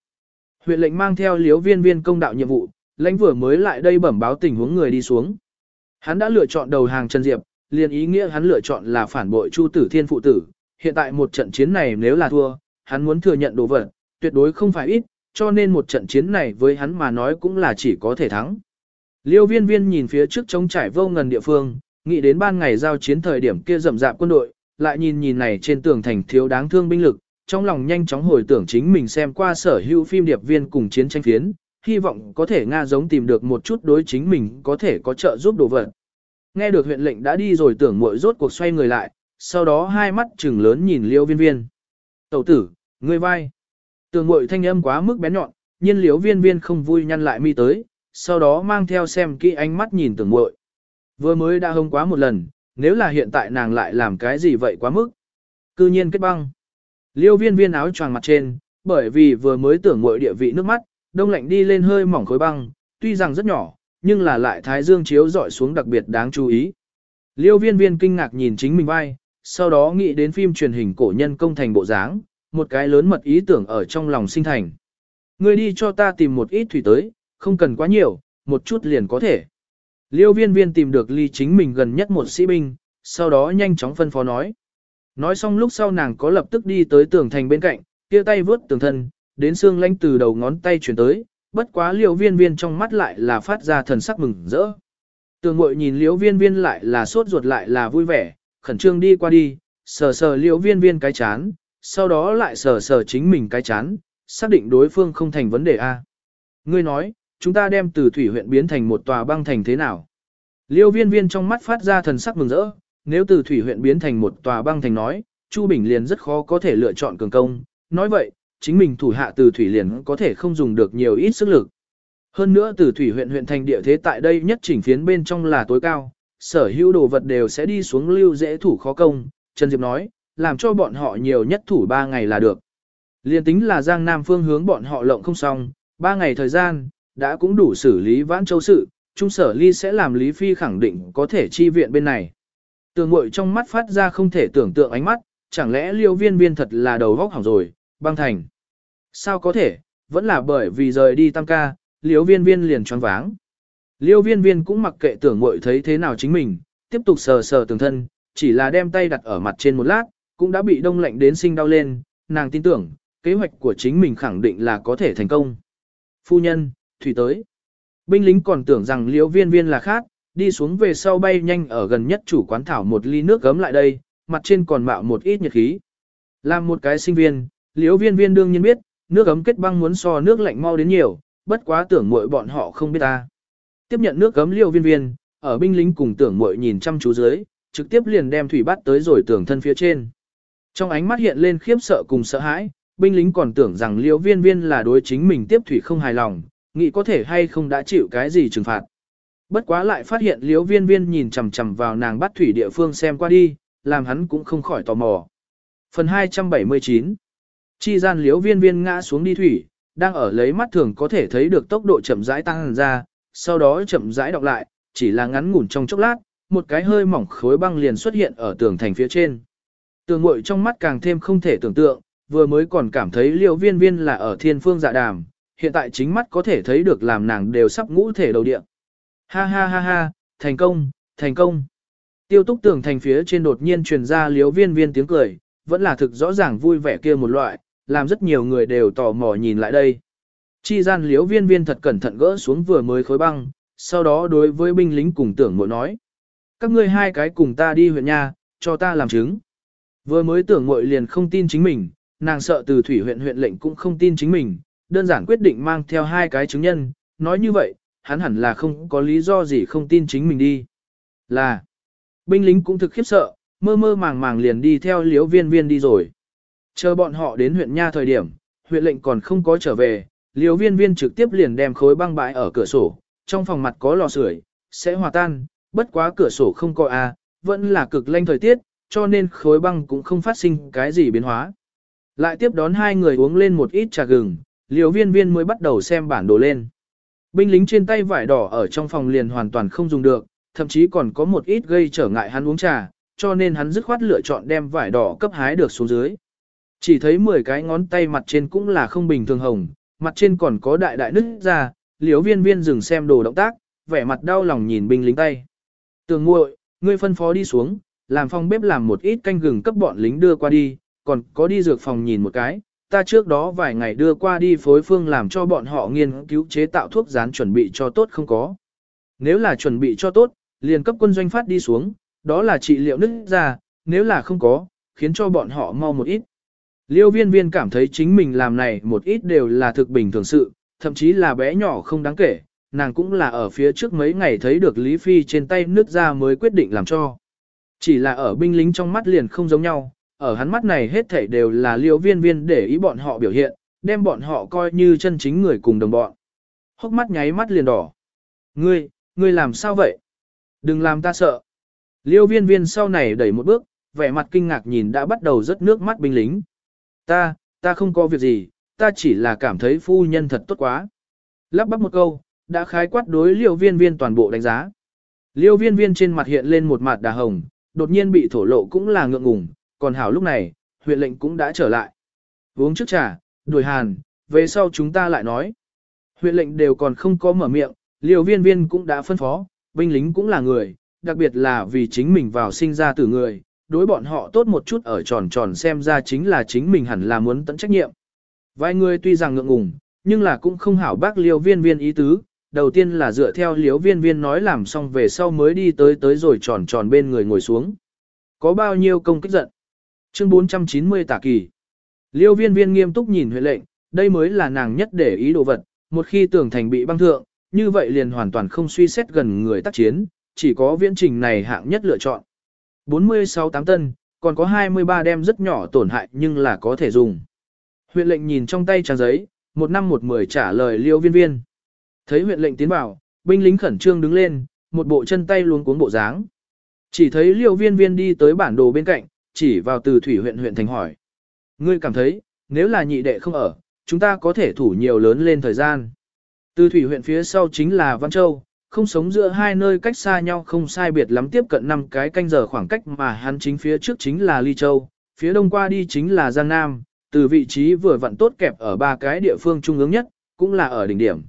Huyện lệnh mang theo liếu viên viên công đạo nhiệm vụ, lãnh vừa mới lại đây bẩm báo tình huống người đi xuống. Hắn đã lựa chọn đầu hàng Trần Diệp, liền ý nghĩa hắn lựa chọn là phản bội Chu Tử Thiên phụ tử. Hiện tại một trận chiến này nếu là thua, hắn muốn thừa nhận đồ vật, tuyệt đối không phải ít, cho nên một trận chiến này với hắn mà nói cũng là chỉ có thể thắng. Liêu viên viên nhìn phía trước trống trải vô ngần địa phương, nghĩ đến ban ngày giao chiến thời điểm kia rầm rạp quân đội, lại nhìn nhìn này trên tường thành thiếu đáng thương binh lực, trong lòng nhanh chóng hồi tưởng chính mình xem qua sở hữu phim điệp viên cùng chiến tranh phiến, hy vọng có thể Nga giống tìm được một chút đối chính mình có thể có trợ giúp đồ vật. Nghe được huyện lệnh đã đi rồi tưởng muội rốt cuộc xoay người lại, sau đó hai mắt trừng lớn nhìn liêu viên viên. Tẩu tử, ngươi vai. Tưởng muội thanh âm quá mức bén nhọn, nhiên liêu viên viên không vui nhăn lại mi tới, sau đó mang theo xem kỹ ánh mắt nhìn tưởng muội. Vừa mới đã hông quá một lần, nếu là hiện tại nàng lại làm cái gì vậy quá mức. Cư nhiên kết băng. Liêu viên viên áo choàng mặt trên, bởi vì vừa mới tưởng muội địa vị nước mắt, đông lạnh đi lên hơi mỏng khối băng, tuy rằng rất nhỏ, nhưng là lại thái dương chiếu dọi xuống đặc biệt đáng chú ý. Liêu viên viên kinh ngạc nhìn chính mình vai, sau đó nghĩ đến phim truyền hình cổ nhân công thành bộ dáng, một cái lớn mật ý tưởng ở trong lòng sinh thành. Người đi cho ta tìm một ít thủy tới, không cần quá nhiều, một chút liền có thể. Liêu viên viên tìm được ly chính mình gần nhất một sĩ binh, sau đó nhanh chóng phân phó nói. Nói xong lúc sau nàng có lập tức đi tới tường thành bên cạnh, kia tay vướt tường thân, đến xương lanh từ đầu ngón tay chuyển tới, bất quá liễu viên viên trong mắt lại là phát ra thần sắc mừng rỡ. Tường mội nhìn liễu viên viên lại là sốt ruột lại là vui vẻ, khẩn trương đi qua đi, sờ sờ liễu viên viên cái chán, sau đó lại sờ sờ chính mình cái chán, xác định đối phương không thành vấn đề A. Ngươi nói, chúng ta đem từ thủy huyện biến thành một tòa băng thành thế nào? Liêu viên viên trong mắt phát ra thần sắc mừng rỡ, nếu từ thủy huyện biến thành một tòa băng thành nói, Chu Bình liền rất khó có thể lựa chọn cường công, nói vậy, chính mình thủ hạ từ thủy liền có thể không dùng được nhiều ít sức lực. Hơn nữa từ thủy huyện huyện thành địa thế tại đây nhất chỉnh phiến bên trong là tối cao, sở hữu đồ vật đều sẽ đi xuống lưu dễ thủ khó công, Trần Diệp nói, làm cho bọn họ nhiều nhất thủ 3 ngày là được. Liên tính là Giang Nam phương hướng bọn họ lộng không xong, 3 ngày thời gian, đã cũng đủ xử lý vãn châu sự, Trung sở ly sẽ làm Lý Phi khẳng định có thể chi viện bên này. Tường ngội trong mắt phát ra không thể tưởng tượng ánh mắt, chẳng lẽ liêu viên viên thật là đầu vóc hỏng rồi, băng thành. Sao có thể, vẫn là bởi vì rời đi tam ca, liêu viên viên liền choáng váng. Liêu viên viên cũng mặc kệ tưởng mội thấy thế nào chính mình, tiếp tục sờ sờ tường thân, chỉ là đem tay đặt ở mặt trên một lát, cũng đã bị đông lạnh đến sinh đau lên, nàng tin tưởng, kế hoạch của chính mình khẳng định là có thể thành công. Phu nhân, thủy tới. Binh lính còn tưởng rằng liễu viên viên là khác, đi xuống về sau bay nhanh ở gần nhất chủ quán thảo một ly nước gấm lại đây, mặt trên còn mạo một ít nhiệt khí. Làm một cái sinh viên, liễu viên viên đương nhiên biết, nước gấm kết băng muốn so nước lạnh mau đến nhiều, bất quá tưởng muội bọn họ không biết ta. Tiếp nhận nước gấm liêu viên viên, ở binh lính cùng tưởng muội nhìn chăm chú dưới, trực tiếp liền đem thủy bắt tới rồi tưởng thân phía trên. Trong ánh mắt hiện lên khiếp sợ cùng sợ hãi, binh lính còn tưởng rằng liêu viên viên là đối chính mình tiếp thủy không hài lòng, nghĩ có thể hay không đã chịu cái gì trừng phạt. Bất quá lại phát hiện liêu viên viên nhìn chằm chằm vào nàng bắt thủy địa phương xem qua đi, làm hắn cũng không khỏi tò mò. Phần 279 Chi gian liếu viên viên ngã xuống đi thủy, đang ở lấy mắt thường có thể thấy được tốc độ chậm rãi tăng ra, sau đó chậm rãi đọc lại, chỉ là ngắn ngủn trong chốc lát, một cái hơi mỏng khối băng liền xuất hiện ở tường thành phía trên. Tường ngội trong mắt càng thêm không thể tưởng tượng, vừa mới còn cảm thấy Liêu viên viên là ở thiên phương dạ đàm, hiện tại chính mắt có thể thấy được làm nàng đều sắp ngũ thể đầu địa. Ha ha ha ha, thành công, thành công. Tiêu túc tường thành phía trên đột nhiên truyền ra liếu viên viên tiếng cười, vẫn là thực rõ ràng vui vẻ kia một loại, làm rất nhiều người đều tò mò nhìn lại đây. Chi gian liếu viên viên thật cẩn thận gỡ xuống vừa mới khối băng, sau đó đối với binh lính cùng tưởng mội nói. Các ngươi hai cái cùng ta đi huyện nha, cho ta làm chứng. Vừa mới tưởng mội liền không tin chính mình, nàng sợ từ thủy huyện huyện lệnh cũng không tin chính mình, đơn giản quyết định mang theo hai cái chứng nhân, nói như vậy, hắn hẳn là không có lý do gì không tin chính mình đi. Là, binh lính cũng thực khiếp sợ, mơ mơ màng màng liền đi theo liếu viên viên đi rồi. Chờ bọn họ đến huyện Nha thời điểm, huyện lệnh còn không có trở về, liếu viên viên trực tiếp liền đem khối băng bãi ở cửa sổ, trong phòng mặt có lò sưởi, sẽ hòa tan, bất quá cửa sổ không có a, vẫn là cực lanh thời tiết, cho nên khối băng cũng không phát sinh cái gì biến hóa. Lại tiếp đón hai người uống lên một ít trà gừng, liều viên viên mới bắt đầu xem bản đồ lên. Binh lính trên tay vải đỏ ở trong phòng liền hoàn toàn không dùng được, thậm chí còn có một ít gây trở ngại hắn uống trà, cho nên hắn dứt khoát lựa chọn đem vải đỏ cấp hái được xuống dưới. Chỉ thấy 10 cái ngón tay mặt trên cũng là không bình thường hồng, mặt trên còn có đại đại nứt ra, liếu viên viên dừng xem đồ động tác, vẻ mặt đau lòng nhìn binh lính tay. Tường muội, ngươi phân phó đi xuống, làm phòng bếp làm một ít canh gừng cấp bọn lính đưa qua đi, còn có đi dược phòng nhìn một cái, ta trước đó vài ngày đưa qua đi phối phương làm cho bọn họ nghiên cứu chế tạo thuốc rán chuẩn bị cho tốt không có. Nếu là chuẩn bị cho tốt, liền cấp quân doanh phát đi xuống, đó là trị liệu nứt ra, nếu là không có, khiến cho bọn họ mau một ít. Liêu viên viên cảm thấy chính mình làm này một ít đều là thực bình thường sự, thậm chí là bé nhỏ không đáng kể, nàng cũng là ở phía trước mấy ngày thấy được Lý Phi trên tay nước ra mới quyết định làm cho. Chỉ là ở binh lính trong mắt liền không giống nhau, ở hắn mắt này hết thảy đều là liêu viên viên để ý bọn họ biểu hiện, đem bọn họ coi như chân chính người cùng đồng bọn. Hốc mắt nháy mắt liền đỏ. Ngươi, ngươi làm sao vậy? Đừng làm ta sợ. Liêu viên viên sau này đẩy một bước, vẻ mặt kinh ngạc nhìn đã bắt đầu rớt nước mắt binh lính. Ta, ta không có việc gì, ta chỉ là cảm thấy phu nhân thật tốt quá. Lắp bắp một câu, đã khái quát đối liêu viên viên toàn bộ đánh giá. Liêu viên viên trên mặt hiện lên một mặt đà hồng, đột nhiên bị thổ lộ cũng là ngượng ngùng, còn hảo lúc này, huyện lệnh cũng đã trở lại. Uống trước trà, đuổi hàn, về sau chúng ta lại nói. Huyện lệnh đều còn không có mở miệng, liêu viên viên cũng đã phân phó, binh lính cũng là người, đặc biệt là vì chính mình vào sinh ra từ người, đối bọn họ tốt một chút ở tròn tròn xem ra chính là chính mình hẳn là muốn tận trách nhiệm. Vài người tuy rằng ngượng ngùng, nhưng là cũng không hảo bác liêu viên viên ý tứ, đầu tiên là dựa theo liêu viên viên nói làm xong về sau mới đi tới tới rồi tròn tròn bên người ngồi xuống. Có bao nhiêu công kích giận? Chương 490 tả kỳ. Liêu viên viên nghiêm túc nhìn huyện lệnh, đây mới là nàng nhất để ý đồ vật, một khi tưởng thành bị băng thượng, như vậy liền hoàn toàn không suy xét gần người tác chiến, chỉ có viễn trình này hạng nhất lựa chọn. 46 tám tân, còn có 23 đem rất nhỏ tổn hại nhưng là có thể dùng. Huyện lệnh nhìn trong tay trang giấy, một năm một mười trả lời liêu viên viên. Thấy huyện lệnh tiến vào, binh lính khẩn trương đứng lên, một bộ chân tay luống cuống bộ dáng. Chỉ thấy liêu viên viên đi tới bản đồ bên cạnh, chỉ vào từ thủy huyện huyện thành hỏi. Ngươi cảm thấy, nếu là nhị đệ không ở, chúng ta có thể thủ nhiều lớn lên thời gian. Từ thủy huyện phía sau chính là Văn Châu, không sống giữa hai nơi cách xa nhau không sai biệt lắm tiếp cận năm cái canh giờ khoảng cách mà hắn chính phía trước chính là Ly Châu, phía đông qua đi chính là Giang Nam, từ vị trí vừa vặn tốt kẹp ở ba cái địa phương trung ương nhất, cũng là ở đỉnh điểm.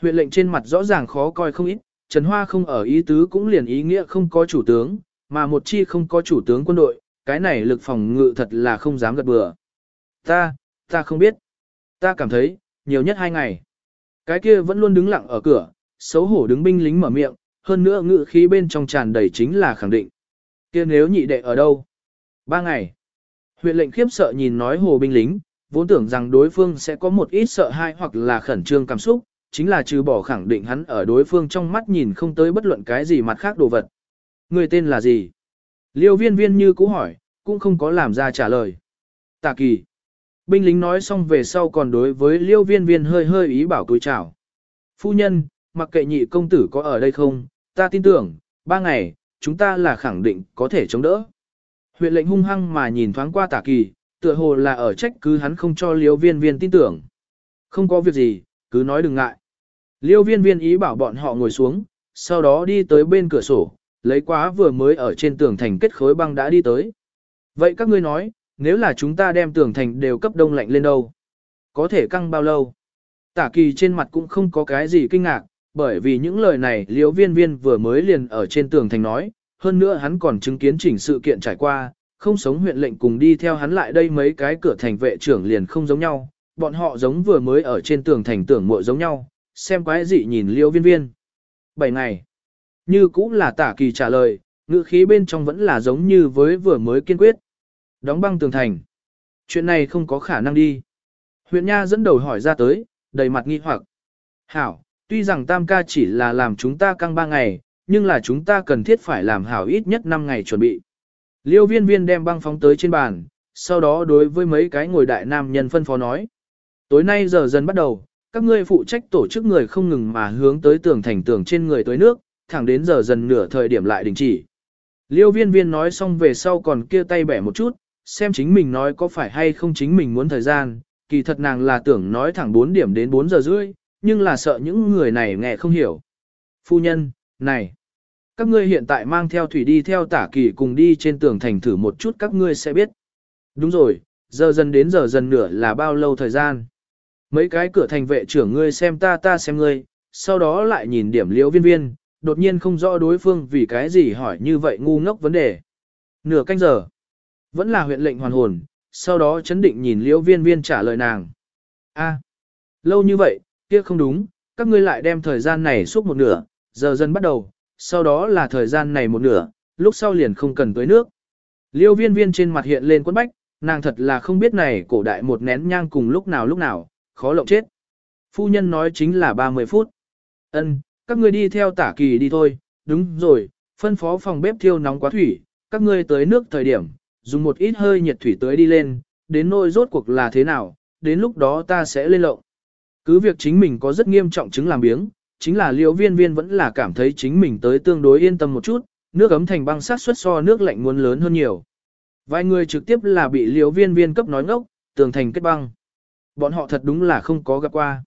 Huyện lệnh trên mặt rõ ràng khó coi không ít, Trần Hoa không ở ý tứ cũng liền ý nghĩa không có chủ tướng, mà một chi không có chủ tướng quân đội, cái này lực phòng ngự thật là không dám gật bừa. Ta, ta không biết. Ta cảm thấy, nhiều nhất hai ngày. Cái kia vẫn luôn đứng lặng ở cửa, xấu hổ đứng binh lính mở miệng, hơn nữa ngự khí bên trong tràn đầy chính là khẳng định. kia nếu nhị đệ ở đâu? Ba ngày. Huyện lệnh khiếp sợ nhìn nói hồ binh lính, vốn tưởng rằng đối phương sẽ có một ít sợ hãi hoặc là khẩn trương cảm xúc, chính là trừ bỏ khẳng định hắn ở đối phương trong mắt nhìn không tới bất luận cái gì mặt khác đồ vật. Người tên là gì? Liêu viên viên như cũ hỏi, cũng không có làm ra trả lời. Tà kỳ. Binh lính nói xong về sau còn đối với liêu viên viên hơi hơi ý bảo túi chào. Phu nhân, mặc kệ nhị công tử có ở đây không, ta tin tưởng, ba ngày, chúng ta là khẳng định có thể chống đỡ. Huyện lệnh hung hăng mà nhìn thoáng qua tả kỳ, tựa hồ là ở trách cứ hắn không cho liêu viên viên tin tưởng. Không có việc gì, cứ nói đừng ngại. Liêu viên viên ý bảo bọn họ ngồi xuống, sau đó đi tới bên cửa sổ, lấy quá vừa mới ở trên tường thành kết khối băng đã đi tới. Vậy các ngươi nói, nếu là chúng ta đem tường thành đều cấp đông lạnh lên đâu? Có thể căng bao lâu? Tả kỳ trên mặt cũng không có cái gì kinh ngạc, bởi vì những lời này liễu viên viên vừa mới liền ở trên tường thành nói, hơn nữa hắn còn chứng kiến chỉnh sự kiện trải qua, không sống huyện lệnh cùng đi theo hắn lại đây mấy cái cửa thành vệ trưởng liền không giống nhau, bọn họ giống vừa mới ở trên tường thành tưởng mội giống nhau, xem quái dị nhìn liễu viên viên. Bảy ngày, như cũng là tả kỳ trả lời, ngữ khí bên trong vẫn là giống như với vừa mới kiên quyết. Đóng băng tường thành. Chuyện này không có khả năng đi. Huyện Nha dẫn đầu hỏi ra tới, đầy mặt nghi hoặc. Hảo, tuy rằng tam ca chỉ là làm chúng ta căng ba ngày, nhưng là chúng ta cần thiết phải làm hảo ít nhất 5 ngày chuẩn bị. Liêu viên viên đem băng phóng tới trên bàn, sau đó đối với mấy cái ngồi đại nam nhân phân phó nói. Tối nay giờ dần bắt đầu, các ngươi phụ trách tổ chức người không ngừng mà hướng tới tường thành tường trên người tới nước, thẳng đến giờ dần nửa thời điểm lại đình chỉ. Liêu viên viên nói xong về sau còn kia tay bẻ một chút, xem chính mình nói có phải hay không chính mình muốn thời gian, kỳ thật nàng là tưởng nói thẳng 4 điểm đến 4 giờ rưỡi, nhưng là sợ những người này nghe không hiểu. Phu nhân, này, các ngươi hiện tại mang theo thủy đi theo tả kỳ cùng đi trên tường thành thử một chút các ngươi sẽ biết. Đúng rồi, giờ dần đến giờ dần nửa là bao lâu thời gian. Mấy cái cửa thành vệ trưởng ngươi xem ta ta xem ngươi, sau đó lại nhìn điểm liễu viên viên, đột nhiên không rõ đối phương vì cái gì hỏi như vậy ngu ngốc vấn đề. Nửa canh giờ, vẫn là huyện lệnh hoàn hồn, sau đó chấn định nhìn liễu viên viên trả lời nàng. a lâu như vậy, kia không đúng, các ngươi lại đem thời gian này suốt một nửa, giờ dần bắt đầu, sau đó là thời gian này một nửa, lúc sau liền không cần tới nước. Liêu viên viên trên mặt hiện lên quấn bách, nàng thật là không biết này cổ đại một nén nhang cùng lúc nào lúc nào, khó lộng chết. Phu nhân nói chính là 30 phút. Ân, các ngươi đi theo tả kỳ đi thôi, đúng rồi, phân phó phòng bếp thiêu nóng quá thủy, các ngươi tới nước thời điểm, dùng một ít hơi nhiệt thủy tới đi lên, đến nỗi rốt cuộc là thế nào, đến lúc đó ta sẽ lên lộng. Cứ việc chính mình có rất nghiêm trọng chứng làm biếng, chính là liễu viên viên vẫn là cảm thấy chính mình tới tương đối yên tâm một chút, nước ấm thành băng sát suất so nước lạnh muốn lớn hơn nhiều. Vài người trực tiếp là bị liễu viên viên cấp nói ngốc, tường thành kết băng. Bọn họ thật đúng là không có gặp qua.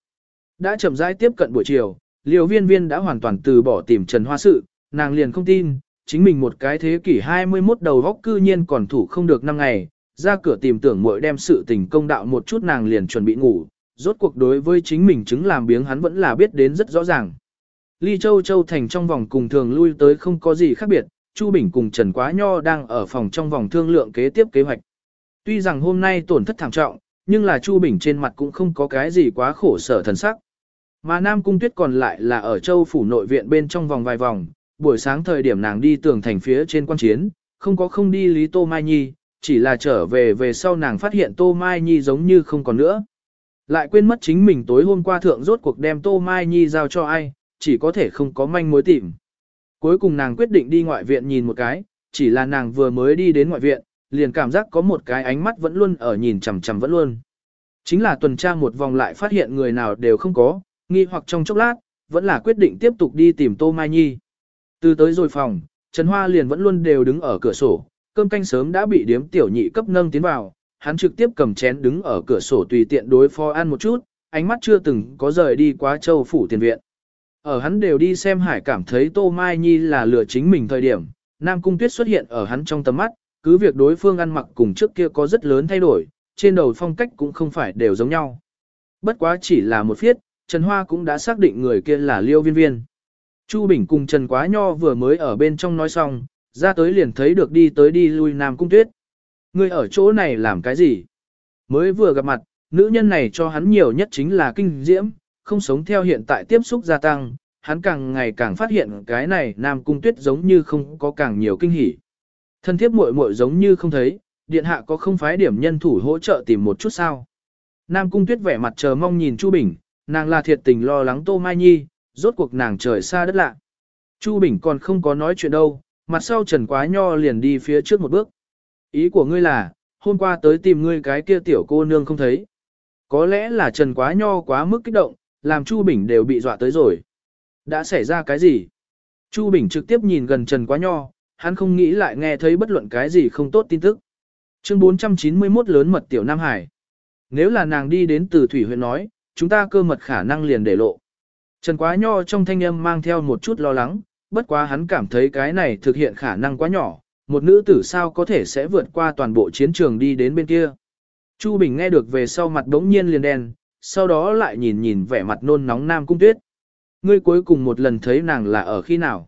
Đã chậm rãi tiếp cận buổi chiều, liễu viên viên đã hoàn toàn từ bỏ tìm Trần Hoa sự, nàng liền không tin, chính mình một cái thế kỷ 21 đầu góc cư nhiên còn thủ không được năm ngày, ra cửa tìm tưởng muội đem sự tình công đạo một chút nàng liền chuẩn bị ngủ, rốt cuộc đối với chính mình chứng làm biếng hắn vẫn là biết đến rất rõ ràng. Ly Châu Châu Thành trong vòng cùng thường lui tới không có gì khác biệt, Chu Bình cùng Trần Quá Nho đang ở phòng trong vòng thương lượng kế tiếp kế hoạch. Tuy rằng hôm nay tổn thất thảm trọng, nhưng là Chu Bình trên mặt cũng không có cái gì quá khổ sở thần sắc. Mà Nam Cung Tuyết còn lại là ở Châu Phủ nội viện bên trong vòng vài vòng, buổi sáng thời điểm nàng đi tường thành phía trên quan chiến, không có không đi Lý Tô Mai Nhi, chỉ là trở về về sau nàng phát hiện Tô Mai Nhi giống như không còn nữa. Lại quên mất chính mình tối hôm qua thượng rốt cuộc đem Tô Mai Nhi giao cho ai, chỉ có thể không có manh mối tìm. Cuối cùng nàng quyết định đi ngoại viện nhìn một cái, chỉ là nàng vừa mới đi đến ngoại viện, liền cảm giác có một cái ánh mắt vẫn luôn ở nhìn chằm chằm vẫn luôn. Chính là tuần tra một vòng lại phát hiện người nào đều không có, nghi hoặc trong chốc lát, vẫn là quyết định tiếp tục đi tìm Tô Mai Nhi. Từ tới rồi phòng, Trần Hoa liền vẫn luôn đều đứng ở cửa sổ, cơm canh sớm đã bị điếm tiểu nhị cấp nâng tiến vào, hắn trực tiếp cầm chén đứng ở cửa sổ tùy tiện đối phó ăn một chút, ánh mắt chưa từng có rời đi quá châu phủ tiền viện. Ở hắn đều đi xem hải cảm thấy Tô Mai Nhi là lừa chính mình thời điểm, Nam Cung Tuyết xuất hiện ở hắn trong tầm mắt, cứ việc đối phương ăn mặc cùng trước kia có rất lớn thay đổi, trên đầu phong cách cũng không phải đều giống nhau. Bất quá chỉ là một phiết, Trần Hoa cũng đã xác định người kia là Liêu Viên Viên. Chu Bình cùng Trần Quá Nho vừa mới ở bên trong nói xong, ra tới liền thấy được đi tới đi lui Nam Cung Tuyết. Ngươi ở chỗ này làm cái gì? Mới vừa gặp mặt, nữ nhân này cho hắn nhiều nhất chính là kinh diễm, không sống theo hiện tại tiếp xúc gia tăng, hắn càng ngày càng phát hiện cái này Nam Cung Tuyết giống như không có càng nhiều kinh hỉ. Thân thiết muội muội giống như không thấy, điện hạ có không phái điểm nhân thủ hỗ trợ tìm một chút sao. Nam Cung Tuyết vẻ mặt chờ mong nhìn Chu Bình, nàng là thiệt tình lo lắng Tô Mai Nhi, rốt cuộc nàng trời xa đất lạ. Chu Bình còn không có nói chuyện đâu, mặt sau Trần Quá Nho liền đi phía trước một bước. Ý của ngươi là, hôm qua tới tìm ngươi cái kia tiểu cô nương không thấy. Có lẽ là Trần Quá Nho quá mức kích động, làm Chu Bình đều bị dọa tới rồi. Đã xảy ra cái gì? Chu Bình trực tiếp nhìn gần Trần Quá Nho, hắn không nghĩ lại nghe thấy bất luận cái gì không tốt tin tức. Chương 491 lớn mật tiểu Nam Hải. Nếu là nàng đi đến từ Thủy huyện nói, chúng ta cơ mật khả năng liền để lộ. Trần Quá Nho trong thanh âm mang theo một chút lo lắng, bất quá hắn cảm thấy cái này thực hiện khả năng quá nhỏ, một nữ tử sao có thể sẽ vượt qua toàn bộ chiến trường đi đến bên kia. Chu Bình nghe được về sau mặt đống nhiên liền đen, sau đó lại nhìn nhìn vẻ mặt nôn nóng Nam Cung Tuyết. Ngươi cuối cùng một lần thấy nàng là ở khi nào?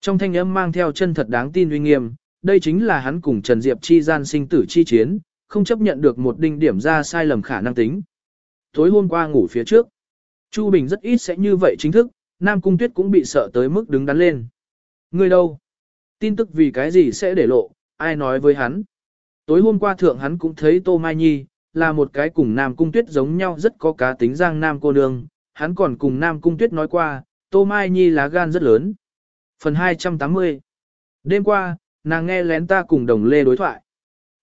Trong thanh âm mang theo chân thật đáng tin uy nghiêm, đây chính là hắn cùng Trần Diệp chi gian sinh tử chi chiến, không chấp nhận được một đinh điểm ra sai lầm khả năng tính. Tối hôm qua ngủ phía trước, Chu Bình rất ít sẽ như vậy chính thức, Nam Cung Tuyết cũng bị sợ tới mức đứng đắn lên. Ngươi đâu? Tin tức vì cái gì sẽ để lộ, ai nói với hắn. Tối hôm qua thượng hắn cũng thấy Tô Mai Nhi, là một cái cùng Nam Cung Tuyết giống nhau rất có cá tính giang Nam cô nương, hắn còn cùng Nam Cung Tuyết nói qua, Tô Mai Nhi lá gan rất lớn. Phần 280 Đêm qua, nàng nghe lén ta cùng đồng lê đối thoại.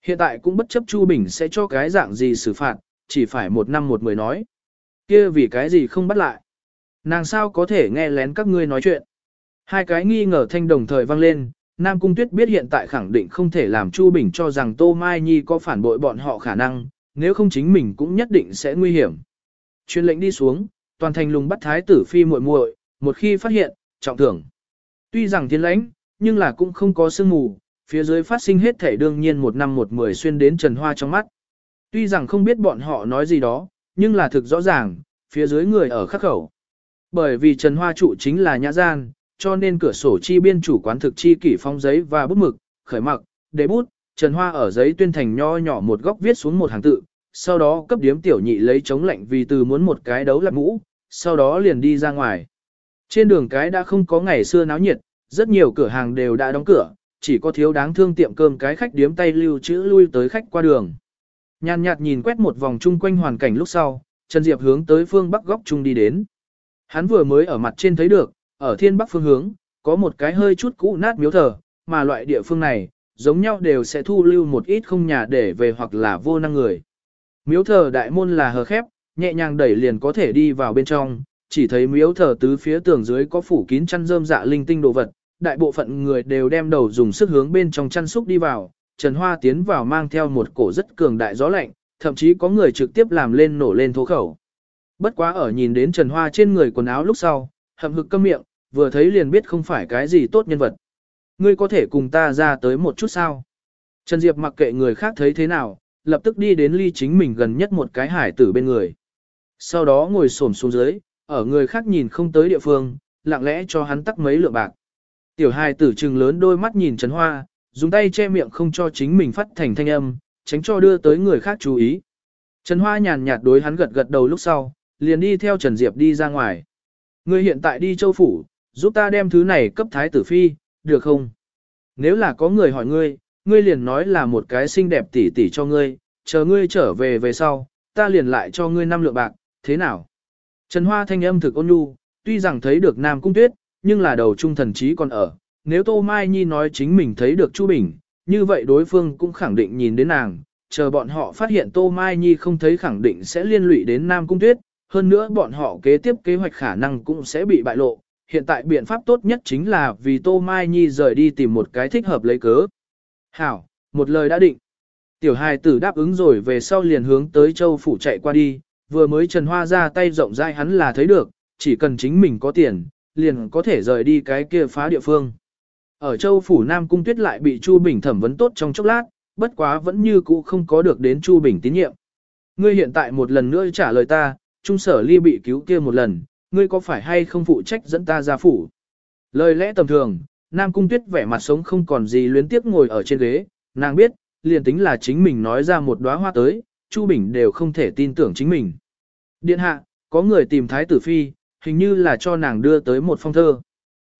Hiện tại cũng bất chấp Chu Bình sẽ cho cái dạng gì xử phạt, chỉ phải một năm một mười nói. kia vì cái gì không bắt lại. Nàng sao có thể nghe lén các ngươi nói chuyện. Hai cái nghi ngờ thanh đồng thời vang lên, Nam Cung Tuyết biết hiện tại khẳng định không thể làm Chu Bình cho rằng Tô Mai Nhi có phản bội bọn họ khả năng, nếu không chính mình cũng nhất định sẽ nguy hiểm. Chuyên lệnh đi xuống, toàn thành lùng bắt thái tử phi muội muội, một khi phát hiện, trọng thưởng. Tuy rằng thiên lãnh, nhưng là cũng không có sương mù, phía dưới phát sinh hết thể đương nhiên một năm một mười xuyên đến Trần Hoa trong mắt. Tuy rằng không biết bọn họ nói gì đó, nhưng là thực rõ ràng, phía dưới người ở khắc khẩu. Bởi vì Trần Hoa trụ chính là nhã gian, cho nên cửa sổ chi biên chủ quán thực chi kỷ phong giấy và bút mực, khởi mặc, đế bút, Trần Hoa ở giấy tuyên thành nho nhỏ một góc viết xuống một hàng tự, sau đó cấp điếm tiểu nhị lấy chống lạnh vì từ muốn một cái đấu lạc mũ, sau đó liền đi ra ngoài. Trên đường cái đã không có ngày xưa náo nhiệt, rất nhiều cửa hàng đều đã đóng cửa, chỉ có thiếu đáng thương tiệm cơm cái khách điếm tay lưu chữ lui tới khách qua đường. Nhàn nhạt nhìn quét một vòng chung quanh hoàn cảnh lúc sau, Trần Diệp hướng tới phương bắc góc chung đi đến. Hắn vừa mới ở mặt trên thấy được, ở thiên bắc phương hướng, có một cái hơi chút cũ nát miếu thờ, mà loại địa phương này, giống nhau đều sẽ thu lưu một ít không nhà để về hoặc là vô năng người. Miếu thờ đại môn là hờ khép, nhẹ nhàng đẩy liền có thể đi vào bên trong, chỉ thấy miếu thờ tứ phía tường dưới có phủ kín chăn rơm dạ linh tinh đồ vật, đại bộ phận người đều đem đầu dùng sức hướng bên trong chăn xúc đi vào, Trần Hoa tiến vào mang theo một cổ rất cường đại gió lạnh, thậm chí có người trực tiếp làm lên nổ lên thố khẩu. Bất quá ở nhìn đến Trần Hoa trên người quần áo lúc sau, hậm hực câm miệng, vừa thấy liền biết không phải cái gì tốt nhân vật. Ngươi có thể cùng ta ra tới một chút sao? Trần Diệp mặc kệ người khác thấy thế nào, lập tức đi đến ly chính mình gần nhất một cái hải tử bên người. Sau đó ngồi xổm xuống dưới, ở người khác nhìn không tới địa phương, lặng lẽ cho hắn tắc mấy lượng bạc. Tiểu hài tử trừng lớn đôi mắt nhìn Trần Hoa, dùng tay che miệng không cho chính mình phát thành thanh âm, tránh cho đưa tới người khác chú ý. Trần Hoa nhàn nhạt đối hắn gật gật đầu lúc sau, liền đi theo Trần Diệp đi ra ngoài. Ngươi hiện tại đi châu phủ, giúp ta đem thứ này cấp thái tử phi, được không? Nếu là có người hỏi ngươi, ngươi liền nói là một cái xinh đẹp tỷ tỷ cho ngươi, chờ ngươi trở về về sau, ta liền lại cho ngươi năm lượng bạc, thế nào? Trần Hoa thanh âm thực ôn nhu, tuy rằng thấy được Nam Cung Tuyết, nhưng là đầu trung thần trí còn ở. Nếu Tô Mai Nhi nói chính mình thấy được Chu Bình, như vậy đối phương cũng khẳng định nhìn đến nàng, chờ bọn họ phát hiện Tô Mai Nhi không thấy khẳng định sẽ liên lụy đến Nam Cung Tuyết, hơn nữa bọn họ kế tiếp kế hoạch khả năng cũng sẽ bị bại lộ. Hiện tại biện pháp tốt nhất chính là vì Tô Mai Nhi rời đi tìm một cái thích hợp lấy cớ. Hảo, một lời đã định. Tiểu hài tử đáp ứng rồi về sau liền hướng tới châu phủ chạy qua đi, vừa mới Trần Hoa ra tay rộng rãi hắn là thấy được, chỉ cần chính mình có tiền, liền có thể rời đi cái kia phá địa phương. Ở châu phủ Nam Cung Tuyết lại bị Chu Bình thẩm vấn tốt trong chốc lát, bất quá vẫn như cũ không có được đến Chu Bình tín nhiệm. Ngươi hiện tại một lần nữa trả lời ta, Trung sở ly bị cứu kia một lần, ngươi có phải hay không phụ trách dẫn ta ra phủ? Lời lẽ tầm thường, Nam Cung Tuyết vẻ mặt sống không còn gì luyến tiếc ngồi ở trên ghế, nàng biết, liền tính là chính mình nói ra một đóa hoa tới, Chu Bình đều không thể tin tưởng chính mình. Điện hạ, có người tìm Thái tử Phi, hình như là cho nàng đưa tới một phong thơ.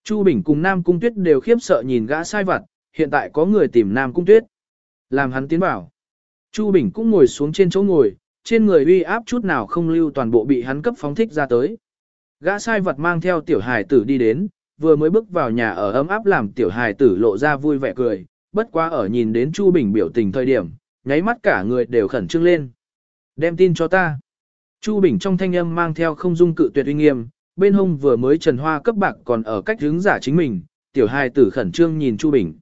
Chu Bình cùng Nam Cung Tuyết đều khiếp sợ nhìn gã sai vặt, hiện tại có người tìm Nam Cung Tuyết. Làm hắn tiến bảo. Chu Bình cũng ngồi xuống trên chỗ ngồi, trên người uy áp chút nào không lưu toàn bộ bị hắn cấp phóng thích ra tới. Gã sai vật mang theo tiểu hài tử đi đến, vừa mới bước vào nhà ở ấm áp làm tiểu hài tử lộ ra vui vẻ cười, bất quá ở nhìn đến Chu Bình biểu tình thời điểm, nháy mắt cả người đều khẩn trương lên. Đem tin cho ta. Chu Bình trong thanh âm mang theo không dung cự tuyệt uy nghiêm, bên hông vừa mới trần hoa cấp bạc còn ở cách hướng giả chính mình, tiểu hài tử khẩn trương nhìn Chu Bình.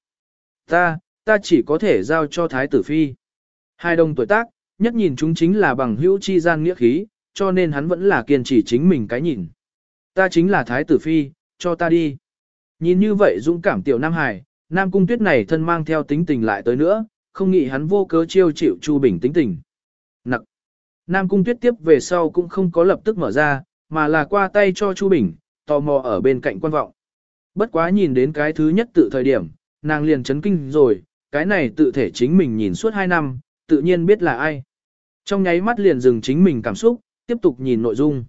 Ta, ta chỉ có thể giao cho thái tử phi. Hai đồng tuổi tác, nhất nhìn chúng chính là bằng hữu chi gian nghĩa khí, cho nên hắn vẫn là kiên trì chính mình cái nhìn. Ta chính là thái tử phi, cho ta đi. Nhìn như vậy dũng cảm tiểu Nam Hải, Nam Cung Tuyết này thân mang theo tính tình lại tới nữa, không nghĩ hắn vô cớ chiêu chịu Chu Bình tính tình. Nặc. Nam Cung Tuyết tiếp về sau cũng không có lập tức mở ra, mà là qua tay cho Chu Bình, tò mò ở bên cạnh quan vọng. Bất quá nhìn đến cái thứ nhất tự thời điểm, nàng liền chấn kinh rồi, cái này tự thể chính mình nhìn suốt 2 năm, tự nhiên biết là ai. Trong nháy mắt liền dừng chính mình cảm xúc, tiếp tục nhìn nội dung.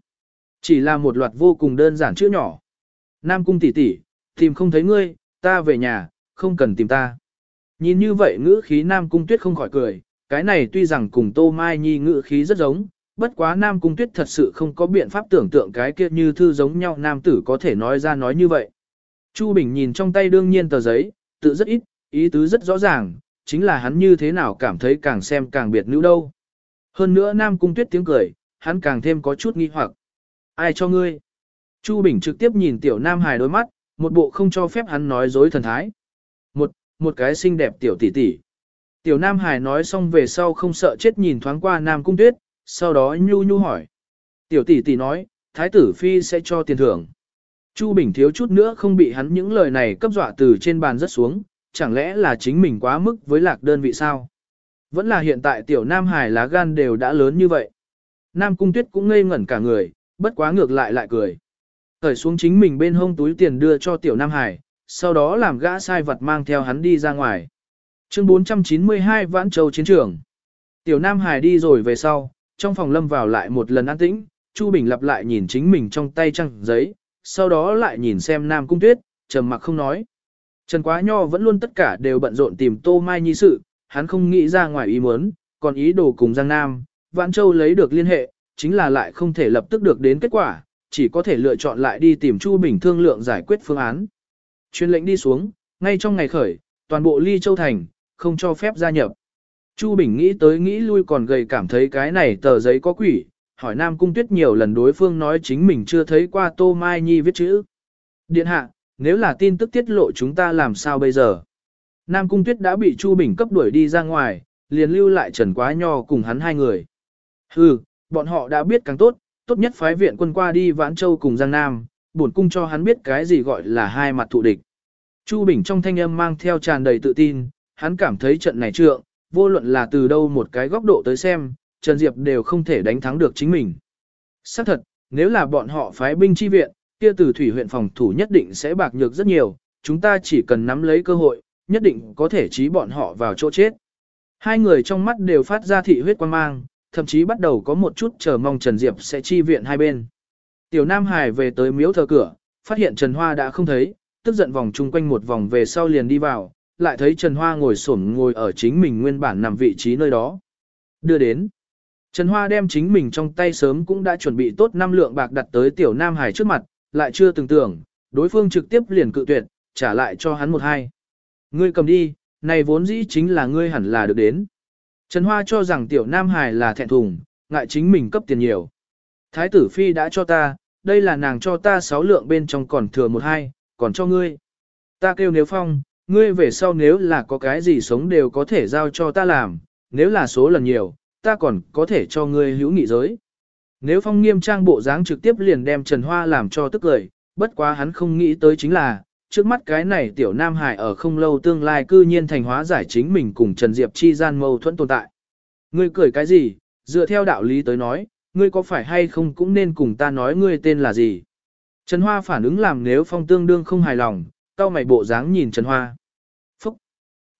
Chỉ là một loạt vô cùng đơn giản chữ nhỏ. Nam cung tỷ tỷ, tìm không thấy ngươi, ta về nhà, không cần tìm ta. Nhìn như vậy ngữ khí Nam cung tuyết không khỏi cười, cái này tuy rằng cùng Tô Mai Nhi ngữ khí rất giống, bất quá Nam cung tuyết thật sự không có biện pháp tưởng tượng cái kia như thư giống nhau nam tử có thể nói ra nói như vậy. Chu Bình nhìn trong tay đương nhiên tờ giấy, tự rất ít, ý tứ rất rõ ràng, chính là hắn như thế nào cảm thấy càng xem càng biệt nữ đâu. Hơn nữa Nam Cung Tuyết tiếng cười, hắn càng thêm có chút nghi hoặc. Ai cho ngươi? Chu Bình trực tiếp nhìn tiểu Nam Hải đôi mắt, một bộ không cho phép hắn nói dối thần thái. Một, một cái xinh đẹp tiểu tỷ tỷ. Tiểu Nam Hải nói xong về sau không sợ chết nhìn thoáng qua Nam Cung Tuyết, sau đó nhu nhu hỏi. Tiểu tỷ tỷ nói, Thái tử Phi sẽ cho tiền thưởng. Chu Bình thiếu chút nữa không bị hắn những lời này cấp dọa từ trên bàn rất xuống, chẳng lẽ là chính mình quá mức với lạc đơn vị sao? Vẫn là hiện tại tiểu Nam Hải lá gan đều đã lớn như vậy. Nam Cung Tuyết cũng ngây ngẩn cả người, bất quá ngược lại lại cười. Thời xuống chính mình bên hông túi tiền đưa cho tiểu Nam Hải, sau đó làm gã sai vật mang theo hắn đi ra ngoài. Chương 492 Vãn Châu Chiến trường Tiểu Nam Hải đi rồi về sau, trong phòng lâm vào lại một lần an tĩnh, Chu Bình lặp lại nhìn chính mình trong tay trăng giấy, sau đó lại nhìn xem Nam Cung Tuyết, trầm mặc không nói. Trần Quá Nho vẫn luôn tất cả đều bận rộn tìm Tô Mai Nhi sự, hắn không nghĩ ra ngoài ý muốn, còn ý đồ cùng Giang Nam, Vãn Châu lấy được liên hệ, chính là lại không thể lập tức được đến kết quả, chỉ có thể lựa chọn lại đi tìm Chu Bình thương lượng giải quyết phương án. Chuyên lệnh đi xuống, ngay trong ngày khởi, toàn bộ Ly Châu Thành, không cho phép gia nhập. Chu Bình nghĩ tới nghĩ lui còn gầy cảm thấy cái này tờ giấy có quỷ, hỏi Nam Cung Tuyết nhiều lần đối phương nói chính mình chưa thấy qua Tô Mai Nhi viết chữ. Điện hạ, nếu là tin tức tiết lộ chúng ta làm sao bây giờ? Nam Cung Tuyết đã bị Chu Bình cấp đuổi đi ra ngoài, liền lưu lại Trần Quá Nho cùng hắn hai người. Hừ, bọn họ đã biết càng tốt, tốt nhất phái viện quân qua đi Vãn Châu cùng Giang Nam, bổn cung cho hắn biết cái gì gọi là hai mặt thụ địch. Chu Bình trong thanh âm mang theo tràn đầy tự tin, hắn cảm thấy trận này trượng, vô luận là từ đâu một cái góc độ tới xem, Trần Diệp đều không thể đánh thắng được chính mình. Xác thật, nếu là bọn họ phái binh chi viện, kia từ thủy huyện phòng thủ nhất định sẽ bạc nhược rất nhiều, chúng ta chỉ cần nắm lấy cơ hội, nhất định có thể trí bọn họ vào chỗ chết. Hai người trong mắt đều phát ra thị huyết quan mang, thậm chí bắt đầu có một chút chờ mong Trần Diệp sẽ chi viện hai bên. Tiểu Nam Hải về tới miếu thờ cửa, phát hiện Trần Hoa đã không thấy, tức giận vòng chung quanh một vòng về sau liền đi vào, lại thấy Trần Hoa ngồi xổm ngồi ở chính mình nguyên bản nằm vị trí nơi đó. Đưa đến. Trần Hoa đem chính mình trong tay sớm cũng đã chuẩn bị tốt năm lượng bạc đặt tới Tiểu Nam Hải trước mặt, lại chưa từng tưởng, đối phương trực tiếp liền cự tuyệt, trả lại cho hắn một hai. Ngươi cầm đi, này vốn dĩ chính là ngươi hẳn là được đến. Trần Hoa cho rằng tiểu Nam Hải là thẹn thùng, ngại chính mình cấp tiền nhiều. Thái tử Phi đã cho ta, đây là nàng cho ta sáu lượng bên trong còn thừa một hai, còn cho ngươi. Ta kêu nếu phong, ngươi về sau nếu là có cái gì sống đều có thể giao cho ta làm, nếu là số lần nhiều, ta còn có thể cho ngươi hữu nghị giới. Nếu phong nghiêm trang bộ dáng trực tiếp liền đem Trần Hoa làm cho tức cười, bất quá hắn không nghĩ tới chính là, trước mắt cái này tiểu Nam Hải ở không lâu tương lai cư nhiên thành hóa giải chính mình cùng Trần Diệp chi gian mâu thuẫn tồn tại. Ngươi cười cái gì, dựa theo đạo lý tới nói, ngươi có phải hay không cũng nên cùng ta nói ngươi tên là gì. Trần Hoa phản ứng làm nếu phong tương đương không hài lòng, cao mày bộ dáng nhìn Trần Hoa. Phúc!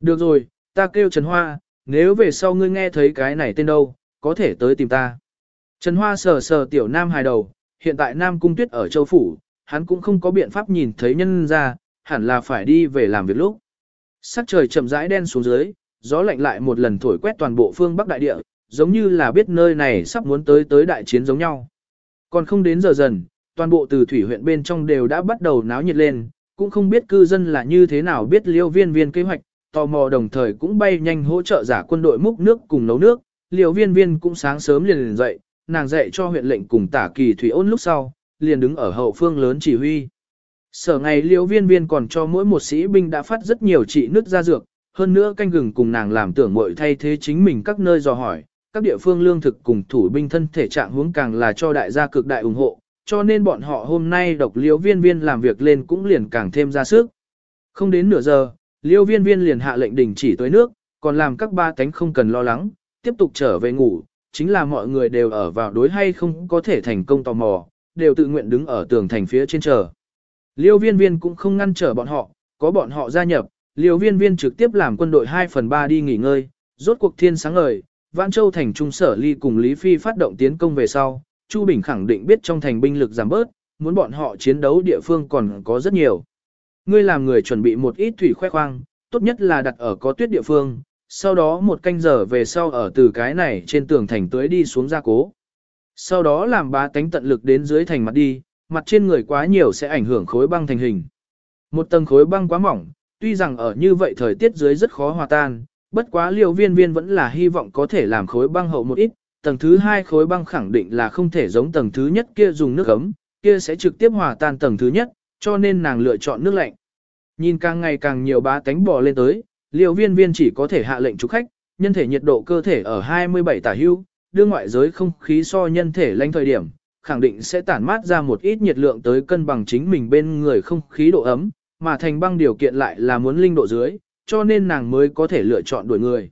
Được rồi, ta kêu Trần Hoa, nếu về sau ngươi nghe thấy cái này tên đâu, có thể tới tìm ta. Trần Hoa sờ sờ tiểu Nam hài đầu, hiện tại Nam Cung Tuyết ở châu phủ, hắn cũng không có biện pháp nhìn thấy nhân ra, hẳn là phải đi về làm việc lúc. Sắc trời chậm rãi đen xuống dưới, gió lạnh lại một lần thổi quét toàn bộ phương Bắc đại địa, giống như là biết nơi này sắp muốn tới tới đại chiến giống nhau. Còn không đến giờ dần, toàn bộ từ thủy huyện bên trong đều đã bắt đầu náo nhiệt lên, cũng không biết cư dân là như thế nào biết liêu viên viên kế hoạch, tò mò đồng thời cũng bay nhanh hỗ trợ giả quân đội múc nước cùng nấu nước, liêu viên viên cũng sáng sớm liền liền dậy, nàng dạy cho huyện lệnh cùng tả kỳ thủy ôn lúc sau, liền đứng ở hậu phương lớn chỉ huy. Sở ngày liễu viên viên còn cho mỗi một sĩ binh đã phát rất nhiều trị nước ra dược, hơn nữa canh gừng cùng nàng làm tưởng mội thay thế chính mình các nơi dò hỏi, các địa phương lương thực cùng thủ binh thân thể trạng hướng càng là cho đại gia cực đại ủng hộ, cho nên bọn họ hôm nay độc liễu viên viên làm việc lên cũng liền càng thêm ra sức. Không đến nửa giờ, liễu viên viên liền hạ lệnh đình chỉ tới nước, còn làm các ba tánh không cần lo lắng, tiếp tục trở về ngủ, chính là mọi người đều ở vào đối hay không có thể thành công tò mò, đều tự nguyện đứng ở tường thành phía trên chờ. Liêu viên viên cũng không ngăn trở bọn họ, có bọn họ gia nhập, liêu viên viên trực tiếp làm quân đội 2 phần 3 đi nghỉ ngơi, rốt cuộc thiên sáng ngời, Vãn Châu thành trung sở ly cùng Lý Phi phát động tiến công về sau, Chu Bình khẳng định biết trong thành binh lực giảm bớt, muốn bọn họ chiến đấu địa phương còn có rất nhiều. Ngươi làm người chuẩn bị một ít thủy khoe khoang, tốt nhất là đặt ở có tuyết địa phương, sau đó một canh giờ về sau ở từ cái này trên tường thành tới đi xuống gia cố. Sau đó làm bá tánh tận lực đến dưới thành mặt đi, mặt trên người quá nhiều sẽ ảnh hưởng khối băng thành hình. Một tầng khối băng quá mỏng, tuy rằng ở như vậy thời tiết dưới rất khó hòa tan, bất quá liều viên viên vẫn là hy vọng có thể làm khối băng hậu một ít, tầng thứ hai khối băng khẳng định là không thể giống tầng thứ nhất kia dùng nước ấm, kia sẽ trực tiếp hòa tan tầng thứ nhất, cho nên nàng lựa chọn nước lạnh. Nhìn càng ngày càng nhiều bá tánh bò lên tới, Liêu viên viên chỉ có thể hạ lệnh chúc khách, nhân thể nhiệt độ cơ thể ở 27 tả hưu, đưa ngoại giới không khí so nhân thể lanh thời điểm, khẳng định sẽ tản mát ra một ít nhiệt lượng tới cân bằng chính mình bên người không khí độ ấm, mà thành băng điều kiện lại là muốn linh độ dưới, cho nên nàng mới có thể lựa chọn đuổi người.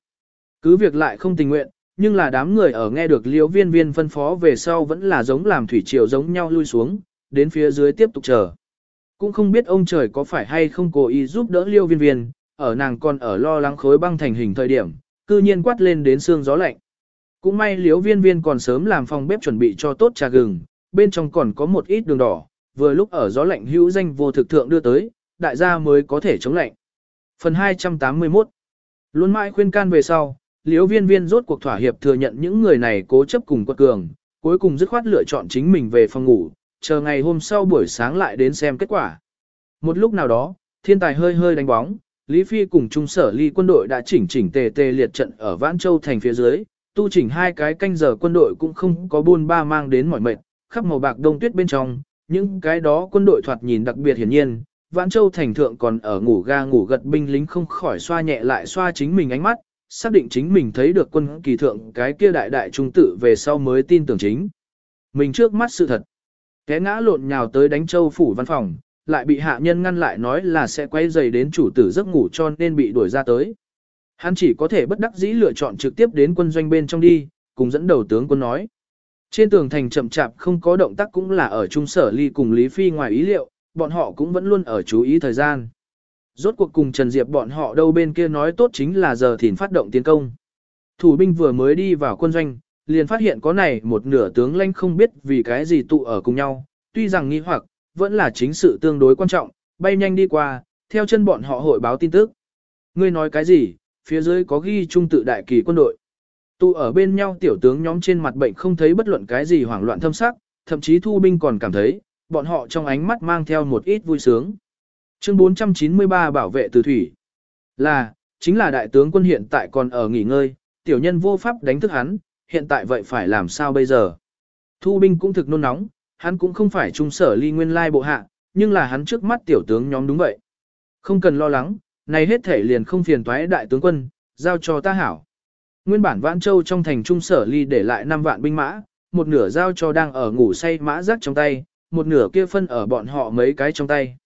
Cứ việc lại không tình nguyện, nhưng là đám người ở nghe được liễu viên viên phân phó về sau vẫn là giống làm thủy triều giống nhau lui xuống, đến phía dưới tiếp tục chờ. Cũng không biết ông trời có phải hay không cố ý giúp đỡ liêu viên viên, ở nàng còn ở lo lắng khối băng thành hình thời điểm, cư nhiên quát lên đến xương gió lạnh. Cũng may liếu viên viên còn sớm làm phòng bếp chuẩn bị cho tốt trà gừng, bên trong còn có một ít đường đỏ, vừa lúc ở gió lạnh hữu danh vô thực thượng đưa tới, đại gia mới có thể chống lạnh. Phần 281 Luôn mãi khuyên can về sau, liếu viên viên rốt cuộc thỏa hiệp thừa nhận những người này cố chấp cùng quật cường, cuối cùng dứt khoát lựa chọn chính mình về phòng ngủ, chờ ngày hôm sau buổi sáng lại đến xem kết quả. Một lúc nào đó, thiên tài hơi hơi đánh bóng, Lý Phi cùng trung sở ly quân đội đã chỉnh chỉnh tề tề liệt trận ở Vãn Châu thành phía dưới, tu chỉnh hai cái canh giờ quân đội cũng không có buôn ba mang đến mỏi mệt, khắp màu bạc đông tuyết bên trong, những cái đó quân đội thoạt nhìn đặc biệt hiển nhiên, Vãn Châu thành thượng còn ở ngủ ga ngủ gật binh lính không khỏi xoa nhẹ lại xoa chính mình ánh mắt, xác định chính mình thấy được quân kỳ thượng cái kia đại đại trung tử về sau mới tin tưởng chính. Mình trước mắt sự thật. Té ngã lộn nhào tới đánh Châu phủ văn phòng, lại bị hạ nhân ngăn lại nói là sẽ quay dày đến chủ tử giấc ngủ cho nên bị đuổi ra tới. Hắn chỉ có thể bất đắc dĩ lựa chọn trực tiếp đến quân doanh bên trong đi, cùng dẫn đầu tướng quân nói. Trên tường thành chậm chạp không có động tác cũng là ở trung sở ly cùng Lý Phi ngoài ý liệu, bọn họ cũng vẫn luôn ở chú ý thời gian. Rốt cuộc cùng Trần Diệp bọn họ đâu bên kia nói tốt chính là giờ thìn phát động tiến công. Thủ binh vừa mới đi vào quân doanh, liền phát hiện có này một nửa tướng lãnh không biết vì cái gì tụ ở cùng nhau, tuy rằng nghi hoặc, vẫn là chính sự tương đối quan trọng, bay nhanh đi qua, theo chân bọn họ hội báo tin tức. Ngươi nói cái gì, phía dưới có ghi trung tự đại kỳ quân đội. Tụ ở bên nhau tiểu tướng nhóm trên mặt bệnh không thấy bất luận cái gì hoảng loạn thâm sắc, thậm chí thu binh còn cảm thấy, bọn họ trong ánh mắt mang theo một ít vui sướng. Chương 493 bảo vệ từ thủy. Là, chính là đại tướng quân hiện tại còn ở nghỉ ngơi, tiểu nhân vô pháp đánh thức hắn, hiện tại vậy phải làm sao bây giờ? Thu binh cũng thực nôn nóng, hắn cũng không phải trung sở ly nguyên lai bộ hạ, nhưng là hắn trước mắt tiểu tướng nhóm đúng vậy. Không cần lo lắng, này hết thể liền không phiền toái đại tướng quân, giao cho ta hảo. Nguyên bản Vãn Châu trong thành trung sở ly để lại 5 vạn binh mã, một nửa giao cho đang ở ngủ say mã giác trong tay, một nửa kia phân ở bọn họ mấy cái trong tay.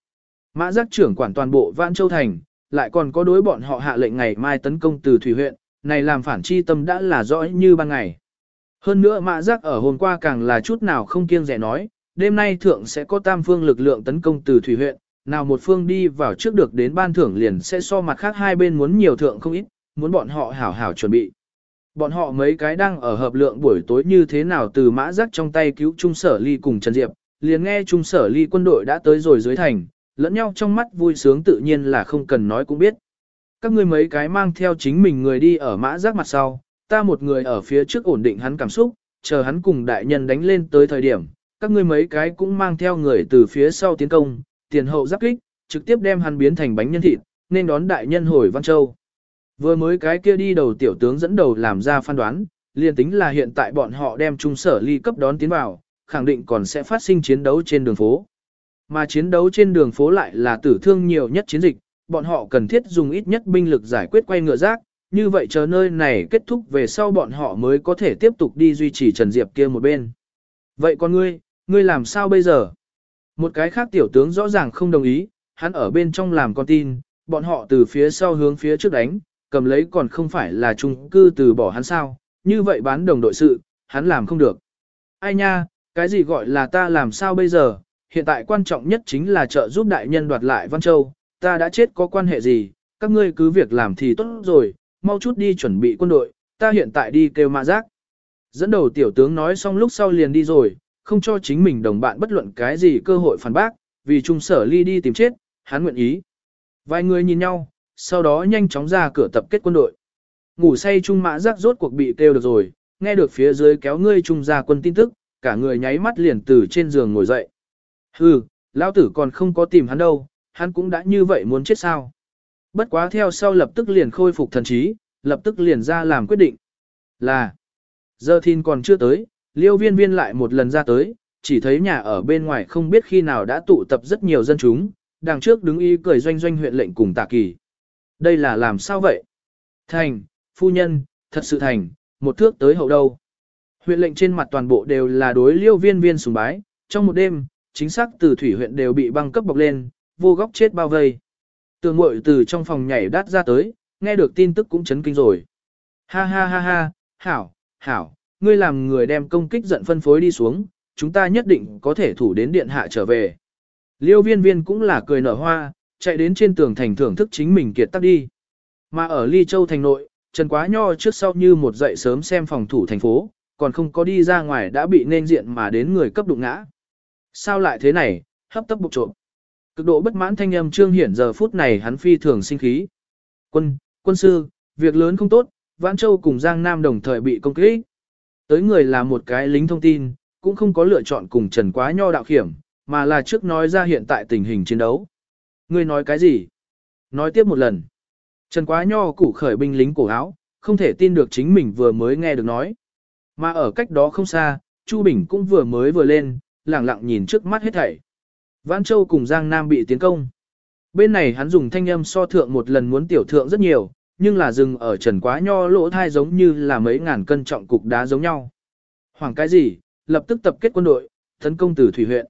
Mã giác trưởng quản toàn bộ Vãn Châu thành, lại còn có đối bọn họ hạ lệnh ngày mai tấn công từ thủy huyện, này làm phản chi tâm đã là rõ như ban ngày. Hơn nữa mã giác ở hôm qua càng là chút nào không kiêng rẻ nói, đêm nay thượng sẽ có tam phương lực lượng tấn công từ thủy huyện, nào một phương đi vào trước được đến ban thưởng liền sẽ so mặt khác hai bên muốn nhiều thượng không ít, muốn bọn họ hảo hảo chuẩn bị. Bọn họ mấy cái đang ở hợp lượng buổi tối như thế nào từ mã giác trong tay cứu Trung Sở Ly cùng Trần Diệp, liền nghe Trung Sở Ly quân đội đã tới rồi dưới thành, lẫn nhau trong mắt vui sướng tự nhiên là không cần nói cũng biết. Các ngươi mấy cái mang theo chính mình người đi ở mã giác mặt sau, ta một người ở phía trước ổn định hắn cảm xúc, chờ hắn cùng đại nhân đánh lên tới thời điểm, các ngươi mấy cái cũng mang theo người từ phía sau tiến công, tiền hậu giáp kích, trực tiếp đem hắn biến thành bánh nhân thịt, nên đón đại nhân hồi Văn Châu. Vừa mới cái kia đi đầu tiểu tướng dẫn đầu làm ra phán đoán, liền tính là hiện tại bọn họ đem trung sở ly cấp đón tiến vào, khẳng định còn sẽ phát sinh chiến đấu trên đường phố. Mà chiến đấu trên đường phố lại là tử thương nhiều nhất chiến dịch, bọn họ cần thiết dùng ít nhất binh lực giải quyết quay ngựa rác, như vậy chờ nơi này kết thúc về sau bọn họ mới có thể tiếp tục đi duy trì Trần Diệp kia một bên. Vậy con ngươi, ngươi làm sao bây giờ? Một cái khác tiểu tướng rõ ràng không đồng ý, hắn ở bên trong làm con tin, bọn họ từ phía sau hướng phía trước đánh, cầm lấy còn không phải là trung cư từ bỏ hắn sao, như vậy bán đồng đội sự, hắn làm không được. Ai nha, cái gì gọi là ta làm sao bây giờ, hiện tại quan trọng nhất chính là trợ giúp đại nhân đoạt lại Văn Châu, ta đã chết có quan hệ gì, các ngươi cứ việc làm thì tốt rồi, mau chút đi chuẩn bị quân đội, ta hiện tại đi kêu mã giác. Dẫn đầu tiểu tướng nói xong lúc sau liền đi rồi, không cho chính mình đồng bạn bất luận cái gì cơ hội phản bác, vì trung sở ly đi tìm chết, hắn nguyện ý. Vài người nhìn nhau, sau đó nhanh chóng ra cửa tập kết quân đội. Ngủ say trung mã giác rốt cuộc bị kêu được rồi, nghe được phía dưới kéo ngươi trung ra quân tin tức, cả người nháy mắt liền từ trên giường ngồi dậy. Hừ, lão tử còn không có tìm hắn đâu, hắn cũng đã như vậy muốn chết sao. Bất quá theo sau lập tức liền khôi phục thần trí, lập tức liền ra làm quyết định. Là, giờ thìn còn chưa tới, liêu viên viên lại một lần ra tới, chỉ thấy nhà ở bên ngoài không biết khi nào đã tụ tập rất nhiều dân chúng, đằng trước đứng y cười doanh doanh huyện lệnh cùng tạ kỳ. Đây là làm sao vậy? Thành, phu nhân, thật sự thành, một thước tới hậu đâu. Huyện lệnh trên mặt toàn bộ đều là đối liêu viên viên sùng bái, trong một đêm, chính xác từ thủy huyện đều bị băng cấp bọc lên, vô góc chết bao vây. Tường mội từ trong phòng nhảy đắt ra tới, nghe được tin tức cũng chấn kinh rồi. Ha ha ha ha, hảo, hảo, ngươi làm người đem công kích giận phân phối đi xuống, chúng ta nhất định có thể thủ đến điện hạ trở về. Liêu viên viên cũng là cười nở hoa, chạy đến trên tường thành thưởng thức chính mình kiệt tắc đi. Mà ở Ly Châu thành nội, Trần Quá Nho trước sau như một dậy sớm xem phòng thủ thành phố, còn không có đi ra ngoài đã bị nên diện mà đến người cấp đụng ngã. Sao lại thế này, hấp tấp bục trộm. Cực độ bất mãn thanh âm trương hiển giờ phút này hắn phi thường sinh khí. Quân, quân sư, việc lớn không tốt, Vãn Châu cùng Giang Nam đồng thời bị công kích. Tới người là một cái lính thông tin, cũng không có lựa chọn cùng Trần Quá Nho đạo khiểm, mà là trước nói ra hiện tại tình hình chiến đấu. Ngươi nói cái gì? Nói tiếp một lần. Trần Quá Nho củ khởi binh lính cổ áo, không thể tin được chính mình vừa mới nghe được nói. Mà ở cách đó không xa, Chu Bình cũng vừa mới vừa lên, lặng lặng nhìn trước mắt hết thảy. Vãn Châu cùng Giang Nam bị tiến công. Bên này hắn dùng thanh âm so thượng một lần muốn tiểu thượng rất nhiều, nhưng là dừng ở trần quá nho lỗ thai giống như là mấy ngàn cân trọng cục đá giống nhau. Hoàng cái gì, lập tức tập kết quân đội, tấn công từ thủy huyện.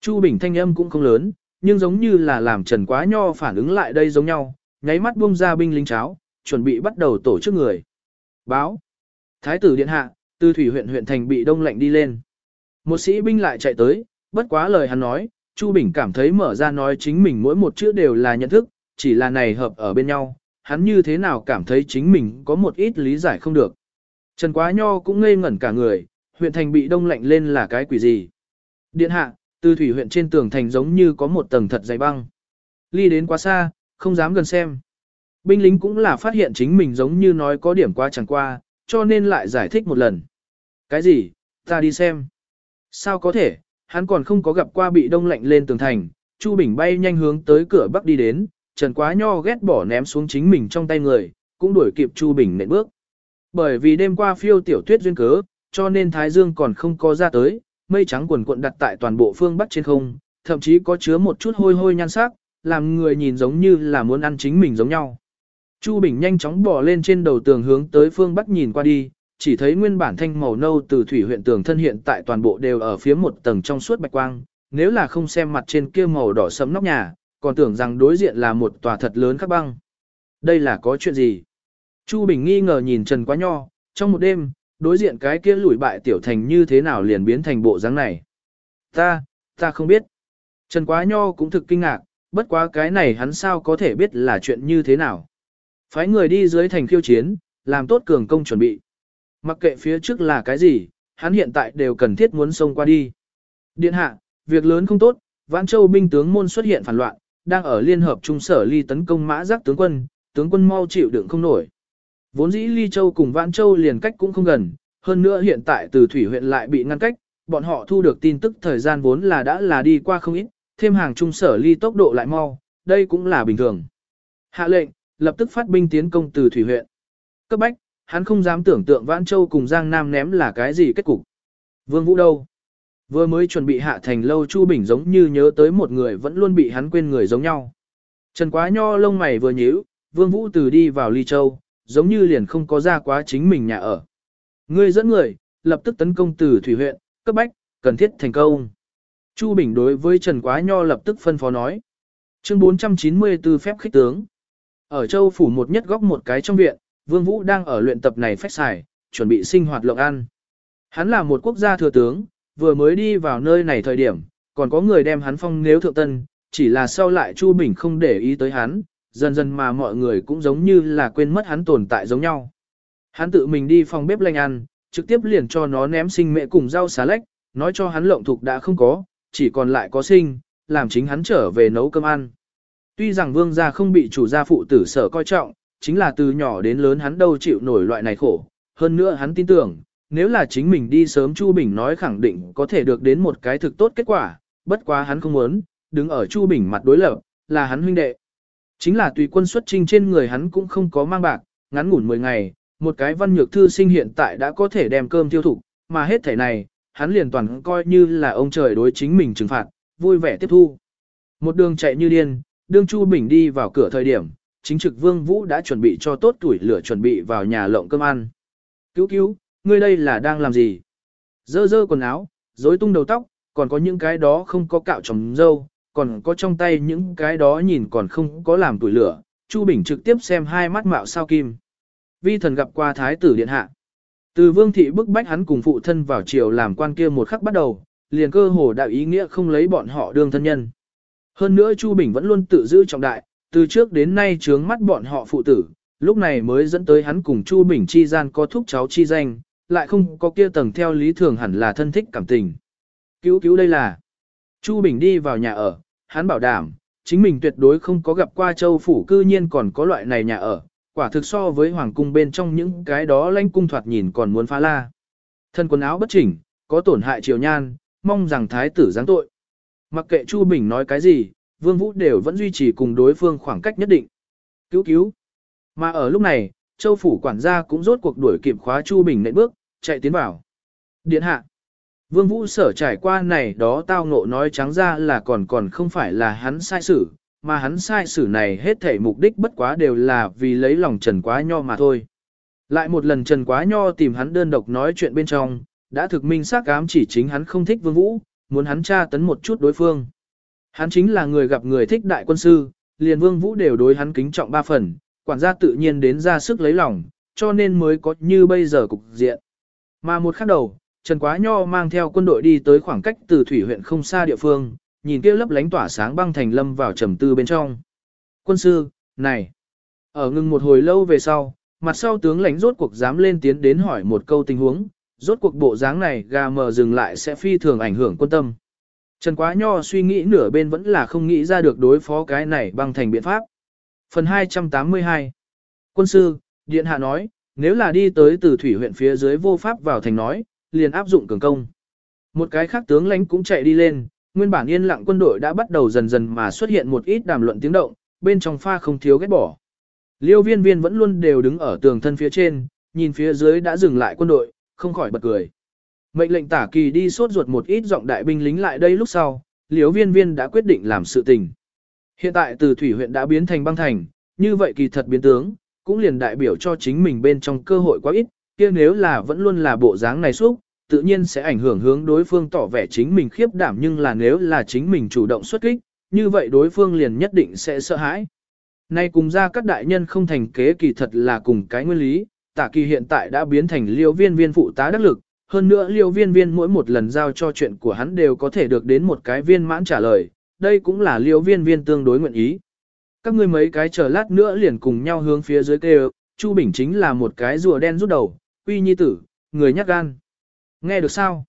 Chu Bình thanh âm cũng không lớn, nhưng giống như là làm trần quá nho phản ứng lại đây giống nhau, nháy mắt buông ra binh lính cháo, chuẩn bị bắt đầu tổ chức người. Báo. Thái tử điện hạ, từ thủy huyện huyện thành bị đông lạnh đi lên. Một sĩ binh lại chạy tới, bất quá lời hắn nói, Chu Bình cảm thấy mở ra nói chính mình mỗi một chữ đều là nhận thức, chỉ là này hợp ở bên nhau, hắn như thế nào cảm thấy chính mình có một ít lý giải không được. Trần Quá Nho cũng ngây ngẩn cả người, huyện thành bị đông lạnh lên là cái quỷ gì. Điện hạ, từ thủy huyện trên tường thành giống như có một tầng thật dày băng. Ly đến quá xa, không dám gần xem. Binh lính cũng là phát hiện chính mình giống như nói có điểm quá chẳng qua, cho nên lại giải thích một lần. Cái gì, ta đi xem. Sao có thể, hắn còn không có gặp qua bị đông lạnh lên tường thành, Chu Bình bay nhanh hướng tới cửa bắc đi đến, Trần Quá Nho ghét bỏ ném xuống chính mình trong tay người, cũng đuổi kịp Chu Bình nện bước. Bởi vì đêm qua phiêu tiểu tuyết duyên cớ, cho nên Thái Dương còn không có ra tới, mây trắng quần cuộn đặt tại toàn bộ phương Bắc trên không, thậm chí có chứa một chút hôi hôi nhan sắc, làm người nhìn giống như là muốn ăn chính mình giống nhau. Chu Bình nhanh chóng bỏ lên trên đầu tường hướng tới phương Bắc nhìn qua đi, chỉ thấy nguyên bản thanh màu nâu từ thủy huyện tường thân hiện tại toàn bộ đều ở phía một tầng trong suốt bạch quang, nếu là không xem mặt trên kia màu đỏ sẫm nóc nhà, còn tưởng rằng đối diện là một tòa thật lớn khắc băng. Đây là có chuyện gì? Chu Bình nghi ngờ nhìn Trần Quá Nho, trong một đêm, đối diện cái kia lùi bại tiểu thành như thế nào liền biến thành bộ dáng này. Ta, ta không biết. Trần Quá Nho cũng thực kinh ngạc, bất quá cái này hắn sao có thể biết là chuyện như thế nào. Phái người đi dưới thành khiêu chiến, làm tốt cường công chuẩn bị. Mặc kệ phía trước là cái gì, hắn hiện tại đều cần thiết muốn xông qua đi. Điện hạ, việc lớn không tốt, Vãn Châu binh tướng môn xuất hiện phản loạn, đang ở liên hợp trung sở ly tấn công mã giác tướng quân, tướng quân mau chịu đựng không nổi. Vốn dĩ ly châu cùng vãn châu liền cách cũng không gần, hơn nữa hiện tại từ thủy huyện lại bị ngăn cách, bọn họ thu được tin tức thời gian vốn là đã là đi qua không ít, thêm hàng trung sở ly tốc độ lại mau, đây cũng là bình thường. Hạ lệnh, lập tức phát binh tiến công từ thủy huyện. Cấp bách, hắn không dám tưởng tượng Vãn Châu cùng Giang Nam ném là cái gì kết cục. Vương Vũ đâu? Vừa mới chuẩn bị hạ thành lâu Chu Bình giống như nhớ tới một người vẫn luôn bị hắn quên người giống nhau. Trần Quá Nho lông mày vừa nhíu, Vương Vũ từ đi vào Ly Châu, giống như liền không có ra quá chính mình nhà ở. Ngươi dẫn người, lập tức tấn công từ Thủy huyện, cấp bách, cần thiết thành công. Chu Bình đối với Trần Quá Nho lập tức phân phó nói. Chương 494 phép khích tướng. Ở Châu phủ một nhất góc một cái trong viện, Vương Vũ đang ở luyện tập này phách xài, chuẩn bị sinh hoạt lộng ăn. Hắn là một quốc gia thừa tướng, vừa mới đi vào nơi này thời điểm, còn có người đem hắn phong nếu thượng tân, chỉ là sau lại Chu Bình không để ý tới hắn, dần dần mà mọi người cũng giống như là quên mất hắn tồn tại giống nhau. Hắn tự mình đi phòng bếp lanh ăn, trực tiếp liền cho nó ném sinh mẹ cùng rau xá lách, nói cho hắn lộng thục đã không có, chỉ còn lại có sinh, làm chính hắn trở về nấu cơm ăn. Tuy rằng vương gia không bị chủ gia phụ tử sở coi trọng, chính là từ nhỏ đến lớn hắn đâu chịu nổi loại này khổ, hơn nữa hắn tin tưởng, nếu là chính mình đi sớm Chu Bình nói khẳng định có thể được đến một cái thực tốt kết quả, bất quá hắn không muốn, đứng ở Chu Bình mặt đối lập, là hắn huynh đệ. Chính là tùy quân xuất trinh trên người hắn cũng không có mang bạc, ngắn ngủn 10 ngày, một cái văn nhược thư sinh hiện tại đã có thể đem cơm tiêu thụ, mà hết thể này, hắn liền toàn coi như là ông trời đối chính mình trừng phạt, vui vẻ tiếp thu. Một đường chạy như điên, đương Chu Bình đi vào cửa thời điểm, chính trực Vương Vũ đã chuẩn bị cho tốt tuổi lửa chuẩn bị vào nhà lộng cơm ăn. Cứu cứu, ngươi đây là đang làm gì? Dơ dơ quần áo, rối tung đầu tóc, còn có những cái đó không có cạo trồng dâu, còn có trong tay những cái đó nhìn còn không có làm tuổi lửa, Chu Bình trực tiếp xem hai mắt mạo sao kim. Vi thần gặp qua thái tử điện hạ. Từ vương thị bức bách hắn cùng phụ thân vào triều làm quan kia một khắc bắt đầu, liền cơ hồ đạo ý nghĩa không lấy bọn họ đương thân nhân. Hơn nữa Chu Bình vẫn luôn tự giữ trọng đại, từ trước đến nay trướng mắt bọn họ phụ tử, lúc này mới dẫn tới hắn cùng Chu Bình chi gian có thúc cháu chi danh, lại không có kia tầng theo lý thường hẳn là thân thích cảm tình. Cứu cứu đây là. Chu Bình đi vào nhà ở, hắn bảo đảm, chính mình tuyệt đối không có gặp qua châu phủ cư nhiên còn có loại này nhà ở, quả thực so với hoàng cung bên trong những cái đó lãnh cung thoạt nhìn còn muốn phá la. Thân quần áo bất chỉnh, có tổn hại triều nhan, mong rằng thái tử giáng tội. Mặc kệ Chu Bình nói cái gì, Vương Vũ đều vẫn duy trì cùng đối phương khoảng cách nhất định. Cứu cứu. Mà ở lúc này, châu phủ quản gia cũng rốt cuộc đuổi kịp khóa Chu Bình nệ bước, chạy tiến vào. Điện hạ. Vương Vũ sở trải qua này đó tao ngộ nói trắng ra là còn còn không phải là hắn sai xử, mà hắn sai xử này hết thể mục đích bất quá đều là vì lấy lòng Trần Quá Nho mà thôi. Lại một lần Trần Quá Nho tìm hắn đơn độc nói chuyện bên trong, đã thực minh xác ám chỉ chính hắn không thích Vương Vũ, muốn hắn tra tấn một chút đối phương. Hắn chính là người gặp người thích đại quân sư, liền Vương Vũ đều đối hắn kính trọng ba phần, quản gia tự nhiên đến ra sức lấy lòng, cho nên mới có như bây giờ cục diện. Mà một khắc đầu, Trần Quá Nho mang theo quân đội đi tới khoảng cách từ thủy huyện không xa địa phương, nhìn kia lấp lánh tỏa sáng băng thành lâm vào trầm tư bên trong. Quân sư, này, ở ngừng một hồi lâu về sau, mặt sau tướng lãnh rốt cuộc dám lên tiến đến hỏi một câu tình huống, rốt cuộc bộ dáng này gà mờ dừng lại sẽ phi thường ảnh hưởng quân tâm. Trần Quá Nho suy nghĩ nửa bên vẫn là không nghĩ ra được đối phó cái này bằng thành biện pháp. Phần 282 Quân sư, Điện Hạ nói, nếu là đi tới từ thủy huyện phía dưới vô pháp vào thành nói, liền áp dụng cường công. Một cái khác tướng lãnh cũng chạy đi lên, nguyên bản yên lặng quân đội đã bắt đầu dần dần mà xuất hiện một ít đàm luận tiếng động, bên trong pha không thiếu ghét bỏ. Liêu viên viên vẫn luôn đều đứng ở tường thân phía trên, nhìn phía dưới đã dừng lại quân đội, không khỏi bật cười. Mệnh lệnh tả kỳ đi sốt ruột một ít giọng đại binh lính lại đây lúc sau, liếu viên viên đã quyết định làm sự tình. Hiện tại từ thủy huyện đã biến thành băng thành, như vậy kỳ thật biến tướng, cũng liền đại biểu cho chính mình bên trong cơ hội quá ít, kia nếu là vẫn luôn là bộ dáng này xúc, tự nhiên sẽ ảnh hưởng hướng đối phương tỏ vẻ chính mình khiếp đảm nhưng là nếu là chính mình chủ động xuất kích, như vậy đối phương liền nhất định sẽ sợ hãi. Nay cùng ra các đại nhân không thành kế kỳ thật là cùng cái nguyên lý, tả kỳ hiện tại đã biến thành liêu viên viên phụ tá đắc lực, hơn nữa liêu viên viên mỗi một lần giao cho chuyện của hắn đều có thể được đến một cái viên mãn trả lời, đây cũng là liêu viên viên tương đối nguyện ý. Các ngươi mấy cái chờ lát nữa liền cùng nhau hướng phía dưới kêu, Chu Bình chính là một cái rùa đen rút đầu, quy nhi tử, người nhát gan. Nghe được sao?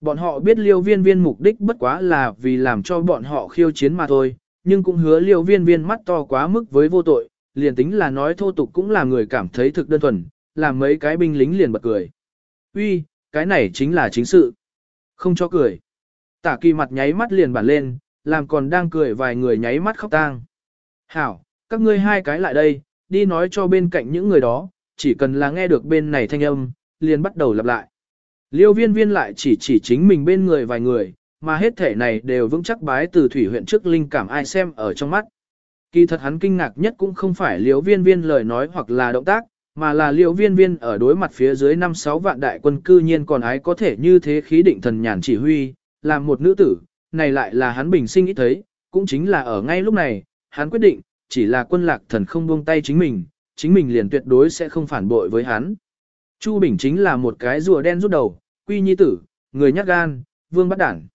Bọn họ biết liêu viên viên mục đích bất quá là vì làm cho bọn họ khiêu chiến mà thôi, nhưng cũng hứa liêu viên viên mắt to quá mức với vô tội, liền tính là nói thô tục cũng là người cảm thấy thực đơn thuần, làm mấy cái binh lính liền bật cười. Uy, cái này chính là chính sự. Không cho cười. Tả kỳ mặt nháy mắt liền bản lên, làm còn đang cười vài người nháy mắt khóc tang. Hảo, các ngươi hai cái lại đây, đi nói cho bên cạnh những người đó, chỉ cần là nghe được bên này thanh âm, liền bắt đầu lặp lại. Liêu viên viên lại chỉ chỉ chính mình bên người vài người, mà hết thể này đều vững chắc bái từ thủy huyện trước linh cảm ai xem ở trong mắt. Kỳ thật hắn kinh ngạc nhất cũng không phải liêu viên viên lời nói hoặc là động tác, mà là liệu viên viên ở đối mặt phía dưới 5-6 vạn đại quân cư nhiên còn ái có thể như thế khí định thần nhàn chỉ huy, làm một nữ tử, này lại là hắn bình sinh ít thấy, cũng chính là ở ngay lúc này, hắn quyết định, chỉ là quân lạc thần không buông tay chính mình, chính mình liền tuyệt đối sẽ không phản bội với hắn. Chu Bình chính là một cái rùa đen rút đầu, quy nhi tử, người nhát gan, vương bắt đảng.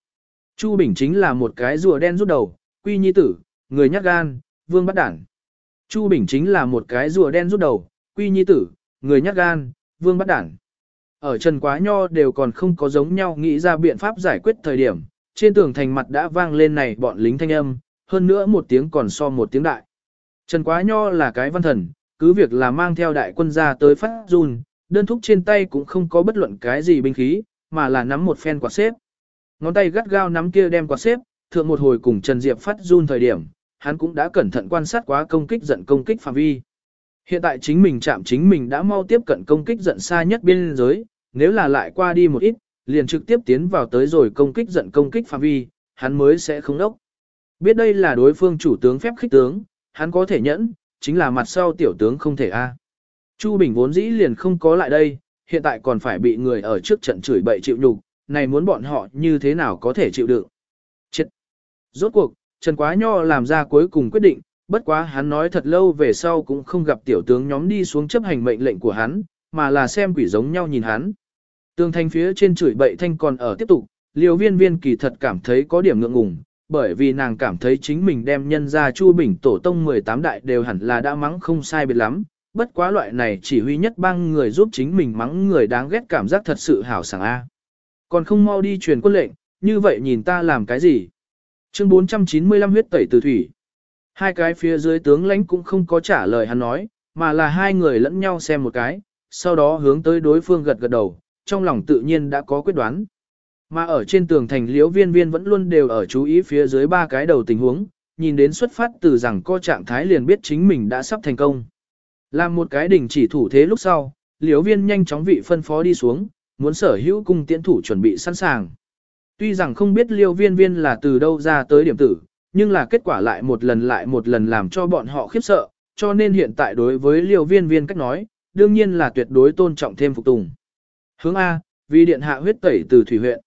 Chu Bình chính là một cái rùa đen rút đầu, quy nhi tử, người nhát gan, vương bắt đảng. Chu Bình chính là một cái rùa đen rút đầu, quy nhi tử, người nhát gan, vương bắt đản. Ở Trần Quá Nho đều còn không có giống nhau nghĩ ra biện pháp giải quyết thời điểm, trên tường thành mặt đã vang lên này bọn lính thanh âm, hơn nữa một tiếng còn so một tiếng đại. Trần Quá Nho là cái văn thần, cứ việc là mang theo đại quân ra tới phát run, đơn thúc trên tay cũng không có bất luận cái gì binh khí, mà là nắm một phen quạt xếp. Ngón tay gắt gao nắm kia đem quạt xếp, thượng một hồi cùng Trần Diệp phát run thời điểm, hắn cũng đã cẩn thận quan sát quá công kích giận công kích phạm vi. Hiện tại chính mình chạm chính mình đã mau tiếp cận công kích giận xa nhất biên giới, nếu là lại qua đi một ít, liền trực tiếp tiến vào tới rồi công kích giận công kích phạm vi, hắn mới sẽ không đốc. Biết đây là đối phương chủ tướng phép khích tướng, hắn có thể nhẫn, chính là mặt sau tiểu tướng không thể a. Chu Bình vốn dĩ liền không có lại đây, hiện tại còn phải bị người ở trước trận chửi bậy chịu nhục, này muốn bọn họ như thế nào có thể chịu đựng. Chết! Rốt cuộc, Trần Quá Nho làm ra cuối cùng quyết định, bất quá hắn nói thật lâu về sau cũng không gặp tiểu tướng nhóm đi xuống chấp hành mệnh lệnh của hắn, mà là xem quỷ giống nhau nhìn hắn. Tường thành phía trên chửi bậy thanh còn ở tiếp tục, liều viên viên kỳ thật cảm thấy có điểm ngượng ngùng, bởi vì nàng cảm thấy chính mình đem nhân ra chu bình tổ tông 18 đại đều hẳn là đã mắng không sai biệt lắm, bất quá loại này chỉ huy nhất bang người giúp chính mình mắng người đáng ghét cảm giác thật sự hảo sảng A. Còn không mau đi truyền quân lệnh, như vậy nhìn ta làm cái gì? Chương 495 huyết tẩy từ thủy. Hai cái phía dưới tướng lãnh cũng không có trả lời hắn nói, mà là hai người lẫn nhau xem một cái, sau đó hướng tới đối phương gật gật đầu, trong lòng tự nhiên đã có quyết đoán. Mà ở trên tường thành liễu viên viên vẫn luôn đều ở chú ý phía dưới ba cái đầu tình huống, nhìn đến xuất phát từ rằng co trạng thái liền biết chính mình đã sắp thành công. Làm một cái đỉnh chỉ thủ thế lúc sau, liễu viên nhanh chóng vị phân phó đi xuống, muốn sở hữu cung tiễn thủ chuẩn bị sẵn sàng. Tuy rằng không biết liễu viên viên là từ đâu ra tới điểm tử, nhưng là kết quả lại một lần lại một lần làm cho bọn họ khiếp sợ, cho nên hiện tại đối với liều viên viên cách nói, đương nhiên là tuyệt đối tôn trọng thêm phục tùng. Hướng A, vì điện hạ huyết tẩy từ thủy huyện.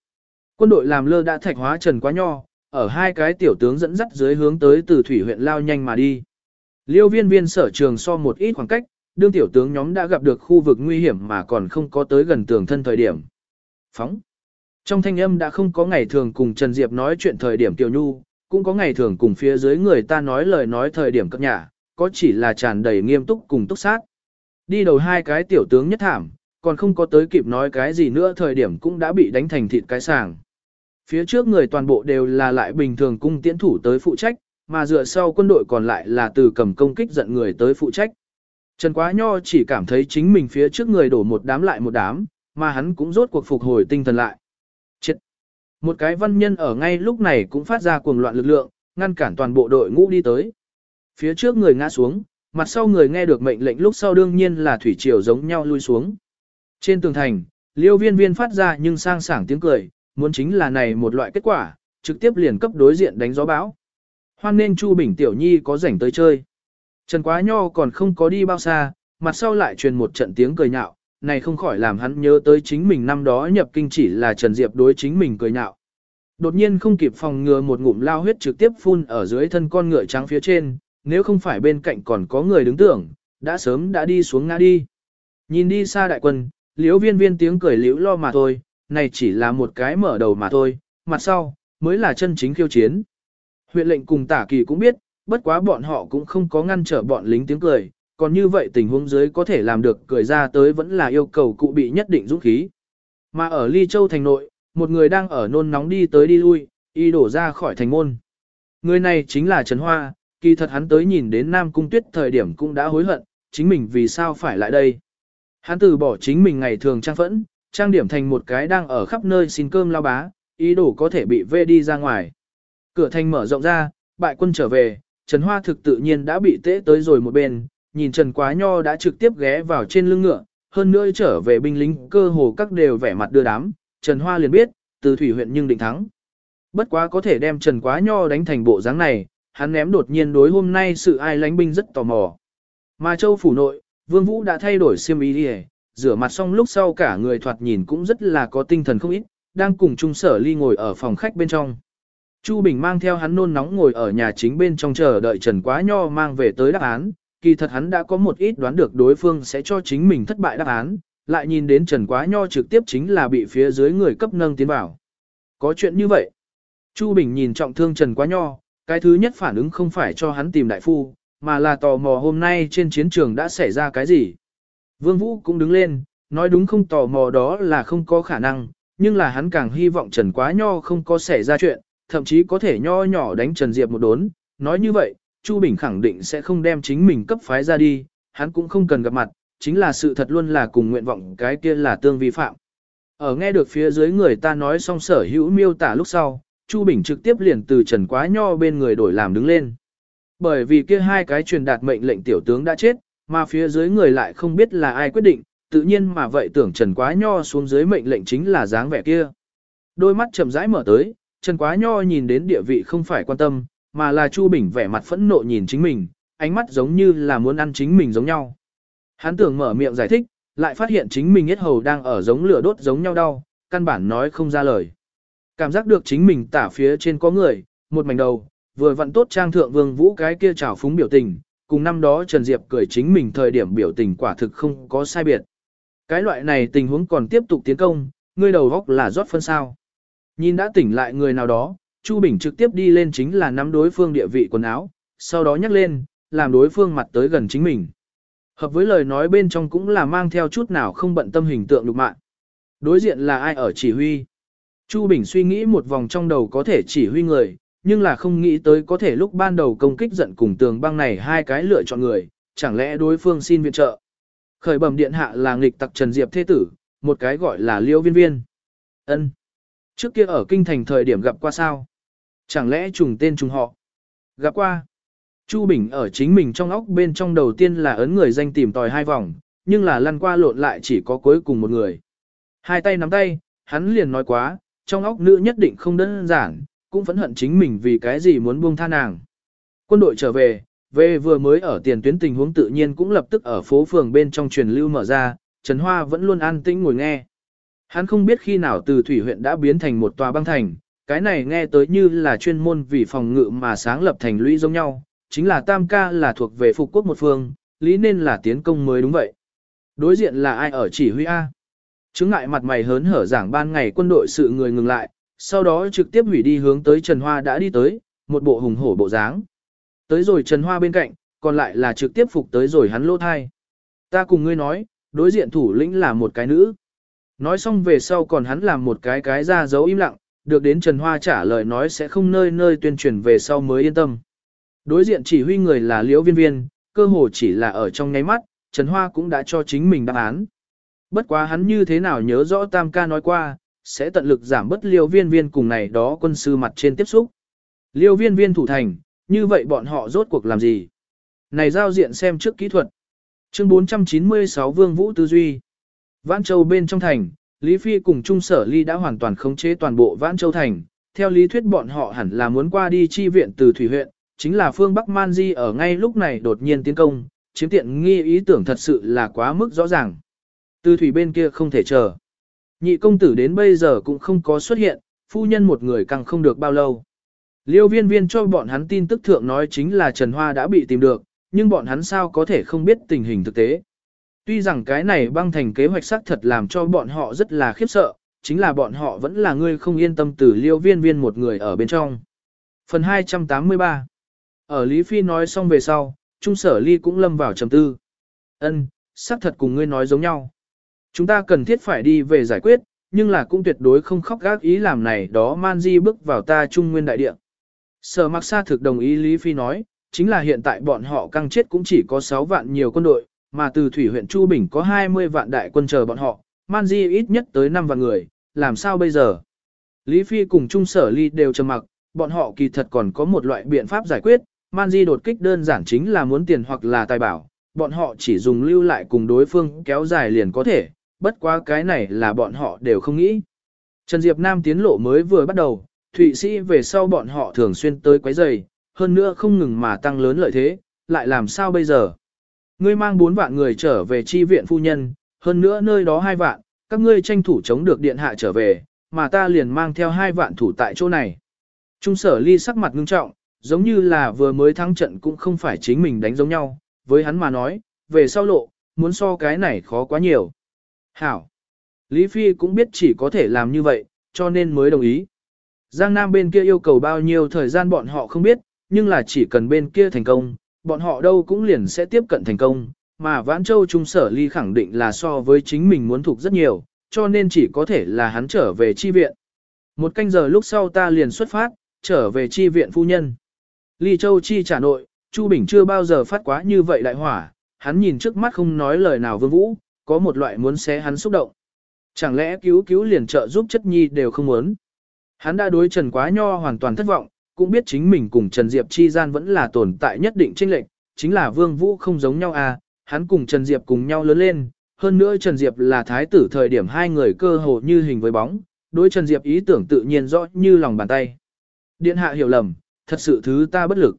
Quân đội làm lơ đã thạch hóa Trần Quá Nho, ở hai cái tiểu tướng dẫn dắt dưới hướng tới từ thủy huyện lao nhanh mà đi. Liêu viên viên sở trường so một ít khoảng cách, đương tiểu tướng nhóm đã gặp được khu vực nguy hiểm mà còn không có tới gần tường thân thời điểm. Phóng. Trong thanh âm đã không có ngày thường cùng Trần Diệp nói chuyện thời điểm tiểu nhu, cũng có ngày thường cùng phía dưới người ta nói lời nói thời điểm cấp nhà, có chỉ là tràn đầy nghiêm túc cùng túc sát. Đi đầu hai cái tiểu tướng nhất thảm, còn không có tới kịp nói cái gì nữa thời điểm cũng đã bị đánh thành thịt cái sàng. Phía trước người toàn bộ đều là lại bình thường cung tiễn thủ tới phụ trách, mà dựa sau quân đội còn lại là từ cầm công kích giận người tới phụ trách. Trần Quá Nho chỉ cảm thấy chính mình phía trước người đổ một đám lại một đám, mà hắn cũng rốt cuộc phục hồi tinh thần lại. Một cái văn nhân ở ngay lúc này cũng phát ra cuồng loạn lực lượng, ngăn cản toàn bộ đội ngũ đi tới. Phía trước người ngã xuống, mặt sau người nghe được mệnh lệnh lúc sau đương nhiên là thủy triều giống nhau lui xuống. Trên tường thành, liêu viên viên phát ra nhưng sang sảng tiếng cười, muốn chính là này một loại kết quả, trực tiếp liền cấp đối diện đánh gió bão. Hoan nên Chu Bình Tiểu Nhi có rảnh tới chơi. Trần Quá Nho còn không có đi bao xa, mặt sau lại truyền một trận tiếng cười nhạo, này không khỏi làm hắn nhớ tới chính mình năm đó nhập kinh chỉ là Trần Diệp đối chính mình cười nhạo. Đột nhiên không kịp phòng ngừa một ngụm lao huyết trực tiếp phun ở dưới thân con ngựa trắng phía trên, nếu không phải bên cạnh còn có người đứng tưởng, đã sớm đã đi xuống ngã đi. Nhìn đi xa đại quân, liễu viên viên tiếng cười liễu lo mà thôi, này chỉ là một cái mở đầu mà thôi, mặt sau, mới là chân chính khiêu chiến. Huyện lệnh cùng tả kỳ cũng biết, bất quá bọn họ cũng không có ngăn trở bọn lính tiếng cười, còn như vậy tình huống dưới có thể làm được cười ra tới vẫn là yêu cầu cụ bị nhất định dũng khí. Mà ở Ly Châu thành nội, một người đang ở nôn nóng đi tới đi lui, y đổ ra khỏi thành môn. Người này chính là Trần Hoa, kỳ thật hắn tới nhìn đến Nam Cung Tuyết thời điểm cũng đã hối hận, chính mình vì sao phải lại đây. Hắn từ bỏ chính mình ngày thường trang phẫn, trang điểm thành một cái đang ở khắp nơi xin cơm lao bá, ý đồ có thể bị vê đi ra ngoài. Cửa thành mở rộng ra, bại quân trở về, Trần Hoa thực tự nhiên đã bị tễ tới rồi một bên, nhìn Trần Quá Nho đã trực tiếp ghé vào trên lưng ngựa, hơn nữa trở về binh lính cơ hồ các đều vẻ mặt đưa đám, Trần Hoa liền biết, từ thủy huyện nhưng định thắng. Bất quá có thể đem Trần Quá Nho đánh thành bộ dáng này, hắn ném đột nhiên đối hôm nay sự ai lánh binh rất tò mò. Mà châu phủ nội, Vương Vũ đã thay đổi xiêm y đi rửa mặt xong lúc sau cả người thoạt nhìn cũng rất là có tinh thần không ít, đang cùng Trung Sở Ly ngồi ở phòng khách bên trong. Chu Bình mang theo hắn nôn nóng ngồi ở nhà chính bên trong chờ đợi Trần Quá Nho mang về tới đáp án, kỳ thật hắn đã có một ít đoán được đối phương sẽ cho chính mình thất bại đáp án, lại nhìn đến Trần Quá Nho trực tiếp chính là bị phía dưới người cấp nâng tiến vào. Có chuyện như vậy. Chu Bình nhìn trọng thương Trần Quá Nho, cái thứ nhất phản ứng không phải cho hắn tìm đại phu, mà là tò mò hôm nay trên chiến trường đã xảy ra cái gì. Vương Vũ cũng đứng lên, nói đúng không tò mò đó là không có khả năng, nhưng là hắn càng hy vọng Trần Quá Nho không có xảy ra chuyện, thậm chí có thể nho nhỏ đánh Trần Diệp một đốn. Nói như vậy, Chu Bình khẳng định sẽ không đem chính mình cấp phái ra đi, hắn cũng không cần gặp mặt, chính là sự thật luôn là cùng nguyện vọng cái kia là tương vi phạm. Ở nghe được phía dưới người ta nói xong sở hữu miêu tả lúc sau, Chu Bình trực tiếp liền từ Trần Quá Nho bên người đổi làm đứng lên. Bởi vì kia hai cái truyền đạt mệnh lệnh tiểu tướng đã chết, mà phía dưới người lại không biết là ai quyết định, tự nhiên mà vậy tưởng Trần Quá Nho xuống dưới mệnh lệnh chính là dáng vẻ kia. Đôi mắt chậm rãi mở tới, Trần Quá Nho nhìn đến địa vị không phải quan tâm, mà là Chu Bình vẻ mặt phẫn nộ nhìn chính mình, ánh mắt giống như là muốn ăn chính mình giống nhau. Hắn tưởng mở miệng giải thích, lại phát hiện chính mình hết hầu đang ở giống lửa đốt giống nhau đau, căn bản nói không ra lời. Cảm giác được chính mình tả phía trên có người, một mảnh đầu, vừa vặn tốt trang thượng vương vũ cái kia trào phúng biểu tình, cùng năm đó Trần Diệp cười chính mình thời điểm biểu tình quả thực không có sai biệt. Cái loại này tình huống còn tiếp tục tiến công, ngươi đầu góc là rót phân sao. Nhìn đã tỉnh lại người nào đó, Chu Bình trực tiếp đi lên chính là nắm đối phương địa vị quần áo, sau đó nhắc lên, làm đối phương mặt tới gần chính mình. Hợp với lời nói bên trong cũng là mang theo chút nào không bận tâm hình tượng lục mạng. Đối diện là ai ở chỉ huy? Chu Bình suy nghĩ một vòng trong đầu có thể chỉ huy người, nhưng là không nghĩ tới có thể lúc ban đầu công kích giận cùng tường băng này hai cái lựa chọn người, chẳng lẽ đối phương xin viện trợ. Khởi bẩm điện hạ là nghịch tặc Trần Diệp thế tử, một cái gọi là Liêu Viên Viên. Ân. Trước kia ở kinh thành thời điểm gặp qua sao? Chẳng lẽ trùng tên trùng họ? Gặp qua. Chu Bình ở chính mình trong óc bên trong đầu tiên là ấn người danh tìm tòi hai vòng, nhưng là lăn qua lộn lại chỉ có cuối cùng một người. Hai tay nắm tay, hắn liền nói quá, trong óc nữ nhất định không đơn giản, cũng phẫn hận chính mình vì cái gì muốn buông tha nàng. Quân đội trở về, về vừa mới ở tiền tuyến tình huống tự nhiên cũng lập tức ở phố phường bên trong truyền lưu mở ra, Trần Hoa vẫn luôn an tĩnh ngồi nghe. Hắn không biết khi nào từ thủy huyện đã biến thành một tòa băng thành, cái này nghe tới như là chuyên môn vì phòng ngự mà sáng lập thành lũy giống nhau, chính là Tam ca là thuộc về phục quốc một phương, lý nên là tiến công mới đúng vậy. Đối diện là ai ở chỉ huy A? Chứng ngại mặt mày hớn hở giảng ban ngày quân đội sự người ngừng lại, sau đó trực tiếp hủy đi hướng tới Trần Hoa đã đi tới, một bộ hùng hổ bộ dáng. Tới rồi Trần Hoa bên cạnh, còn lại là trực tiếp phục tới rồi hắn lô thai. Ta cùng ngươi nói, đối diện thủ lĩnh là một cái nữ. Nói xong về sau còn hắn làm một cái cái ra dấu im lặng, được đến Trần Hoa trả lời nói sẽ không nơi nơi tuyên truyền về sau mới yên tâm. Đối diện chỉ huy người là liễu viên viên, cơ hồ chỉ là ở trong nháy mắt, Trần Hoa cũng đã cho chính mình đáp án. Bất quá hắn như thế nào nhớ rõ Tam ca nói qua, sẽ tận lực giảm bớt liêu viên viên cùng này đó quân sư mặt trên tiếp xúc. Liêu viên viên thủ thành, như vậy bọn họ rốt cuộc làm gì? Này giao diện xem trước kỹ thuật. Chương 496 Vương Vũ Tư Duy Vãn Châu bên trong thành, Lý Phi cùng Trung Sở Ly đã hoàn toàn khống chế toàn bộ Vãn Châu thành. Theo lý thuyết bọn họ hẳn là muốn qua đi chi viện từ Thủy huyện, chính là phương Bắc Man Di ở ngay lúc này đột nhiên tiến công, chiếm tiện nghi ý tưởng thật sự là quá mức rõ ràng. Từ Thủy bên kia không thể chờ. Nhị công tử đến bây giờ cũng không có xuất hiện, phu nhân một người càng không được bao lâu. Liêu viên viên cho bọn hắn tin tức thượng nói chính là Trần Hoa đã bị tìm được, nhưng bọn hắn sao có thể không biết tình hình thực tế. Tuy rằng cái này băng thành kế hoạch xác thật làm cho bọn họ rất là khiếp sợ, chính là bọn họ vẫn là người không yên tâm từ liêu viên viên một người ở bên trong. Phần 283 Ở Lý Phi nói xong về sau, Trung Sở Ly cũng lâm vào trầm tư. Ân, xác thật cùng ngươi nói giống nhau. Chúng ta cần thiết phải đi về giải quyết, nhưng là cũng tuyệt đối không khóc gác ý làm này đó man di bước vào ta trung nguyên đại địa. Sở mặc sa thực đồng ý Lý Phi nói, chính là hiện tại bọn họ căng chết cũng chỉ có 6 vạn nhiều quân đội, mà từ thủy huyện Chu Bình có 20 vạn đại quân chờ bọn họ, man di ít nhất tới 5 vạn người, làm sao bây giờ? Lý Phi cùng Trung Sở Ly đều trầm mặc, bọn họ kỳ thật còn có một loại biện pháp giải quyết, man di đột kích đơn giản chính là muốn tiền hoặc là tài bảo, bọn họ chỉ dùng lưu lại cùng đối phương kéo dài liền có thể, bất quá cái này là bọn họ đều không nghĩ. Trần Diệp Nam tiến lộ mới vừa bắt đầu, Thụy Sĩ về sau bọn họ thường xuyên tới quấy rầy, hơn nữa không ngừng mà tăng lớn lợi thế, lại làm sao bây giờ? Ngươi mang 4 vạn người trở về chi viện phu nhân, hơn nữa nơi đó hai vạn, các ngươi tranh thủ chống được điện hạ trở về, mà ta liền mang theo hai vạn thủ tại chỗ này. Trung sở ly sắc mặt ngưng trọng, giống như là vừa mới thắng trận cũng không phải chính mình đánh giống nhau, với hắn mà nói, về sau lộ, muốn so cái này khó quá nhiều. Hảo. Lý Phi cũng biết chỉ có thể làm như vậy, cho nên mới đồng ý. Giang Nam bên kia yêu cầu bao nhiêu thời gian bọn họ không biết, nhưng là chỉ cần bên kia thành công, bọn họ đâu cũng liền sẽ tiếp cận thành công, mà Vãn Châu Trung Sở Ly khẳng định là so với chính mình muốn thuộc rất nhiều, cho nên chỉ có thể là hắn trở về chi viện. Một canh giờ lúc sau ta liền xuất phát, trở về chi viện phu nhân. Ly Châu chi trả nội, Chu Bình chưa bao giờ phát quá như vậy đại hỏa, hắn nhìn trước mắt không nói lời nào vương vũ, có một loại muốn xé hắn xúc động. Chẳng lẽ cứu cứu liền trợ giúp chất nhi đều không muốn. Hắn đã đối Trần Quá Nho hoàn toàn thất vọng, cũng biết chính mình cùng Trần Diệp chi gian vẫn là tồn tại nhất định chênh lệch, chính là Vương Vũ không giống nhau à, hắn cùng Trần Diệp cùng nhau lớn lên, hơn nữa Trần Diệp là thái tử thời điểm hai người cơ hồ như hình với bóng, đối Trần Diệp ý tưởng tự nhiên rõ như lòng bàn tay. Điện hạ hiểu lầm, thật sự thứ ta bất lực.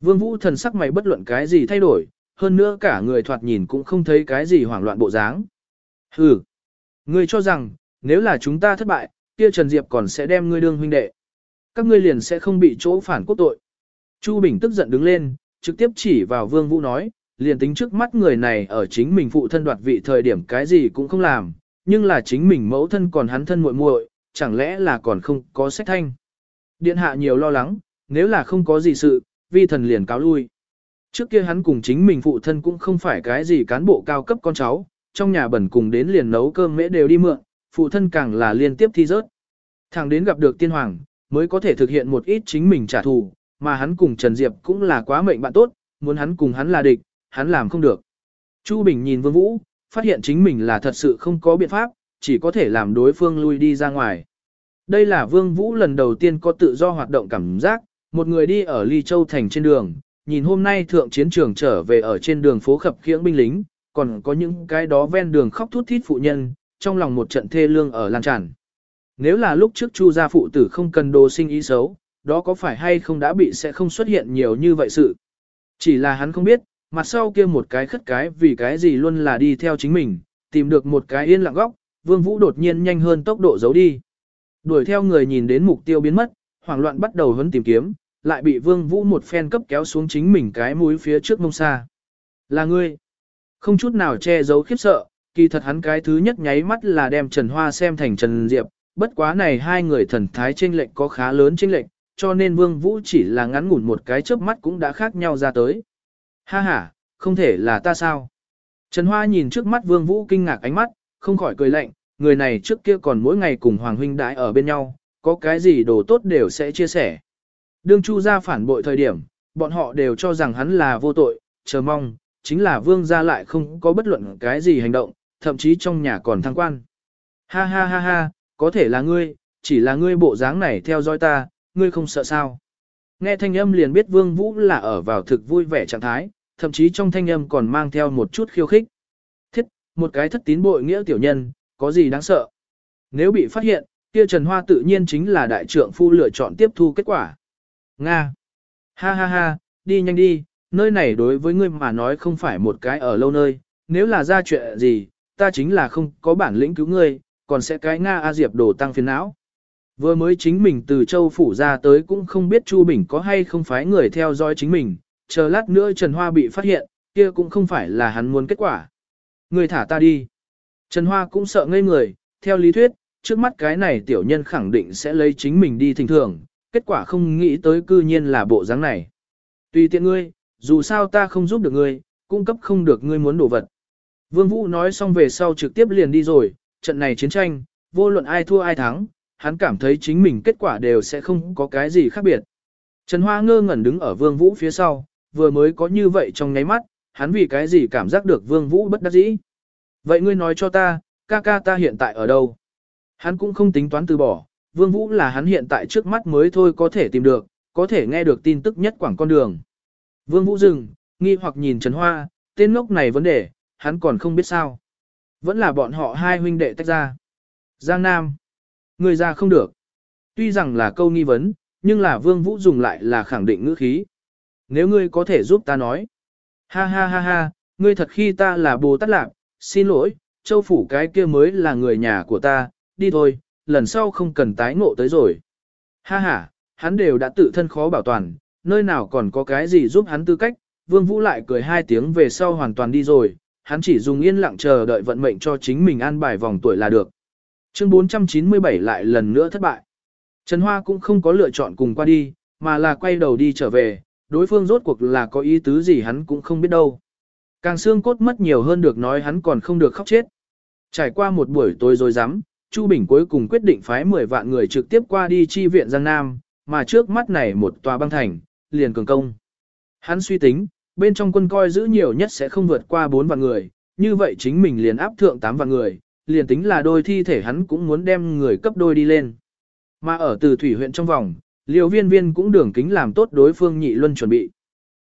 Vương Vũ thần sắc mày bất luận cái gì thay đổi, hơn nữa cả người thoạt nhìn cũng không thấy cái gì hoảng loạn bộ dáng. Hừ, ngươi cho rằng, nếu là chúng ta thất bại, kia Trần Diệp còn sẽ đem ngươi đương huynh đệ. Các ngươi liền sẽ không bị chỗ phản quốc tội. Chu Bình tức giận đứng lên, trực tiếp chỉ vào Vương Vũ nói, liền tính trước mắt người này ở chính mình phụ thân đoạt vị thời điểm cái gì cũng không làm, nhưng là chính mình mẫu thân còn hắn thân muội muội, chẳng lẽ là còn không có sách thanh. Điện hạ nhiều lo lắng, nếu là không có gì sự, vi thần liền cáo lui. Trước kia hắn cùng chính mình phụ thân cũng không phải cái gì cán bộ cao cấp con cháu, trong nhà bẩn cùng đến liền nấu cơm mễ đều đi mượn, phụ thân càng là liên tiếp thi rớt. Thẳng đến gặp được tiên hoàng, mới có thể thực hiện một ít chính mình trả thù, mà hắn cùng Trần Diệp cũng là quá mệnh bạn tốt, muốn hắn cùng hắn là địch, hắn làm không được. Chu Bình nhìn Vương Vũ, phát hiện chính mình là thật sự không có biện pháp, chỉ có thể làm đối phương lui đi ra ngoài. Đây là Vương Vũ lần đầu tiên có tự do hoạt động cảm giác, một người đi ở Ly Châu Thành trên đường, nhìn hôm nay thượng chiến trường trở về ở trên đường phố khập khiễng binh lính, còn có những cái đó ven đường khóc thút thít phụ nhân, trong lòng một trận thê lương ở lan tràn. Nếu là lúc trước Chu gia phụ tử không cần đồ sinh ý xấu, đó có phải hay không đã bị sẽ không xuất hiện nhiều như vậy sự. Chỉ là hắn không biết, mặt sau kia một cái khất cái vì cái gì luôn là đi theo chính mình, tìm được một cái yên lặng góc, Vương Vũ đột nhiên nhanh hơn tốc độ giấu đi. Đuổi theo người nhìn đến mục tiêu biến mất, hoảng loạn bắt đầu hấn tìm kiếm, lại bị Vương Vũ một phen cấp kéo xuống chính mình cái mũi phía trước mông xa. Là ngươi. Không chút nào che giấu khiếp sợ, kỳ thật hắn cái thứ nhất nháy mắt là đem Trần Hoa xem thành Trần Diệp, bất quá này hai người thần thái chênh lệch có khá lớn chênh lệch, cho nên Vương Vũ chỉ là ngắn ngủn một cái chớp mắt cũng đã khác nhau ra tới. Ha ha, không thể là ta sao? Trần Hoa nhìn trước mắt Vương Vũ kinh ngạc ánh mắt, không khỏi cười lạnh, người này trước kia còn mỗi ngày cùng Hoàng huynh đãi ở bên nhau, có cái gì đồ tốt đều sẽ chia sẻ. Đương Chu gia phản bội thời điểm, bọn họ đều cho rằng hắn là vô tội, chờ mong, chính là Vương gia lại không có bất luận cái gì hành động, thậm chí trong nhà còn thăng quan. Ha ha ha ha, có thể là ngươi, chỉ là ngươi bộ dáng này theo dõi ta, ngươi không sợ sao. Nghe thanh âm liền biết Vương Vũ là ở vào thực vui vẻ trạng thái, thậm chí trong thanh âm còn mang theo một chút khiêu khích. Thiết, một cái thất tín bội nghĩa tiểu nhân, có gì đáng sợ. Nếu bị phát hiện, kia Trần Hoa tự nhiên chính là đại trưởng phu lựa chọn tiếp thu kết quả. Nga. Ha ha ha, đi nhanh đi, nơi này đối với ngươi mà nói không phải một cái ở lâu nơi, nếu là ra chuyện gì, ta chính là không có bản lĩnh cứu ngươi, còn sẽ cái Nga A Diệp đổ tăng phiền não. Vừa mới chính mình từ châu phủ ra tới cũng không biết Chu Bình có hay không phái người theo dõi chính mình, chờ lát nữa Trần Hoa bị phát hiện, kia cũng không phải là hắn muốn kết quả. Người thả ta đi. Trần Hoa cũng sợ ngây người, theo lý thuyết, trước mắt cái này tiểu nhân khẳng định sẽ lấy chính mình đi thỉnh thường, kết quả không nghĩ tới cư nhiên là bộ dáng này. Tùy tiện ngươi, dù sao ta không giúp được ngươi, cung cấp không được ngươi muốn đồ vật. Vương Vũ nói xong về sau trực tiếp liền đi rồi, trận này chiến tranh, vô luận ai thua ai thắng, hắn cảm thấy chính mình kết quả đều sẽ không có cái gì khác biệt. Trần Hoa ngơ ngẩn đứng ở Vương Vũ phía sau, vừa mới có như vậy trong nháy mắt, hắn vì cái gì cảm giác được Vương Vũ bất đắc dĩ. Vậy ngươi nói cho ta, ca ca ta hiện tại ở đâu? Hắn cũng không tính toán từ bỏ, Vương Vũ là hắn hiện tại trước mắt mới thôi có thể tìm được, có thể nghe được tin tức nhất quảng con đường. Vương Vũ dừng, nghi hoặc nhìn Trần Hoa, tên ngốc này vấn đề, hắn còn không biết sao. Vẫn là bọn họ hai huynh đệ tách ra. Giang Nam. Người ra không được. Tuy rằng là câu nghi vấn, nhưng là Vương Vũ dùng lại là khẳng định ngữ khí. Nếu ngươi có thể giúp ta nói. Ha ha ha ha, ngươi thật khi ta là bồ tát lạc, xin lỗi, châu phủ cái kia mới là người nhà của ta, đi thôi, lần sau không cần tái ngộ tới rồi. Ha ha, hắn đều đã tự thân khó bảo toàn, nơi nào còn có cái gì giúp hắn tư cách, Vương Vũ lại cười hai tiếng về sau hoàn toàn đi rồi, hắn chỉ dùng yên lặng chờ đợi vận mệnh cho chính mình an bài vòng tuổi là được. Chương 497 lại lần nữa thất bại. Trần Hoa cũng không có lựa chọn cùng qua đi, mà là quay đầu đi trở về, đối phương rốt cuộc là có ý tứ gì hắn cũng không biết đâu. Càng xương cốt mất nhiều hơn được nói hắn còn không được khóc chết. Trải qua một buổi tối rồi rắm, Chu Bình cuối cùng quyết định phái 10 vạn người trực tiếp qua đi chi viện Giang Nam, mà trước mắt này một tòa băng thành, liền cường công. Hắn suy tính, bên trong quân coi giữ nhiều nhất sẽ không vượt qua 4 vạn người, như vậy chính mình liền áp thượng 8 vạn người, liền tính là đôi thi thể hắn cũng muốn đem người cấp đôi đi lên. Mà ở từ thủy huyện trong vòng, liều viên viên cũng đường kính làm tốt đối phương nhị luân chuẩn bị.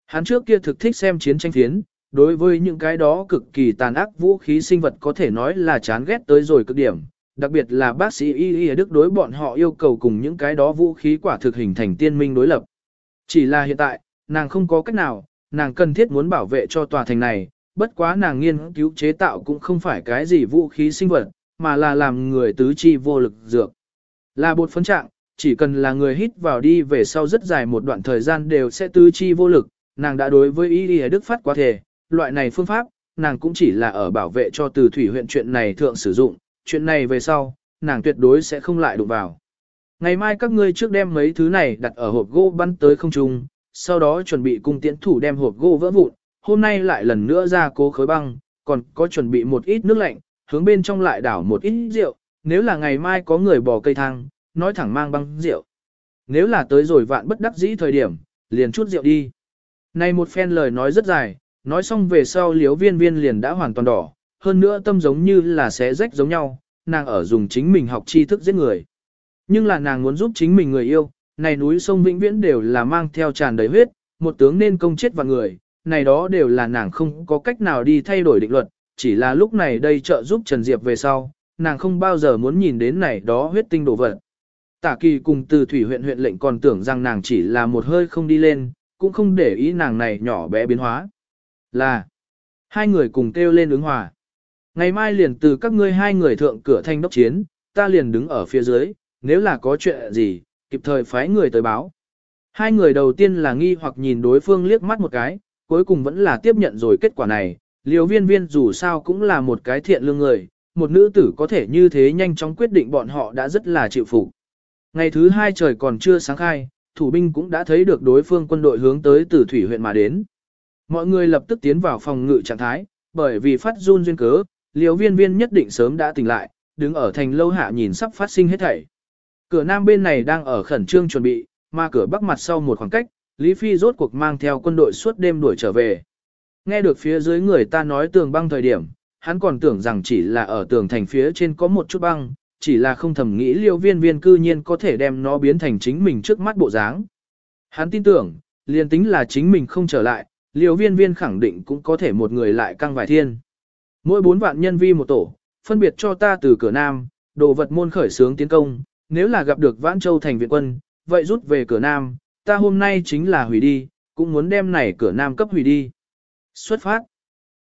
Hắn trước kia thực thích xem chiến tranh phiến, đối với những cái đó cực kỳ tàn ác vũ khí sinh vật có thể nói là chán ghét tới rồi cực điểm, đặc biệt là bác sĩ y y đức đối bọn họ yêu cầu cùng những cái đó vũ khí quả thực hình thành tiên minh đối lập. Chỉ là hiện tại, nàng không có cách nào, nàng cần thiết muốn bảo vệ cho tòa thành này, bất quá nàng nghiên cứu chế tạo cũng không phải cái gì vũ khí sinh vật, mà là làm người tứ chi vô lực dược. Là bột phấn trạng, chỉ cần là người hít vào đi về sau rất dài một đoạn thời gian đều sẽ tứ chi vô lực, nàng đã đối với ý y đức phát quá thể, loại này phương pháp, nàng cũng chỉ là ở bảo vệ cho từ thủy huyện chuyện này thượng sử dụng, chuyện này về sau, nàng tuyệt đối sẽ không lại đụng vào. Ngày mai các ngươi trước đem mấy thứ này đặt ở hộp gỗ bắn tới không trung, sau đó chuẩn bị cung tiễn thủ đem hộp gỗ vỡ vụn, hôm nay lại lần nữa ra cố khối băng, còn có chuẩn bị một ít nước lạnh, hướng bên trong lại đảo một ít rượu, nếu là ngày mai có người bỏ cây thang, nói thẳng mang băng rượu. Nếu là tới rồi vạn bất đắc dĩ thời điểm, liền chút rượu đi. Này một phen lời nói rất dài, nói xong về sau liếu viên viên liền đã hoàn toàn đỏ, hơn nữa tâm giống như là xé rách giống nhau, nàng ở dùng chính mình học tri thức giết người. Nhưng là nàng muốn giúp chính mình người yêu, này núi sông vĩnh viễn đều là mang theo tràn đầy huyết, một tướng nên công chết và người, này đó đều là nàng không có cách nào đi thay đổi định luật, chỉ là lúc này đây trợ giúp Trần Diệp về sau, nàng không bao giờ muốn nhìn đến này đó huyết tinh đổ vật. Tả kỳ cùng từ thủy huyện huyện lệnh còn tưởng rằng nàng chỉ là một hơi không đi lên, cũng không để ý nàng này nhỏ bé biến hóa. Là, hai người cùng kêu lên ứng hòa. Ngày mai liền từ các ngươi hai người thượng cửa thanh đốc chiến, ta liền đứng ở phía dưới, nếu là có chuyện gì, kịp thời phái người tới báo. Hai người đầu tiên là nghi hoặc nhìn đối phương liếc mắt một cái, cuối cùng vẫn là tiếp nhận rồi kết quả này. Liều viên viên dù sao cũng là một cái thiện lương người, một nữ tử có thể như thế nhanh chóng quyết định bọn họ đã rất là chịu phục. Ngày thứ hai trời còn chưa sáng khai, thủ binh cũng đã thấy được đối phương quân đội hướng tới từ thủy huyện mà đến. Mọi người lập tức tiến vào phòng ngự trạng thái, bởi vì phát run duyên cớ, liều viên viên nhất định sớm đã tỉnh lại, đứng ở thành lâu hạ nhìn sắp phát sinh hết thảy. Cửa nam bên này đang ở khẩn trương chuẩn bị, mà cửa bắc mặt sau một khoảng cách, Lý Phi rốt cuộc mang theo quân đội suốt đêm đuổi trở về. Nghe được phía dưới người ta nói tường băng thời điểm, hắn còn tưởng rằng chỉ là ở tường thành phía trên có một chút băng, chỉ là không thầm nghĩ liêu viên viên cư nhiên có thể đem nó biến thành chính mình trước mắt bộ dáng. Hắn tin tưởng, liền tính là chính mình không trở lại, liêu viên viên khẳng định cũng có thể một người lại căng vài thiên. Mỗi bốn vạn nhân vi một tổ, phân biệt cho ta từ cửa nam, đồ vật môn khởi sướng tiến công, nếu là gặp được Vãn Châu thành viện quân, vậy rút về cửa nam, ta hôm nay chính là hủy đi, cũng muốn đem này cửa nam cấp hủy đi. Xuất phát.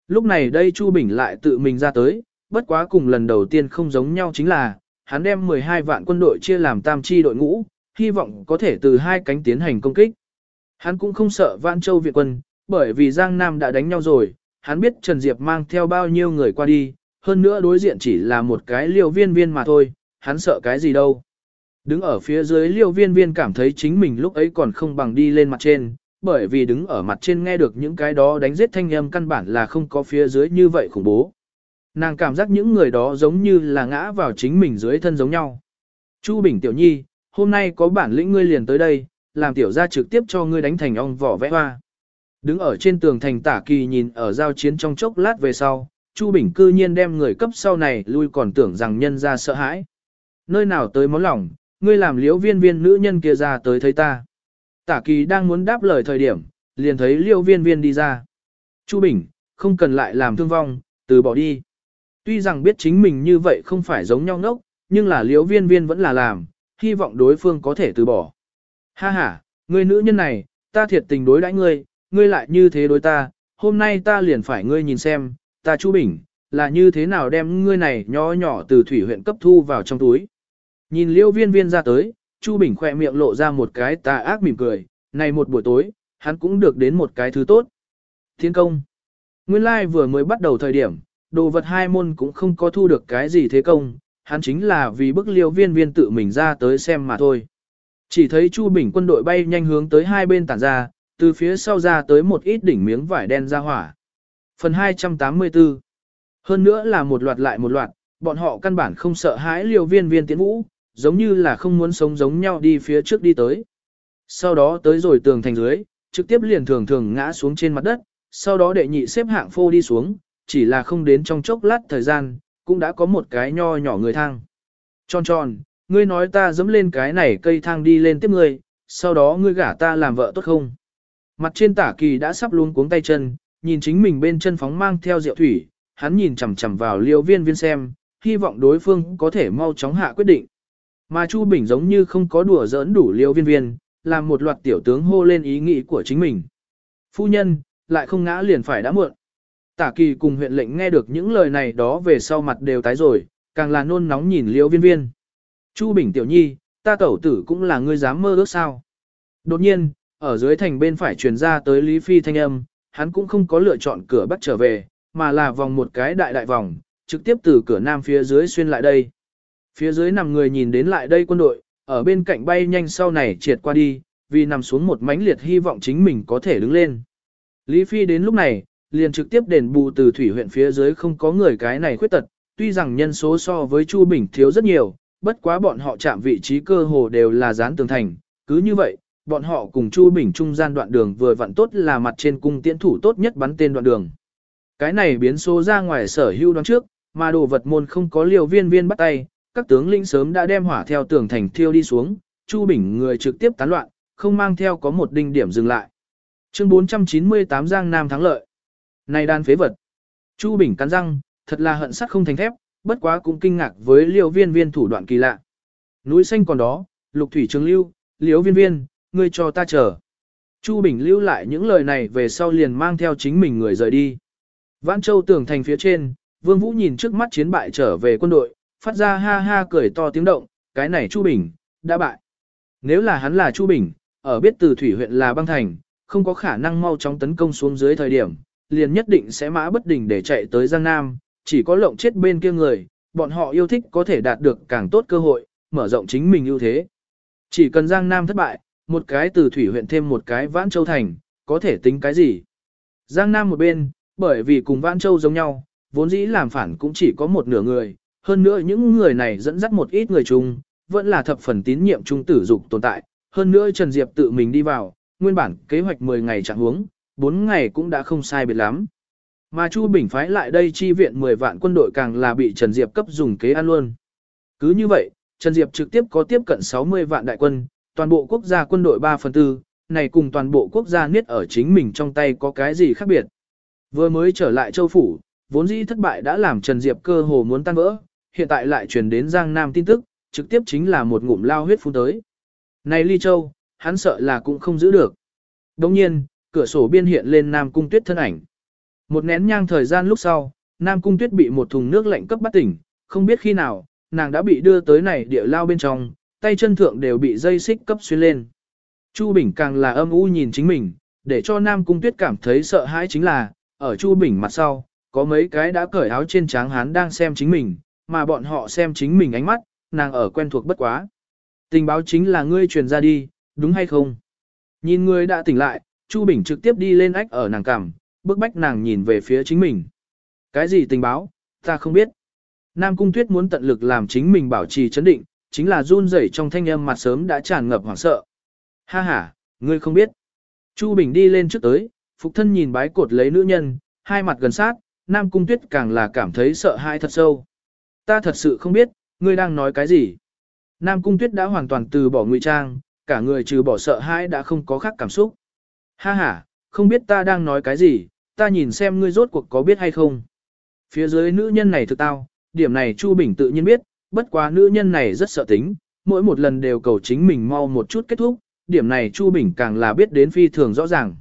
Lúc này đây Chu Bình lại tự mình ra tới, bất quá cùng lần đầu tiên không giống nhau chính là, hắn đem 12 vạn quân đội chia làm tam chi đội ngũ, hy vọng có thể từ hai cánh tiến hành công kích. Hắn cũng không sợ Vãn Châu viện quân, bởi vì Giang Nam đã đánh nhau rồi, hắn biết Trần Diệp mang theo bao nhiêu người qua đi, hơn nữa đối diện chỉ là một cái liều viên viên mà thôi, hắn sợ cái gì đâu. Đứng ở phía dưới liêu viên viên cảm thấy chính mình lúc ấy còn không bằng đi lên mặt trên, bởi vì đứng ở mặt trên nghe được những cái đó đánh giết thanh âm căn bản là không có phía dưới như vậy khủng bố. Nàng cảm giác những người đó giống như là ngã vào chính mình dưới thân giống nhau. Chu Bình Tiểu Nhi, hôm nay có bản lĩnh ngươi liền tới đây, làm tiểu gia trực tiếp cho ngươi đánh thành ong vỏ vẽ hoa. Đứng ở trên tường thành tả kỳ nhìn ở giao chiến trong chốc lát về sau, Chu Bình cư nhiên đem người cấp sau này lui còn tưởng rằng nhân ra sợ hãi. Nơi nào tới món lòng, ngươi làm liễu viên viên nữ nhân kia ra tới thấy ta. Tả kỳ đang muốn đáp lời thời điểm, liền thấy liễu viên viên đi ra. Chu Bình, không cần lại làm thương vong, từ bỏ đi. Tuy rằng biết chính mình như vậy không phải giống nhau ngốc, nhưng là liễu viên viên vẫn là làm, hy vọng đối phương có thể từ bỏ. Ha ha, ngươi nữ nhân này, ta thiệt tình đối đãi ngươi, ngươi lại như thế đối ta, hôm nay ta liền phải ngươi nhìn xem, ta Chu Bình, là như thế nào đem ngươi này nhỏ nhỏ từ thủy huyện cấp thu vào trong túi. Nhìn liêu viên viên ra tới, Chu Bình khỏe miệng lộ ra một cái tà ác mỉm cười, này một buổi tối, hắn cũng được đến một cái thứ tốt. Thiên công. Nguyên lai vừa mới bắt đầu thời điểm, đồ vật hai môn cũng không có thu được cái gì thế công, hắn chính là vì bức liêu viên viên tự mình ra tới xem mà thôi. Chỉ thấy Chu Bình quân đội bay nhanh hướng tới hai bên tản ra, từ phía sau ra tới một ít đỉnh miếng vải đen ra hỏa. Phần 284 Hơn nữa là một loạt lại một loạt, bọn họ căn bản không sợ hãi liều viên viên tiến vũ, giống như là không muốn sống giống nhau đi phía trước đi tới. Sau đó tới rồi tường thành dưới, trực tiếp liền thường thường ngã xuống trên mặt đất, sau đó đệ nhị xếp hạng phô đi xuống, chỉ là không đến trong chốc lát thời gian, cũng đã có một cái nho nhỏ người thang. Tròn tròn, ngươi nói ta dẫm lên cái này cây thang đi lên tiếp ngươi, sau đó ngươi gả ta làm vợ tốt không? Mặt trên tả kỳ đã sắp luôn cuống tay chân, nhìn chính mình bên chân phóng mang theo rượu thủy, hắn nhìn chằm chằm vào liêu viên viên xem, hy vọng đối phương có thể mau chóng hạ quyết định. Mà Chu Bình giống như không có đùa giỡn đủ liêu viên viên, làm một loạt tiểu tướng hô lên ý nghĩ của chính mình. Phu nhân, lại không ngã liền phải đã muộn. Tả kỳ cùng huyện lệnh nghe được những lời này đó về sau mặt đều tái rồi, càng là nôn nóng nhìn Liêu viên viên. Chu Bình tiểu nhi, ta tẩu tử cũng là ngươi dám mơ ước sao. Đột nhiên, ở dưới thành bên phải truyền ra tới Lý Phi thanh âm, hắn cũng không có lựa chọn cửa bắt trở về, mà là vòng một cái đại đại vòng, trực tiếp từ cửa nam phía dưới xuyên lại đây. Phía dưới nằm người nhìn đến lại đây quân đội, ở bên cạnh bay nhanh sau này triệt qua đi, vì nằm xuống một mãnh liệt hy vọng chính mình có thể đứng lên. Lý Phi đến lúc này, liền trực tiếp đền bù từ thủy huyện phía dưới không có người cái này khuyết tật, tuy rằng nhân số so với Chu Bình thiếu rất nhiều, bất quá bọn họ chạm vị trí cơ hồ đều là dán tường thành, cứ như vậy, bọn họ cùng Chu Bình trung gian đoạn đường vừa vặn tốt là mặt trên cung tiễn thủ tốt nhất bắn tên đoạn đường. Cái này biến số ra ngoài sở hưu đoán trước, mà đồ vật môn không có liều viên viên bắt tay, các tướng lĩnh sớm đã đem hỏa theo tường thành thiêu đi xuống, Chu Bình người trực tiếp tán loạn, không mang theo có một đinh điểm dừng lại. Chương 498 Giang Nam thắng lợi. Này đan phế vật. Chu Bình cắn răng, thật là hận sắt không thành thép, bất quá cũng kinh ngạc với Liêu viên viên thủ đoạn kỳ lạ. Núi xanh còn đó, lục thủy trường lưu, Liêu viên viên, ngươi cho ta chờ. Chu Bình lưu lại những lời này về sau liền mang theo chính mình người rời đi. Vãn Châu tường thành phía trên, Vương Vũ nhìn trước mắt chiến bại trở về quân đội, phát ra ha ha cười to tiếng động, cái này Chu Bình, đã bại. Nếu là hắn là Chu Bình, ở biết từ thủy huyện là băng thành, không có khả năng mau chóng tấn công xuống dưới thời điểm, liền nhất định sẽ mã bất đình để chạy tới Giang Nam, chỉ có lộng chết bên kia người, bọn họ yêu thích có thể đạt được càng tốt cơ hội, mở rộng chính mình ưu thế. Chỉ cần Giang Nam thất bại, một cái từ thủy huyện thêm một cái Vãn Châu thành, có thể tính cái gì? Giang Nam một bên, bởi vì cùng Vãn Châu giống nhau, vốn dĩ làm phản cũng chỉ có một nửa người, hơn nữa những người này dẫn dắt một ít người chung, vẫn là thập phần tín nhiệm trung tử dục tồn tại, hơn nữa Trần Diệp tự mình đi vào, nguyên bản kế hoạch 10 ngày chẳng huống, 4 ngày cũng đã không sai biệt lắm. Mà Chu Bình phái lại đây chi viện 10 vạn quân đội càng là bị Trần Diệp cấp dùng kế ăn luôn. Cứ như vậy, Trần Diệp trực tiếp có tiếp cận 60 vạn đại quân, toàn bộ quốc gia quân đội 3 phần 4, này cùng toàn bộ quốc gia niết ở chính mình trong tay có cái gì khác biệt. Vừa mới trở lại châu phủ, vốn dĩ thất bại đã làm Trần Diệp cơ hồ muốn tan vỡ, hiện tại lại truyền đến Giang Nam tin tức, trực tiếp chính là một ngụm lao huyết phun tới. Này Ly Châu, hắn sợ là cũng không giữ được. Đồng nhiên, cửa sổ biên hiện lên Nam Cung Tuyết thân ảnh. Một nén nhang thời gian lúc sau, Nam Cung Tuyết bị một thùng nước lạnh cấp bắt tỉnh, không biết khi nào, nàng đã bị đưa tới này địa lao bên trong, tay chân thượng đều bị dây xích cấp xuyên lên. Chu Bình càng là âm u nhìn chính mình, để cho Nam Cung Tuyết cảm thấy sợ hãi chính là, ở Chu Bình mặt sau, có mấy cái đã cởi áo trên tráng hán đang xem chính mình, mà bọn họ xem chính mình ánh mắt, nàng ở quen thuộc bất quá. Tình báo chính là ngươi truyền ra đi, đúng hay không? Nhìn ngươi đã tỉnh lại, Chu Bình trực tiếp đi lên ách ở nàng cằm, bước bách nàng nhìn về phía chính mình. Cái gì tình báo, ta không biết. Nam Cung Tuyết muốn tận lực làm chính mình bảo trì chấn định, chính là run rẩy trong thanh âm mặt sớm đã tràn ngập hoảng sợ. Ha ha, ngươi không biết. Chu Bình đi lên trước tới, phục thân nhìn bái cột lấy nữ nhân, hai mặt gần sát, Nam Cung Tuyết càng là cảm thấy sợ hãi thật sâu. Ta thật sự không biết, ngươi đang nói cái gì. Nam Cung Tuyết đã hoàn toàn từ bỏ ngụy trang, cả người trừ bỏ sợ hãi đã không có khác cảm xúc. Ha ha, không biết ta đang nói cái gì, ta nhìn xem ngươi rốt cuộc có biết hay không. Phía dưới nữ nhân này thực tao, điểm này Chu Bình tự nhiên biết, bất quá nữ nhân này rất sợ tính, mỗi một lần đều cầu chính mình mau một chút kết thúc, điểm này Chu Bình càng là biết đến phi thường rõ ràng.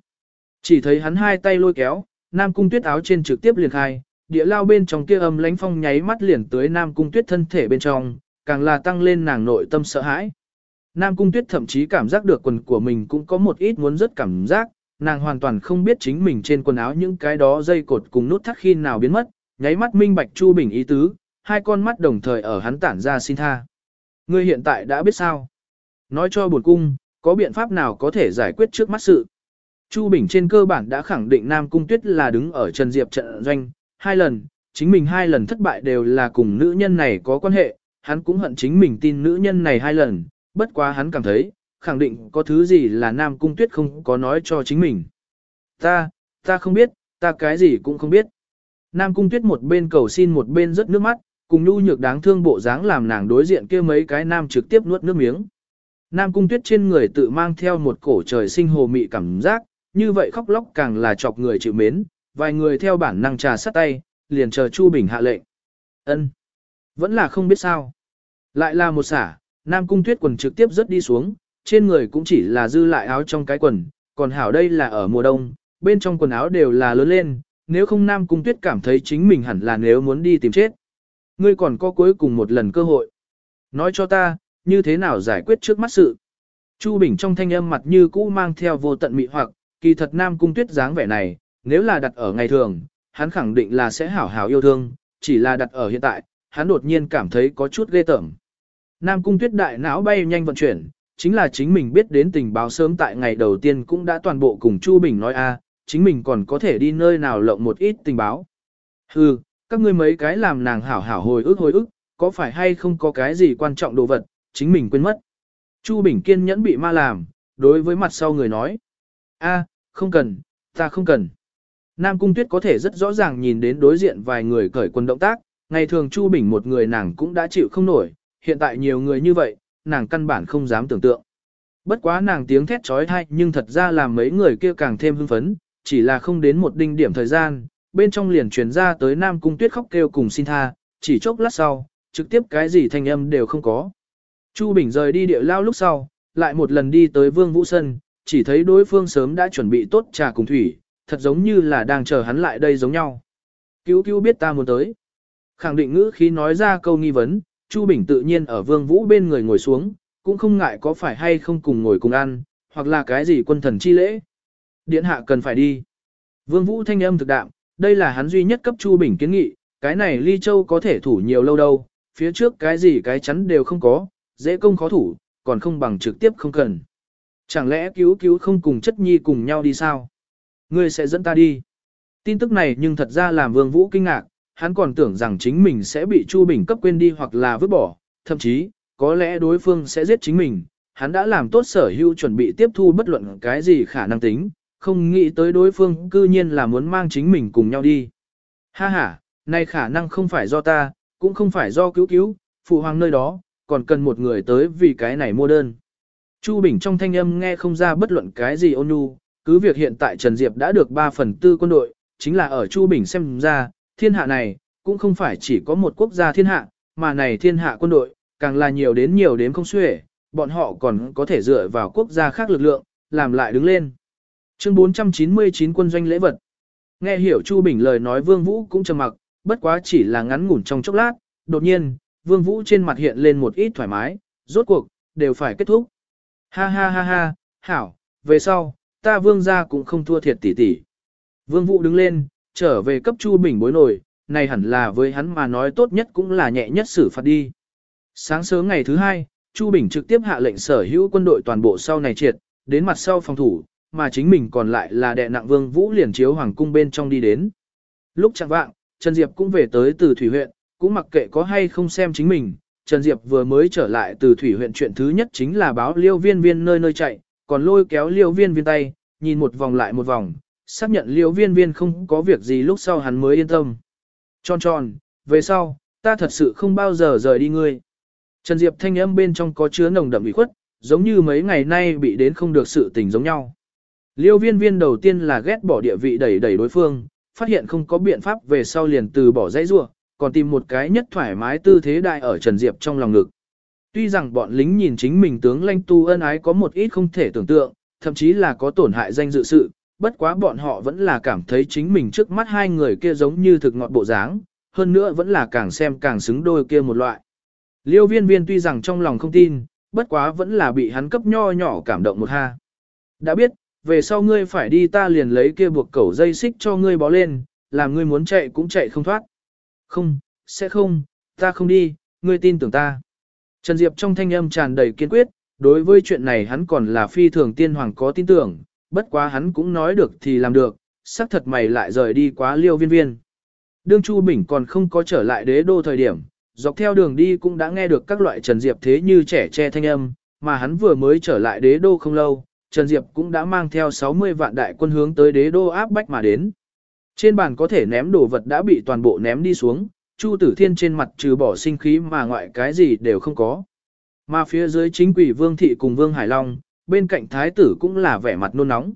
Chỉ thấy hắn hai tay lôi kéo, Nam Cung Tuyết áo trên trực tiếp liền khai, địa lao bên trong kia âm lánh phong nháy mắt liền tới Nam Cung Tuyết thân thể bên trong, càng là tăng lên nàng nội tâm sợ hãi. Nam Cung Tuyết thậm chí cảm giác được quần của mình cũng có một ít muốn rất cảm giác, nàng hoàn toàn không biết chính mình trên quần áo những cái đó dây cột cùng nút thắt khi nào biến mất, nháy mắt minh bạch Chu Bình ý tứ, hai con mắt đồng thời ở hắn tản ra xin tha. Ngươi hiện tại đã biết sao? Nói cho buồn cung, có biện pháp nào có thể giải quyết trước mắt sự? Chu Bình trên cơ bản đã khẳng định Nam Cung Tuyết là đứng ở Trần Diệp trận doanh, hai lần, chính mình hai lần thất bại đều là cùng nữ nhân này có quan hệ, hắn cũng hận chính mình tin nữ nhân này hai lần, bất quá hắn cảm thấy, khẳng định có thứ gì là Nam Cung Tuyết không có nói cho chính mình. Ta, ta không biết, ta cái gì cũng không biết. Nam Cung Tuyết một bên cầu xin một bên rất nước mắt, cùng nhu nhược đáng thương bộ dáng làm nàng đối diện kia mấy cái nam trực tiếp nuốt nước miếng. Nam Cung Tuyết trên người tự mang theo một cổ trời sinh hồ mị cảm giác, như vậy khóc lóc càng là chọc người chịu mến, vài người theo bản năng trà sắt tay, liền chờ Chu Bình hạ lệnh. Ân, Vẫn là không biết sao. Lại là một xả, Nam Cung Tuyết quần trực tiếp rớt đi xuống, trên người cũng chỉ là dư lại áo trong cái quần, còn hảo đây là ở mùa đông, bên trong quần áo đều là lớn lên, nếu không Nam Cung Tuyết cảm thấy chính mình hẳn là nếu muốn đi tìm chết. Ngươi còn có cuối cùng một lần cơ hội. Nói cho ta, như thế nào giải quyết trước mắt sự. Chu Bình trong thanh âm mặt như cũ mang theo vô tận mị hoặc, kỳ thật Nam Cung Tuyết dáng vẻ này, nếu là đặt ở ngày thường, hắn khẳng định là sẽ hảo hảo yêu thương, chỉ là đặt ở hiện tại, hắn đột nhiên cảm thấy có chút ghê tởm. Nam Cung Tuyết đại não bay nhanh vận chuyển, chính là chính mình biết đến tình báo sớm tại ngày đầu tiên cũng đã toàn bộ cùng Chu Bình nói a, chính mình còn có thể đi nơi nào lộng một ít tình báo. Hừ, các ngươi mấy cái làm nàng hảo hảo hồi ức hồi ức, có phải hay không có cái gì quan trọng đồ vật, chính mình quên mất. Chu Bình kiên nhẫn bị ma làm, đối với mặt sau người nói. a, không cần, ta không cần. Nam Cung Tuyết có thể rất rõ ràng nhìn đến đối diện vài người cởi quần động tác, ngày thường Chu Bình một người nàng cũng đã chịu không nổi, hiện tại nhiều người như vậy, nàng căn bản không dám tưởng tượng. Bất quá nàng tiếng thét trói thai nhưng thật ra làm mấy người kia càng thêm hưng phấn, chỉ là không đến một đinh điểm thời gian, bên trong liền truyền ra tới Nam Cung Tuyết khóc kêu cùng xin tha, chỉ chốc lát sau, trực tiếp cái gì thanh âm đều không có. Chu Bình rời đi địa lao lúc sau, lại một lần đi tới Vương Vũ Sân, chỉ thấy đối phương sớm đã chuẩn bị tốt trà cùng thủy, thật giống như là đang chờ hắn lại đây giống nhau. Cứu cứu biết ta muốn tới. Khẳng định ngữ khí nói ra câu nghi vấn, Chu Bình tự nhiên ở Vương Vũ bên người ngồi xuống, cũng không ngại có phải hay không cùng ngồi cùng ăn, hoặc là cái gì quân thần chi lễ. Điện hạ cần phải đi. Vương Vũ thanh âm thực đạm, đây là hắn duy nhất cấp Chu Bình kiến nghị, cái này Ly Châu có thể thủ nhiều lâu đâu, phía trước cái gì cái chắn đều không có, dễ công khó thủ, còn không bằng trực tiếp không cần. Chẳng lẽ cứu cứu không cùng chất nhi cùng nhau đi sao? Ngươi sẽ dẫn ta đi. Tin tức này nhưng thật ra làm Vương Vũ kinh ngạc, hắn còn tưởng rằng chính mình sẽ bị Chu Bình cấp quên đi hoặc là vứt bỏ, thậm chí, có lẽ đối phương sẽ giết chính mình. Hắn đã làm tốt sở hữu chuẩn bị tiếp thu bất luận cái gì khả năng tính, không nghĩ tới đối phương cư nhiên là muốn mang chính mình cùng nhau đi. Ha ha, này khả năng không phải do ta, cũng không phải do cứu cứu, phụ hoàng nơi đó, còn cần một người tới vì cái này mua đơn. Chu Bình trong thanh âm nghe không ra bất luận cái gì ôn nhu, cứ việc hiện tại Trần Diệp đã được 3 phần tư quân đội, chính là ở Chu Bình xem ra, thiên hạ này, cũng không phải chỉ có một quốc gia thiên hạ, mà này thiên hạ quân đội, càng là nhiều đến nhiều đến không xuể, bọn họ còn có thể dựa vào quốc gia khác lực lượng, làm lại đứng lên. Chương 499 quân doanh lễ vật. Nghe hiểu Chu Bình lời nói Vương Vũ cũng trầm mặc, bất quá chỉ là ngắn ngủn trong chốc lát, đột nhiên, Vương Vũ trên mặt hiện lên một ít thoải mái, rốt cuộc, đều phải kết thúc. Ha ha ha ha, hảo, về sau, ta Vương gia cũng không thua thiệt tỷ tỷ. Vương Vũ đứng lên, trở về cấp Chu Bình bối nổi, này hẳn là với hắn mà nói tốt nhất cũng là nhẹ nhất xử phạt đi. Sáng sớm ngày thứ hai, Chu Bình trực tiếp hạ lệnh sở hữu quân đội toàn bộ sau này triệt, đến mặt sau phòng thủ, mà chính mình còn lại là đệ nặng Vương Vũ liền chiếu hoàng cung bên trong đi đến. Lúc chẳng vạng, Trần Diệp cũng về tới từ Thủy huyện, cũng mặc kệ có hay không xem chính mình, Trần Diệp vừa mới trở lại từ Thủy huyện chuyện thứ nhất chính là báo liêu viên viên nơi nơi chạy, còn lôi kéo liêu viên viên tay, nhìn một vòng lại một vòng, xác nhận liêu viên viên không có việc gì lúc sau hắn mới yên tâm. Tròn tròn, về sau, ta thật sự không bao giờ rời đi ngươi. Trần Diệp thanh âm bên trong có chứa nồng đậm ủy khuất, giống như mấy ngày nay bị đến không được sự tình giống nhau. Liêu viên viên đầu tiên là ghét bỏ địa vị đẩy đẩy đối phương, phát hiện không có biện pháp về sau liền từ bỏ dãy rua, còn tìm một cái nhất thoải mái tư thế đại ở Trần Diệp trong lòng ngực. Tuy rằng bọn lính nhìn chính mình tướng lãnh tu ân ái có một ít không thể tưởng tượng, thậm chí là có tổn hại danh dự sự, bất quá bọn họ vẫn là cảm thấy chính mình trước mắt hai người kia giống như thực ngọt bộ dáng, hơn nữa vẫn là càng xem càng xứng đôi kia một loại. Liêu viên viên tuy rằng trong lòng không tin, bất quá vẫn là bị hắn cấp nho nhỏ cảm động một ha. Đã biết, về sau ngươi phải đi ta liền lấy kia buộc cẩu dây xích cho ngươi bó lên, làm ngươi muốn chạy cũng chạy không thoát. Không, sẽ không, ta không đi, ngươi tin tưởng ta. Trần Diệp trong thanh âm tràn đầy kiên quyết, đối với chuyện này hắn còn là phi thường tiên hoàng có tin tưởng, bất quá hắn cũng nói được thì làm được, xác thật mày lại rời đi quá liêu viên viên. Đương Chu Bình còn không có trở lại đế đô thời điểm, dọc theo đường đi cũng đã nghe được các loại Trần Diệp thế như trẻ che thanh âm, mà hắn vừa mới trở lại đế đô không lâu, Trần Diệp cũng đã mang theo 60 vạn đại quân hướng tới đế đô áp bách mà đến. Trên bàn có thể ném đồ vật đã bị toàn bộ ném đi xuống, Chu Tử Thiên trên mặt trừ bỏ sinh khí mà ngoại cái gì đều không có. Mà phía dưới chính quỷ Vương Thị cùng Vương Hải Long, bên cạnh Thái tử cũng là vẻ mặt nôn nóng.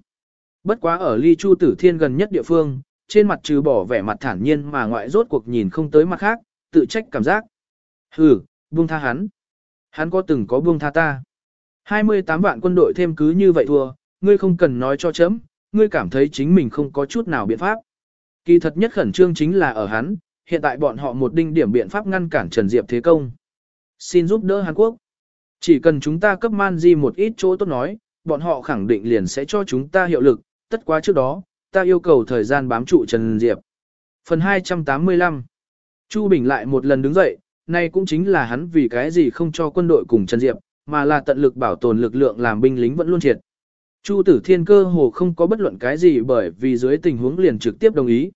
Bất quá ở ly Chu Tử Thiên gần nhất địa phương, trên mặt trừ bỏ vẻ mặt thản nhiên mà ngoại rốt cuộc nhìn không tới mặt khác, tự trách cảm giác. Hừ, buông tha hắn. Hắn có từng có buông tha ta. 28 vạn quân đội thêm cứ như vậy thua, ngươi không cần nói cho chấm, ngươi cảm thấy chính mình không có chút nào biện pháp. Kỳ thật nhất khẩn trương chính là ở hắn, hiện tại bọn họ một đinh điểm biện pháp ngăn cản Trần Diệp thế công. Xin giúp đỡ Hàn Quốc. Chỉ cần chúng ta cấp man di một ít chỗ tốt nói, bọn họ khẳng định liền sẽ cho chúng ta hiệu lực, tất quá trước đó, ta yêu cầu thời gian bám trụ Trần Diệp. Phần 285 Chu Bình lại một lần đứng dậy, nay cũng chính là hắn vì cái gì không cho quân đội cùng Trần Diệp, mà là tận lực bảo tồn lực lượng làm binh lính vẫn luôn triệt. Chu Tử Thiên cơ hồ không có bất luận cái gì bởi vì dưới tình huống liền trực tiếp đồng ý.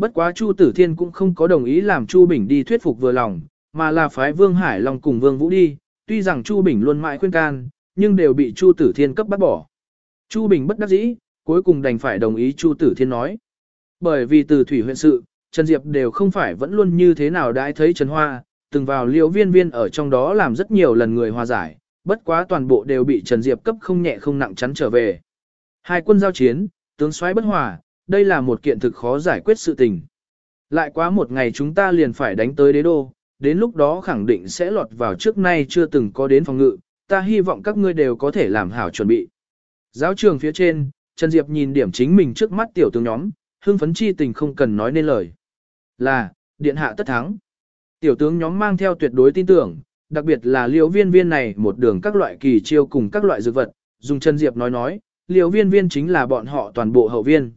Bất quá Chu Tử Thiên cũng không có đồng ý làm Chu Bình đi thuyết phục vừa lòng, mà là phái Vương Hải Long cùng Vương Vũ đi, tuy rằng Chu Bình luôn mãi khuyên can, nhưng đều bị Chu Tử Thiên cấp bắt bỏ. Chu Bình bất đắc dĩ, cuối cùng đành phải đồng ý Chu Tử Thiên nói. Bởi vì từ thủy huyện sự, Trần Diệp đều không phải vẫn luôn như thế nào đãi thấy Trần Hoa, từng vào liễu viên viên ở trong đó làm rất nhiều lần người hòa giải, bất quá toàn bộ đều bị Trần Diệp cấp không nhẹ không nặng chắn trở về. Hai quân giao chiến, tướng soái bất hòa, đây là một kiện thực khó giải quyết sự tình. Lại quá một ngày chúng ta liền phải đánh tới đế đô, đến lúc đó khẳng định sẽ lọt vào trước nay chưa từng có đến phòng ngự, ta hy vọng các ngươi đều có thể làm hảo chuẩn bị. Giáo trường phía trên, Trần Diệp nhìn điểm chính mình trước mắt tiểu tướng nhóm, hưng phấn chi tình không cần nói nên lời. Là, điện hạ tất thắng. Tiểu tướng nhóm mang theo tuyệt đối tin tưởng, đặc biệt là liễu viên viên này một đường các loại kỳ chiêu cùng các loại dược vật, dùng Trần Diệp nói nói, liễu viên viên chính là bọn họ toàn bộ hậu viên.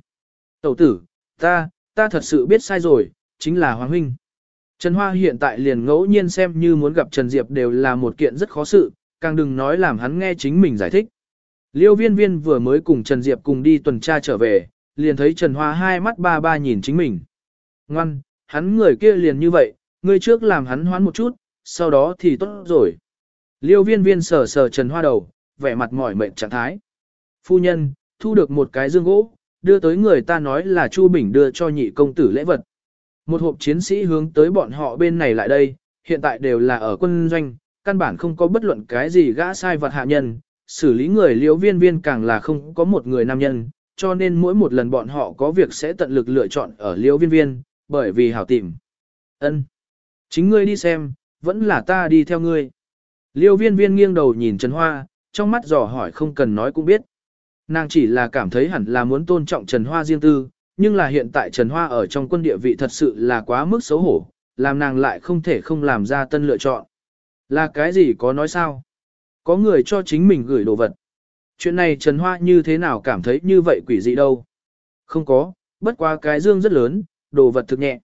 Tẩu tử, ta, ta thật sự biết sai rồi, chính là Hoàng Huynh. Trần Hoa hiện tại liền ngẫu nhiên xem như muốn gặp Trần Diệp đều là một kiện rất khó sự, càng đừng nói làm hắn nghe chính mình giải thích. Liêu viên viên vừa mới cùng Trần Diệp cùng đi tuần tra trở về, liền thấy Trần Hoa hai mắt ba ba nhìn chính mình. Ngoan, hắn người kia liền như vậy, người trước làm hắn hoán một chút, sau đó thì tốt rồi. Liêu viên viên sờ sờ Trần Hoa đầu, vẻ mặt mỏi mệt trạng thái. Phu nhân, thu được một cái dương gỗ, đưa tới người ta nói là Chu Bình đưa cho nhị công tử lễ vật. Một hộp chiến sĩ hướng tới bọn họ bên này lại đây, hiện tại đều là ở quân doanh, căn bản không có bất luận cái gì gã sai vật hạ nhân, xử lý người liễu viên viên càng là không có một người nam nhân, cho nên mỗi một lần bọn họ có việc sẽ tận lực lựa chọn ở liễu viên viên, bởi vì hảo tìm. ân Chính ngươi đi xem, vẫn là ta đi theo ngươi. Liêu viên viên nghiêng đầu nhìn Trần Hoa, trong mắt dò hỏi không cần nói cũng biết. Nàng chỉ là cảm thấy hẳn là muốn tôn trọng Trần Hoa riêng tư, nhưng là hiện tại Trần Hoa ở trong quân địa vị thật sự là quá mức xấu hổ, làm nàng lại không thể không làm ra tân lựa chọn. Là cái gì có nói sao? Có người cho chính mình gửi đồ vật. Chuyện này Trần Hoa như thế nào cảm thấy như vậy quỷ dị đâu? Không có, bất quá cái dương rất lớn, đồ vật thực nhẹ.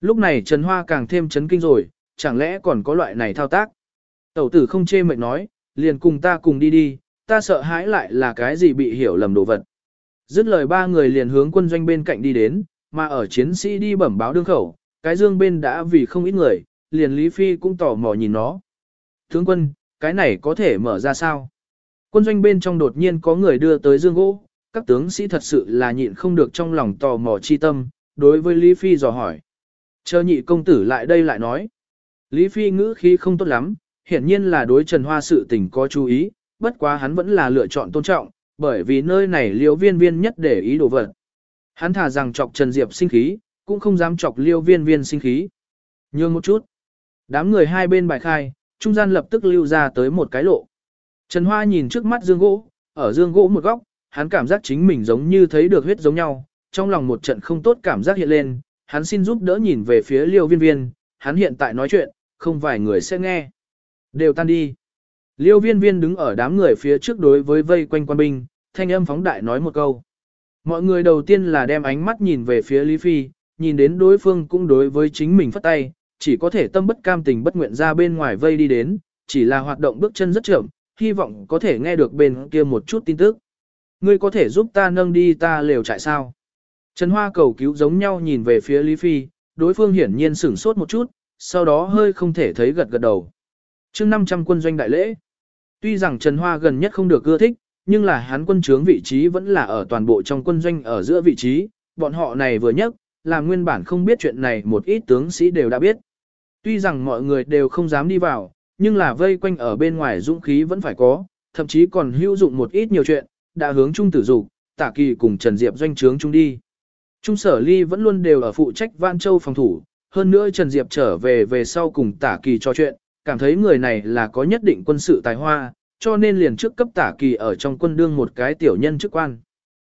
Lúc này Trần Hoa càng thêm chấn kinh rồi, chẳng lẽ còn có loại này thao tác? Tẩu tử không chê mệt nói, liền cùng ta cùng đi đi, ta sợ hãi lại là cái gì bị hiểu lầm đồ vật. Dứt lời ba người liền hướng quân doanh bên cạnh đi đến, mà ở chiến sĩ đi bẩm báo đương khẩu, cái dương bên đã vì không ít người, liền Lý Phi cũng tò mò nhìn nó. Tướng quân, cái này có thể mở ra sao? Quân doanh bên trong đột nhiên có người đưa tới dương gỗ, các tướng sĩ thật sự là nhịn không được trong lòng tò mò chi tâm, đối với Lý Phi dò hỏi. Chờ nhị công tử lại đây lại nói. Lý Phi ngữ khí không tốt lắm, hiển nhiên là đối Trần Hoa sự tình có chú ý, bất quá hắn vẫn là lựa chọn tôn trọng, bởi vì nơi này liêu viên viên nhất để ý đồ vật. Hắn thả rằng chọc Trần Diệp sinh khí, cũng không dám chọc liêu viên viên sinh khí. Nhường một chút. Đám người hai bên bài khai, trung gian lập tức lưu ra tới một cái lộ. Trần Hoa nhìn trước mắt dương gỗ, ở dương gỗ một góc, hắn cảm giác chính mình giống như thấy được huyết giống nhau, trong lòng một trận không tốt cảm giác hiện lên, hắn xin giúp đỡ nhìn về phía liêu viên viên, hắn hiện tại nói chuyện, không vài người sẽ nghe. Đều tan đi. Liêu viên viên đứng ở đám người phía trước đối với vây quanh quan binh, thanh âm phóng đại nói một câu. Mọi người đầu tiên là đem ánh mắt nhìn về phía Lý Phi, nhìn đến đối phương cũng đối với chính mình phất tay, chỉ có thể tâm bất cam tình bất nguyện ra bên ngoài vây đi đến, chỉ là hoạt động bước chân rất chậm, hy vọng có thể nghe được bên kia một chút tin tức. Ngươi có thể giúp ta nâng đi ta lều trại sao? Trần Hoa cầu cứu giống nhau nhìn về phía Lý Phi, đối phương hiển nhiên sửng sốt một chút, sau đó hơi không thể thấy gật gật đầu. chương 500 quân doanh đại lễ. Tuy rằng Trần Hoa gần nhất không được ưa thích, nhưng là hắn quân trướng vị trí vẫn là ở toàn bộ trong quân doanh ở giữa vị trí, bọn họ này vừa nhất, là nguyên bản không biết chuyện này một ít tướng sĩ đều đã biết. Tuy rằng mọi người đều không dám đi vào, nhưng là vây quanh ở bên ngoài dũng khí vẫn phải có, thậm chí còn hữu dụng một ít nhiều chuyện, đã hướng trung tử dục, tả kỳ cùng Trần Diệp doanh trướng chung đi. Trung sở ly vẫn luôn đều ở phụ trách Van Châu phòng thủ, hơn nữa Trần Diệp trở về về sau cùng tả kỳ trò chuyện, cảm thấy người này là có nhất định quân sự tài hoa, cho nên liền trước cấp tả kỳ ở trong quân đương một cái tiểu nhân chức quan.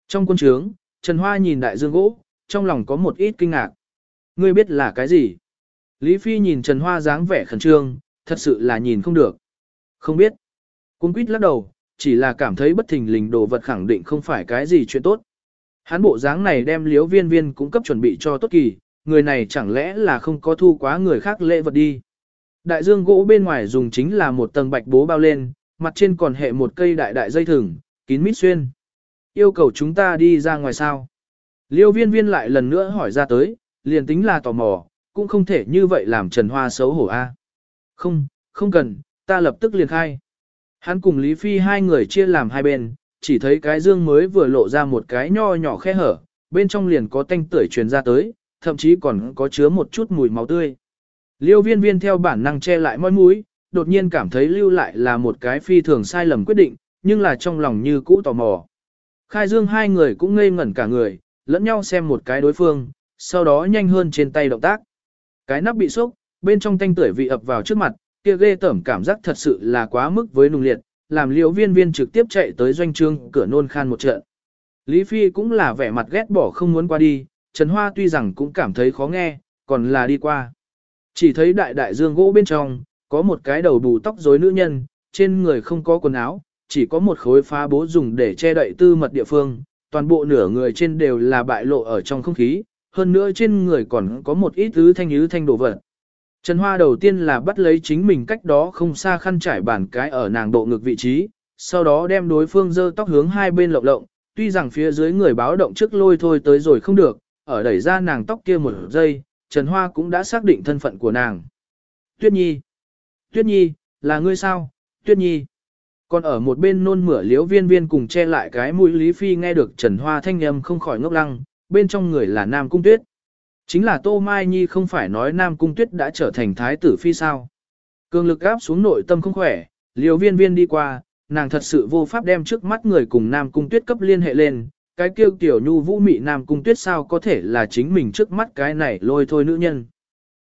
Trong quân trướng, Trần Hoa nhìn đại dương gỗ, trong lòng có một ít kinh ngạc. Ngươi biết là cái gì? Lý Phi nhìn Trần Hoa dáng vẻ khẩn trương, thật sự là nhìn không được. Không biết. Cung quýt lắc đầu, chỉ là cảm thấy bất thình lình đồ vật khẳng định không phải cái gì chuyện tốt. Hắn bộ dáng này đem liếu viên viên cũng cấp chuẩn bị cho tốt kỳ, người này chẳng lẽ là không có thu quá người khác lễ vật đi. Đại dương gỗ bên ngoài dùng chính là một tầng bạch bố bao lên, mặt trên còn hệ một cây đại đại dây thừng, kín mít xuyên. Yêu cầu chúng ta đi ra ngoài sao. Liêu viên viên lại lần nữa hỏi ra tới, liền tính là tò mò, cũng không thể như vậy làm Trần Hoa xấu hổ a. Không, không cần, ta lập tức liền khai. Hắn cùng Lý Phi hai người chia làm hai bên, chỉ thấy cái dương mới vừa lộ ra một cái nho nhỏ khe hở, bên trong liền có tanh tưởi truyền ra tới, thậm chí còn có chứa một chút mùi máu tươi. Liêu viên viên theo bản năng che lại môi mũi, đột nhiên cảm thấy lưu lại là một cái phi thường sai lầm quyết định, nhưng là trong lòng như cũ tò mò. Khai dương hai người cũng ngây ngẩn cả người, lẫn nhau xem một cái đối phương, sau đó nhanh hơn trên tay động tác. Cái nắp bị sốc, bên trong tanh tưởi vị ập vào trước mặt, kia ghê tởm cảm giác thật sự là quá mức với nung liệt, làm liễu viên viên trực tiếp chạy tới doanh trương cửa nôn khan một trận. Lý Phi cũng là vẻ mặt ghét bỏ không muốn qua đi, Trần Hoa tuy rằng cũng cảm thấy khó nghe, còn là đi qua. Chỉ thấy đại đại dương gỗ bên trong, có một cái đầu bù tóc rối nữ nhân, trên người không có quần áo, chỉ có một khối phá bố dùng để che đậy tư mật địa phương, toàn bộ nửa người trên đều là bại lộ ở trong không khí, hơn nữa trên người còn có một ít thứ thanh ứ thanh đồ vật. Trần Hoa đầu tiên là bắt lấy chính mình cách đó không xa khăn trải bản cái ở nàng độ ngực vị trí, sau đó đem đối phương dơ tóc hướng hai bên lộng lộng, tuy rằng phía dưới người báo động trước lôi thôi tới rồi không được, ở đẩy ra nàng tóc kia một giây, Trần Hoa cũng đã xác định thân phận của nàng. Tuyết Nhi! Tuyết Nhi, là ngươi sao? Tuyết Nhi! Còn ở một bên nôn mửa liếu viên viên cùng che lại cái mũi Lý Phi nghe được Trần Hoa thanh âm không khỏi ngốc lăng, bên trong người là Nam Cung Tuyết. Chính là Tô Mai Nhi không phải nói Nam Cung Tuyết đã trở thành thái tử phi sao. Cường lực áp xuống nội tâm không khỏe, liều viên viên đi qua, nàng thật sự vô pháp đem trước mắt người cùng Nam Cung Tuyết cấp liên hệ lên, cái kêu tiểu nhu vũ mị Nam Cung Tuyết sao có thể là chính mình trước mắt cái này lôi thôi nữ nhân.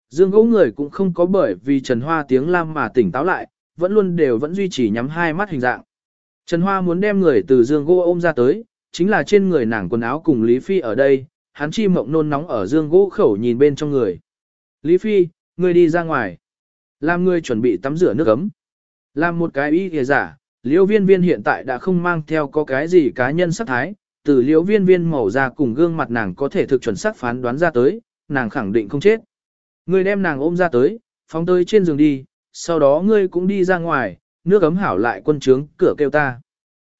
Dương gỗ người cũng không có bởi vì Trần Hoa tiếng lam mà tỉnh táo lại, vẫn luôn đều vẫn duy trì nhắm hai mắt hình dạng. Trần Hoa muốn đem người từ Dương gỗ ôm ra tới, chính là trên người nàng quần áo cùng Lý Phi ở đây, hắn chi mộng nôn nóng ở dương gỗ khẩu nhìn bên trong người. Lý Phi, ngươi đi ra ngoài. Làm ngươi chuẩn bị tắm rửa nước ấm. Làm một cái y kìa giả, liêu viên viên hiện tại đã không mang theo có cái gì cá nhân sắc thái, từ liễu viên viên màu ra cùng gương mặt nàng có thể thực chuẩn xác phán đoán ra tới, nàng khẳng định không chết. Ngươi đem nàng ôm ra tới, phóng tới trên giường đi, sau đó ngươi cũng đi ra ngoài, nước ấm hảo lại quân trướng, cửa kêu ta.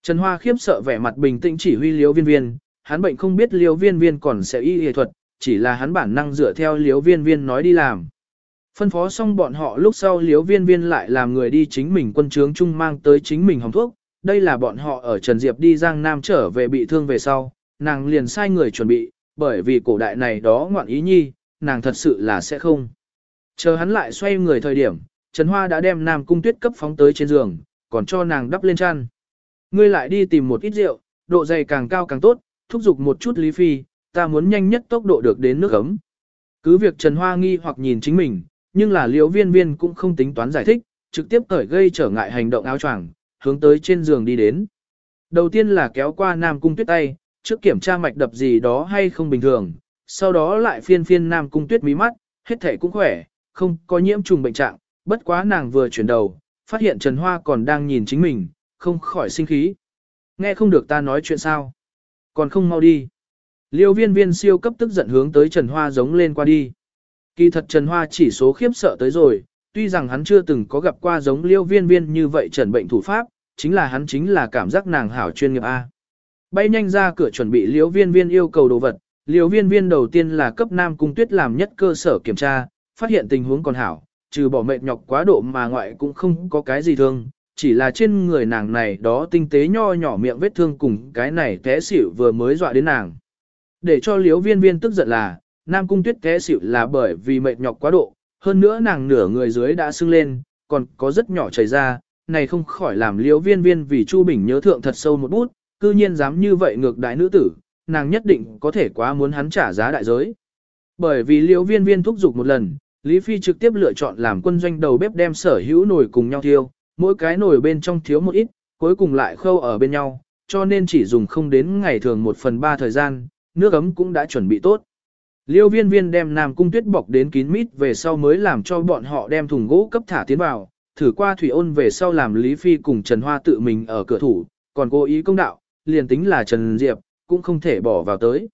Trần Hoa khiếp sợ vẻ mặt bình tĩnh chỉ huy liễu viên viên, hắn bệnh không biết liễu viên viên còn sẽ y y thuật, chỉ là hắn bản năng dựa theo liễu viên viên nói đi làm. Phân phó xong bọn họ lúc sau liễu viên viên lại làm người đi chính mình quân trướng chung mang tới chính mình hồng thuốc, đây là bọn họ ở Trần Diệp đi Giang Nam trở về bị thương về sau, nàng liền sai người chuẩn bị, bởi vì cổ đại này đó ngoạn ý nhi, nàng thật sự là sẽ không. Chờ hắn lại xoay người thời điểm, Trần Hoa đã đem Nam Cung Tuyết cấp phóng tới trên giường, còn cho nàng đắp lên chăn. Ngươi lại đi tìm một ít rượu, độ dày càng cao càng tốt, thúc giục một chút Lý Phi, ta muốn nhanh nhất tốc độ được đến nước ấm. Cứ việc Trần Hoa nghi hoặc nhìn chính mình, nhưng là liễu viên viên cũng không tính toán giải thích, trực tiếp cởi gây trở ngại hành động áo choàng, hướng tới trên giường đi đến. Đầu tiên là kéo qua Nam Cung Tuyết tay, trước kiểm tra mạch đập gì đó hay không bình thường, sau đó lại phiên phiên Nam Cung Tuyết mí mắt, hết thể cũng khỏe, không có nhiễm trùng bệnh trạng, bất quá nàng vừa chuyển đầu, phát hiện Trần Hoa còn đang nhìn chính mình, không khỏi sinh khí. Nghe không được ta nói chuyện sao? Còn không mau đi. Liêu viên viên siêu cấp tức giận hướng tới Trần Hoa giống lên qua đi. Kỳ thật Trần Hoa chỉ số khiếp sợ tới rồi, tuy rằng hắn chưa từng có gặp qua giống liêu viên viên như vậy trần bệnh thủ pháp, chính là hắn chính là cảm giác nàng hảo chuyên nghiệp A. Bay nhanh ra cửa chuẩn bị liêu viên viên yêu cầu đồ vật, liêu viên viên đầu tiên là cấp nam cung tuyết làm nhất cơ sở kiểm tra, phát hiện tình huống còn hảo, trừ bỏ mệt nhọc quá độ mà ngoại cũng không có cái gì thương, chỉ là trên người nàng này đó tinh tế nho nhỏ miệng vết thương cùng cái này té xỉu vừa mới dọa đến nàng. Để cho liếu viên viên tức giận là, Nam Cung Tuyết té xỉu là bởi vì mệt nhọc quá độ, hơn nữa nàng nửa người dưới đã sưng lên, còn có rất nhỏ chảy ra, này không khỏi làm liễu viên viên vì Chu Bình nhớ thượng thật sâu một bút, cư nhiên dám như vậy ngược đại nữ tử, nàng nhất định có thể quá muốn hắn trả giá đại giới. Bởi vì Liễu viên viên thúc giục một lần, Lý Phi trực tiếp lựa chọn làm quân doanh đầu bếp đem sở hữu nồi cùng nhau thiêu, mỗi cái nồi bên trong thiếu một ít, cuối cùng lại khâu ở bên nhau, cho nên chỉ dùng không đến ngày thường một phần ba thời gian, nước ấm cũng đã chuẩn bị tốt. Liêu viên viên đem Nam Cung Tuyết bọc đến kín mít về sau mới làm cho bọn họ đem thùng gỗ cấp thả tiến vào, thử qua thủy ôn về sau làm Lý Phi cùng Trần Hoa tự mình ở cửa thủ, còn cố ý công đạo, liền tính là Trần Diệp, cũng không thể bỏ vào tới.